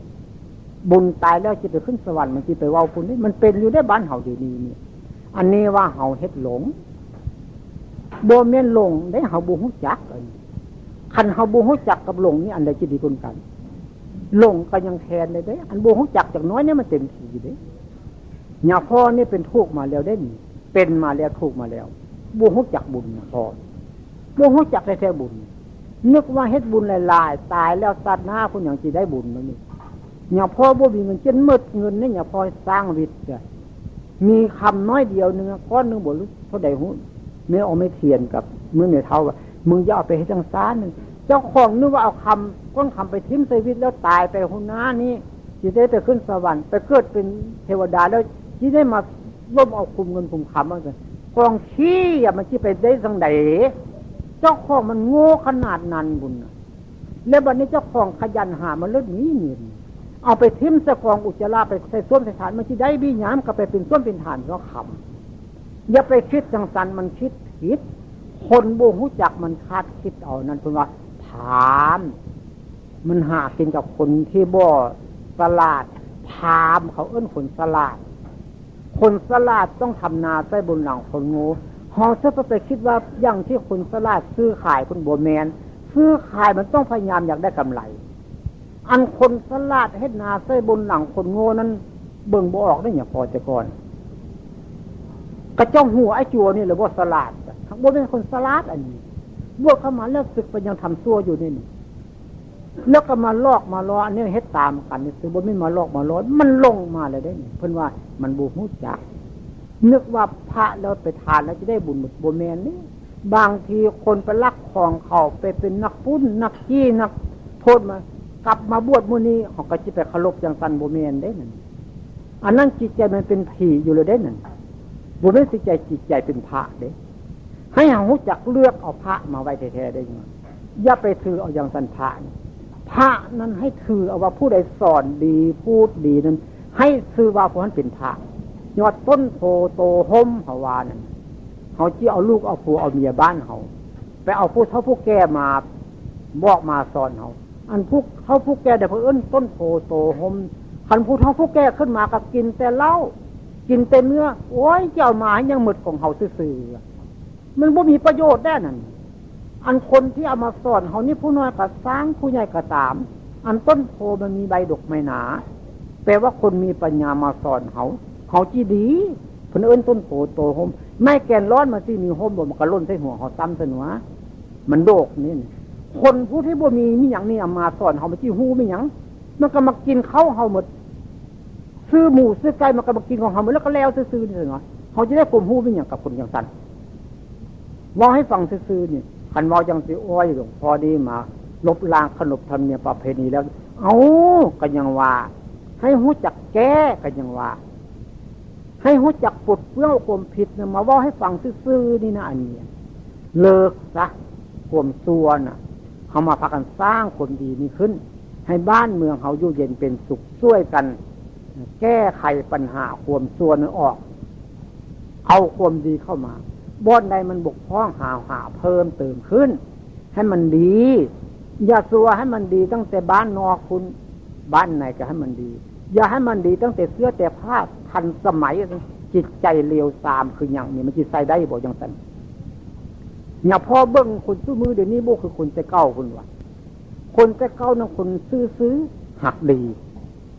บุญตายแล้วจะไปขึ้นสวรรค์มันจะไปว่าคุณนี้มันเป็นอยู่ได้บ้านเฮาดีนี้นี่อันนี้ว่าเฮาเฮ็ดหลงโบเมียนหลงได้เฮาบูหูจักคันเฮาบูหูจักกับหลงนี่อันใดจะดีกว่ากันหลงก็ยังแทนเลยเด้ อันบูหูจักจากน้อยเนี่ยมันเต็มทีเด้ยาพ่อนี่เป็นทุกมาแล้วได้เป็นมาแล้วทุกมาแล้วบูหูจักบุญพ่อ บูหูจักแท้บุญ นึกว่าเฮ็ดบุญหลายๆตายแล้วสัตว์หน้าคุณอย่างที่ได้บุญมันนี่อย่าพ่อบ่มีเงินเจนมืดเงินนี่อย่าพ่อสร้างวิทย์มีคำน้อยเดียวหนึ่งก้อนหนึ่งบรู้เท่าใดหุ้นเมื่อเอาไม่เทียนกับเมื่อเมื่อเท่าว่ามึงจะเอาไปให้จังซาหนึ่งเจ้าของนึกว่าเอาคำก้อนคำไปทิ้มใส่วิทย์แล้วตายไปหุ่นน้านี่จีได้ไปขึ้นสวรรค์ไปเกิดเป็นเทวดาแล้วจีได้มาร่วมเอาคุมเงินคุมคำมาเลยกองขี้อย่ามันจีไปได้สังใดเจ้าของมันโง่ขนาดนั้นบุญแล้วบัดนี้เจ้าของขยันหามันเลือดนี้เงียเอาไปทิ้มสะกองอุจจาระไปใส่ส้วมใส่ฐานมันที่ได้บี้ย้ำก็ไปเป็นส้วมเป็นฐานก็คำอย่าไปคิดจังสันมันคิดผิด คนบูหูจักมันคาดคิดเอานั่นเป็นว่าถาม มันหากินกับคนที่บ่สลาดถามเขาเอื้นคนสลาด คนสลาดต้องทำนาใส่บนหลังคนงู หอจะไปคิดว่าอย่างที่คุณสลาดซื้อขายคุณโบแมนซื้อขายมันต้องพยายามอยากได้กำไร อันคนสลาดให้นาใส่บนหลังคนโง่นั้น เบิ่งบ่ออกได้อย่างพอจะก่อน กระเจ้าหัวไอ้จัวนี่หรือว่าสลาดทั้งบนเป็นคนสลาดอันนี้บวกเข้ามาแล้วศึกไปยังทำตัวอยู่นี่นี่แล้วก็มาลอกมาล้ออันนี้เฮ็ดตามกันนี่คือบนไม่มาลอกมาล้อมันลงมาเลยได้เพิ่นว่ามันบูหูจัก นึกว่าพระแล้วไปทานแล้วจะได้บุญหมดโบแมนนี่บางทีคนไปลักของเขาไปเป็นนักปุ้นนักจี้นักโทษมากลับมาบวชมุนีเขาก็จะไปเคารพอย่างสันโบแมนได้นั่นอันนั้นจิตใจมันเป็นผีอยู่เลยได้นั่นบุญไม่สิใจจิตใจเป็นพระเด้ให้หาหูจักเลือกเอาพระมาไว้แท้ๆได้ยังอย่าไปถือเอาอย่างสันพระพระนั้นให้ถือเอาว่าผู้ใดสอนดีพูดดีนั้น ให้ซื้อว่าผู้นั้นเป็นพระ ยอดต้นโพโตห่มหวานั่นเขาจีเอาลูกเอาผัวเอาเมียบ้านเขาไปเอาผู้เท่าผู้แก่มาบอกมาสอนเขาอันผู้เขาผู้แก่เดี๋ยวเพื่อนต้นโพโตห่มขันผู้เท่าผู้แก่ขึ้นมากับกินแต่เหล้ากินแต่เนื้อโอ้ยเจ้าหมายังหมดของเขาซื่อมันบ่มีประโยชน์แน่นั่นอันคนที่เอามาสอนเขานี่ผู้น้อยก็สร้างผู้ใหญ่ก็ตาม อันต้นโพมันมีใบดกไม่หนาแปลว่าคนมีปัญญามาสอนเขา เขาจีดีพนเอิ้นต้นโพโตหมไม่แกนร้อนมาที่มีหมบ่มันก็ล้นใส่หัวเขาซ้ำเสนอมันโดกนี่คนผู้ที่บ่มีมีอย่างนี้อามาสอนเขามาที่หูไม่หยังมันก็มากินเขาเขาหมดซื้อหมูซื้อไก่มันก็มากินของเขาหมดแล้วก็แล้วซื้อๆนี่เหรอเขาจะได้กลมหูไม่อย่างกับคนอย่างสันว่าให้ฟังซื้อๆนี่ขันว่ายังสิอ้อยหลวงพอดีมาลบล้างขนบธรรมเนียมประเพณีแล้ว เอากันยังว่า ให้หูจักแก้กันยังว่า ให้หูจักปลดเปลื้องความผิดเนี่ยมาว่าให้ฟังซื่อๆนี่นะอันนี้เลิกซะความซัวน่ะเขามาพากันสร้างคนดีนี้ขึ้น ให้บ้านเมืองเขาอยู่เย็นเป็นสุขช่วยกัน แก้ไขปัญหาความซัวนั้นออก เอาความดีเข้ามาบอนใดมันบกพร่องหาหาเพิ่มเติมขึ้น ให้มันดี อย่าสัวให้มันดีตั้งแต่บ้านนอกคุณบ้านไหนก็ให้มันดี อย่าให้มันดีตั้งแต่เสื้อแต่ผ้า ทันสมัย จิตใจเลวตามคืออย่างนี้มันจิตใส่ได้บอกอย่างนั้นอย่าพ่อเบิ้งคนซื้อมือเดี๋ยวนี้โบคือคนจะเก้าคุณวะคนจะเก้านั่นคนซื้อซื้อหักดี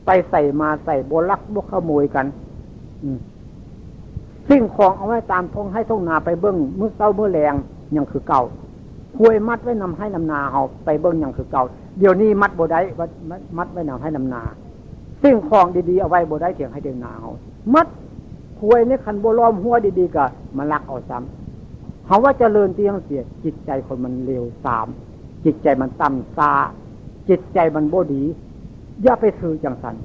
ไปใส่มาใส่โบลักโบขโมยกัน อืสิ่งของเอาไว้ตามทงให้ทงนาไปเบิ้งมือเต้ามือแรงยังคือเก่าควยมัดไว้นำให้นำนาเขาไปเบิ้งยังคือเก่า เดี๋ยวนี้มัดโบได้มัดไว้นำให้นำนา สิ่งของดีๆเอาไว้โบได้เถียงให้เดินนาเขามัดควยในคันโบล้อมหัวดีๆก็มาลักเอาซ้ำเขาว่าเจริญเตียงเสีย จิตใจคนมันเร็วสาม จิตใจมันต่ำซาจิตใจมันโบดี อย่าไปถือจังสัน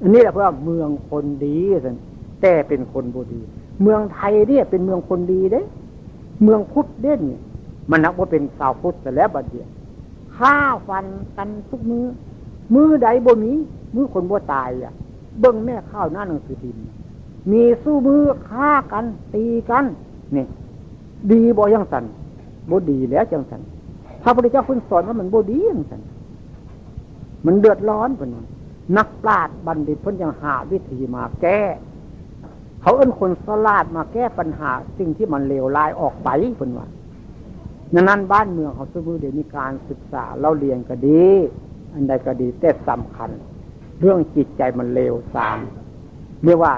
อันนี้แหละเพราะว่าเมืองคนดีสันแต่เป็นคนโบดี เมืองไทยเนี่ยเป็นเมืองคนดีเด้ เมืองพุทธเด่นมันนักว่าเป็นสาวพุทธแต่แล้วบัดเดียวฆ่าฟันกันทุกมื้อ มือใดบ่มีมือคนบ่ตายอะ เบิ้งแม่ข้าวหน้าหนังสือพิมพ์มีสู้มือฆ่ากัน ตีกันนี่ ดีบ่ยังสันบ่ดีแล้วจังสันพระพุทธเจ้าคุณสอนว่ามันบ่ดียังสันมันเดือดร้อนเป็นนักปราชญ์บัณฑิตพ้นยังหาวิธีมาแก้ เขาเอิ้นคนสลาดมาแก้ปัญหา สิ่งที่มันเลวร้ายออกไปเป็นว่าดังนั้นบ้านเมืองเขาสมือเดี๋ยวนี้การศึกษาเราเรียนก็ดี อันใดก็ดีแต่สำคัญ เรื่องจิตใจมันเลวสามเรียกว่า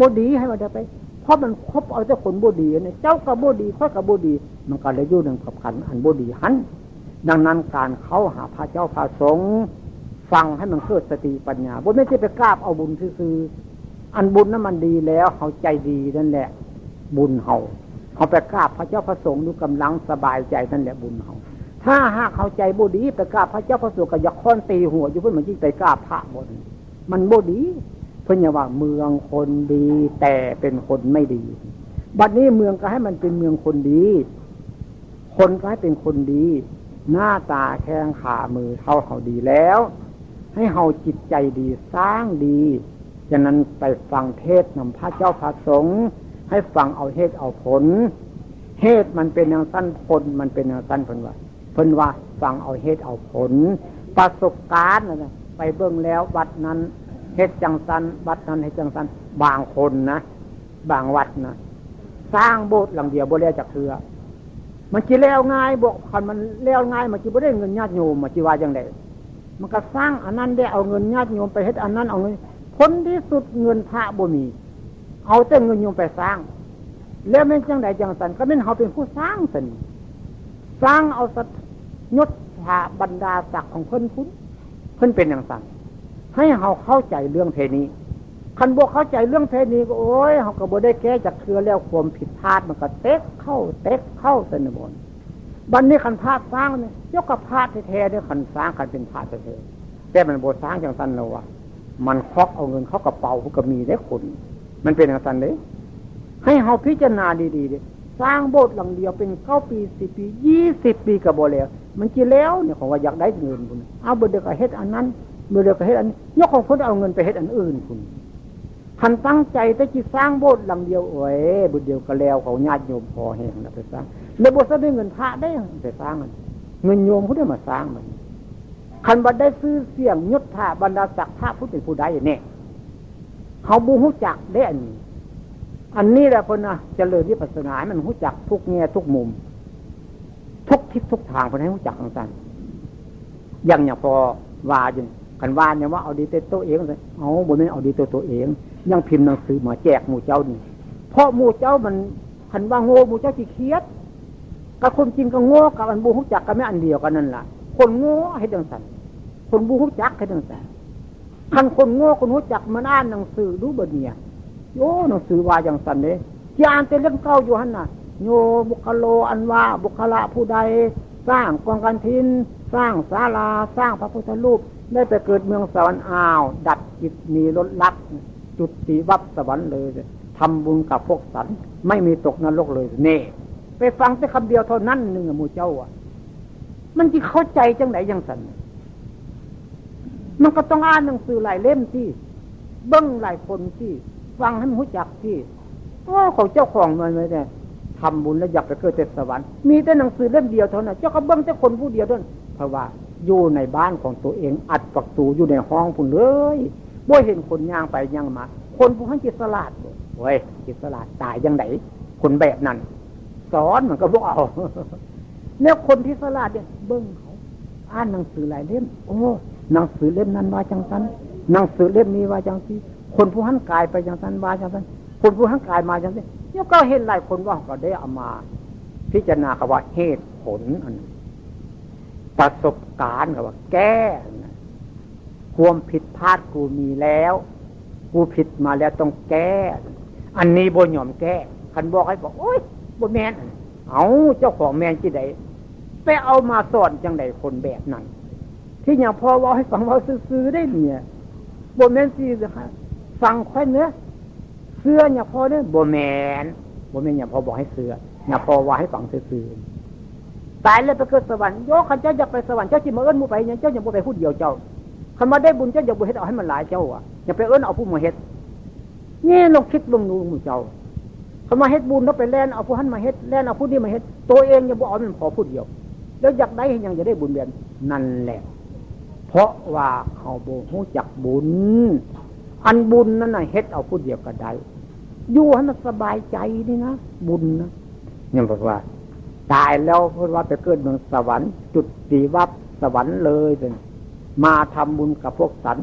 บดีให้มันได้ไป เพราะมันครบเอาแต่คนบดีเนี่ยเจ้ากับบดีค่อยกับบดี มันก็เลยยุ่งหนึ่งกับขันอันบดีหันดังนั้นการเข้าหาพระเจ้าพระสงฆ์ฟังให้มันเกิดสติปัญญาบ่ไม่ใช่ไปกราบเอาบุญซื้ออันบุญนั้นมันดีแล้วเขาใจดีนั่นแหละ บุญเขาเขาไปกราบพระเจ้าพระสงฆ์ดูกำลังสบายใจนั่นแหละบุญเขา ถ้าหากเขาใจบดีไปกราบพระเจ้าพระสงฆ์ก็อยากค้อนตีหัวอยู่เพื่อนมันยิ่ไปกราบพระบนมันบดี เพื่อนว่าเมืองคนดี แต่เป็นคนไม่ดี บัดนี้เมืองก็ให้มันเป็นเมืองคนดี คนก็ให้เป็นคนดี หน้าตาแข้งขามือเท่าเขาดีแล้ว ให้เฮาจิตใจดีสร้างดีฉะนั้นไปฟังเทศนำพระเจ้าพระสงฆ์ให้ฟังเอาเหตุเอาผลเหตุมันเป็นอย่างสั้นผลมันเป็นอย่างสั้นผลว่า เพิ่นว่าฟังเอาเหตุเอาผล ประสบการณ์นะไปเบื้องแล้ววัดนั้นเหตุจังสันวัดนั้นเหตุจังสันบางคนนะบางวัดนะสร้างโบสถ์หลังเดียวโบเรียจากเถือมันจีแล้วง่ายบอกคันมันแล้วง่ายมันจีบ่ได้เงินญาติโยมมันจีว่าอย่างไรมันก็สร้างอันนั้นได้เอาเงินญาติโยมไปเฮ็ดอันนั้นเอาเงินผลที่สุดเงินพระบ่มี เอาแต่เงินโยมไปสร้าง แล้วไม่จังใดจังสันก็เป็นเขาเป็นผู้สร้างสันสร้างเอาสัต ยศถาบรรดาศักดิ์ของเพิ่นพุ้นเพิ่นเป็นอย่างสันให้เขาเข้าใจเรื่องเพณีคันบวกเข้าใจเรื่องเพณีก็โอ้ยเขาก็บ่ได้แก้จากเครือแล้วความผิดพลาดมันก็เต็กเข้าเต็กเข้าเสนบนบันนี้คันพลาดสร้างเนี่ยยกกับพลาดแท้ๆเนี่ยคันสร้างคันเป็นพลาดแท้ๆแต่มันโบสร้างอย่างสั้นเลยวะมันคอกเอาเงินเข้ากระเป๋าก็มีได้คน มันเป็นอย่างสั้นเลยให้เขาพิจารณาดีๆดิสร้างโบสถ์หลังเดียวเป็นเก้าปีสิบปียี่สิบปีกับโบแล้ว มันจีแล้วเนี่ยของว่าอยากได้เงินคุณเอาเบอร์เดียวกับเฮ็ดอันนั้นเบอร์เดียวกับเฮ็ดอันนี้ยกของคนเอาเงินไปเฮ็ดอันอื่นคุณทันตั้งใจแต่จีสร้างโบสถ์หลังเดียวโอ้ยบุญเดียวก็แล้วเขาญาติโยมพอแห่งนะไปสร้างแล้วโบสถ์ได้เงินพระได้ไปสร้างมันเงินโยมเขาได้มาสร้างมันคันบัดได้ซื้อเสียงยศถาบรรดาศักดิ์พระผู้เป็นผู้ใดเนี่ยเขาบูฮุจักได้อันนี้ อันนี้แหละคนนะเจริญที่ปัสนามันหูจักทุกแง่ทุกมุม ทุกทิศทุกทางคนให้หูจักต่างๆอย่างอย่างพอวาจนขันวาเนี่ยว่าเอาดีเตตัวเองเลยเอาบนนี้เอาดีตัวตัวเอง ยังพิมพ์หนังสือมาแจกหมู่เจ้านี่เพราะหมู่เจ้ามันขันว่าโง่หมู่เจ้าจีเคียดกับคนจริงก็โง่กับอันบูฮุจักกันไม่อันเดียวกันนั่นแหละคนโง่ให้ดังสันคนบูฮุจักให้ดังสันคันคนโง่คนหูจักมันอ่านหนังสือดูบเนี่ยโยหนังสือว่าอย่างสันเลยยานเป็นเรื่องเก่าอยู่หันน่ะ โยบุคโลอันว่าบุคละผู้ใด สร้างกองกันทิน สร้างศาลาสร้างพระพุทธรูป ได้ไปเกิดเมืองสวรรค์อ้าว ดัดจิตมีลดลัก จุดสีวับสวรรค์เลยทำบุญกับพวกสันไม่มีตกนรกเลยเน่ไปฟังแต่คำเดียวเท่านั้นหนึ่งมูเจ้าอะ มันจะเข้าใจจังไหนยังสันมันก็ต้องอ่านหนังสือหลายเล่มที่ เบิ้งหลายคนที่ ฟังให้มันรู้จักที่โอ้ของเจ้าของมันไม่ได้ ทำบุญแล้วอยากไปเกิดเทสวรรค์มีแต่หนังสือเล่มเดียวเท่านั้นเจ้าก็เบิ้งแต่คนผู้เดียวเท่านั้นเพราะว่าอยู่ในบ้านของตัวเอง อัดปักตูอยู่ในห้องพุ่นเลยบ่เห็นคนย่างไปย่างมา คนผู้ให้จิตสลาดเว้ยจิตสลาดตายยังไงคนแบบนั้นสอนมันก็บอกเอาเนี่ยคนที่สลาดเนี่ยเบิ้งเขาอ่านหนังสือหลายเล่มโอ้หนังสือเล่มนั้นว่าจังสันหนังสือเล่มนี้ว่าจังสีคนผู้หันกายไปจังสันว่าจังสันคนผู้หันกายมาจังสี เนี่ยก็เห็นหลายคนว่าก็ได้เอามา พิจารณาคำว่าเหตุผลอันประสบการณ์คำว่า แก้ความผิดพลาดกูมีแล้ว กูผิดมาแล้วต้องแก้ อันนี้บนยอมแก้ คันบอกให้บอก โอ้ยบนแมนเอาเจ้าของแมนที่ใดไปเอามาสอนจังใดคนแบบนั้นที่อย่างพอว่าให้ฟังว่าซื้อได้เนี่ยบนแมนซีค่ะฟังค่อยเนื้อ เสื้อเนี่ยพอเนี่ยบแมนบแมนเนี่ยพอบอกให้เสื้อเนี่ยพอว่าให้ฟังซื้อตายแล้วไปเกิดสวรรค์โยขันเจ้าอยากไปสวรรค์เจ้าจิมาเอิญมูไปเนี่ยเจ้าอย่าไปพูดเดียวเจ้าคันมาได้บุญเจ้าอย่าบุเฮ็ดเอาให้มันหลายเจ้าอะอย่าไปเอิญเอาผู้มาเฮ็ดนี่ลองคิดลองดูมูเจ้าเขามาเฮ็ดบุญแล้วไปแล่นเอาผู้หันมาเฮ็ดแล่นเอาผู้นี้มาเฮ็ดตัวเองอย่าบอกเอามันพอพูดเดียว แล้วอยากได้ยังจะได้บุญเบียนนั่นแหละเพราะว่าเขาโบหูจักบุญ อันบุญนั่นน่ะเฮ็ดเอาพูดเดียวก็ได้ อยู่ให้มันสบายใจนี่นะบุญนะเนี่ยบอกว่า ตายแล้วเพราะว่าไปเกิดเมืองสวรรค์ จุดสีวับสวรรค์เลยเป็นมาทำบุญกับพวกสัน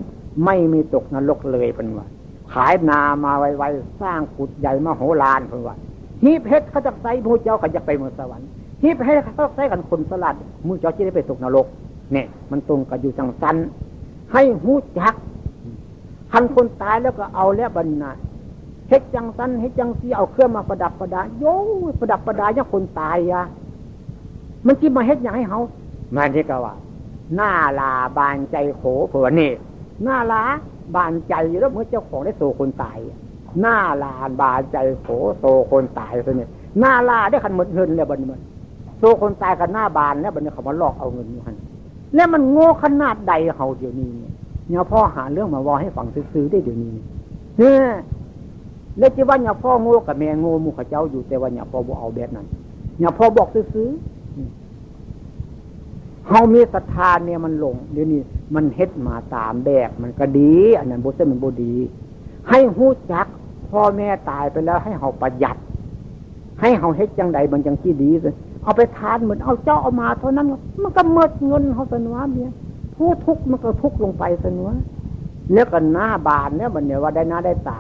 ไม่มีตกนรกเลยเป็นว่าขายนามาไวๆสร้างขุดใหญ่มาโหฬารเป็นว่าฮีเฮ็ดเขาจะใส่พระเจ้าเขาจะไปเมืองสวรรค์ฮีบให้เขาใส่กันคนสลัดมือเจ้าจะได้ไปตกนรกเนี่ยมันตรงกับอยู่จังสันให้หูจักคันคนตายแล้วก็เอาแล้วบรรณา เฮ็ดจังสันเฮ็ดจังสีเอาเครื่องมาประดับประดาโย่ประดับประดาอย่างคนตายอะมันคิดมาเฮ็ดอย่างให้เขามันที่กว่า หน้าลาบานใจโขเผื่อนี่หน้าลาบานใจแล้วเมื่อเจ้าของได้โซคนตาย หน้าลาบานใจโขโซคนตายตัวนี้หน้าลาได้ขันหมดเงินแล้วบันมันโซคนตายกับหน้าบานแล้วบันนี้เขามาหลอกเอาเงินอยู่หันแล้วมันโง่ขนาดใดเขาเดี๋ยวนี้เนี่ยพ่อหาเรื่องมาวอให้ฟังซื้อได้เดี๋ยวนี้เนี่ย แล้วจะว่าเนี่ยพ่อโง่กับแม่โง่มูขเจ้าอยู่แต่ว่าเนี่ยพ่อบอกเอาแบบนั้นเนี่ยพ่อบอกซื้อเขามีศรัทธาเนี่ยมันหลงเดี๋ยวนี้มันเฮ็ดมาตามแบบมันก็ดี อันนั้นบุษมันบุดี ให้หู้จัก พ่อแม่ตายไปแล้ว ให้เขาประหยัด ให้เขาเฮ็ดจังใดบางจังที่ดีเลยเอาไปทานเหมือนเอาเจ้าเอามาเท่านั้น มันก็เมิดเงินเขาสนวเนี่ยผู้ทุกข์มันก็ทุกข์ลงไปสนวแล้วก็หน้าบานเนี่ยมันเนี่ยว่าได้หน้าได้ตา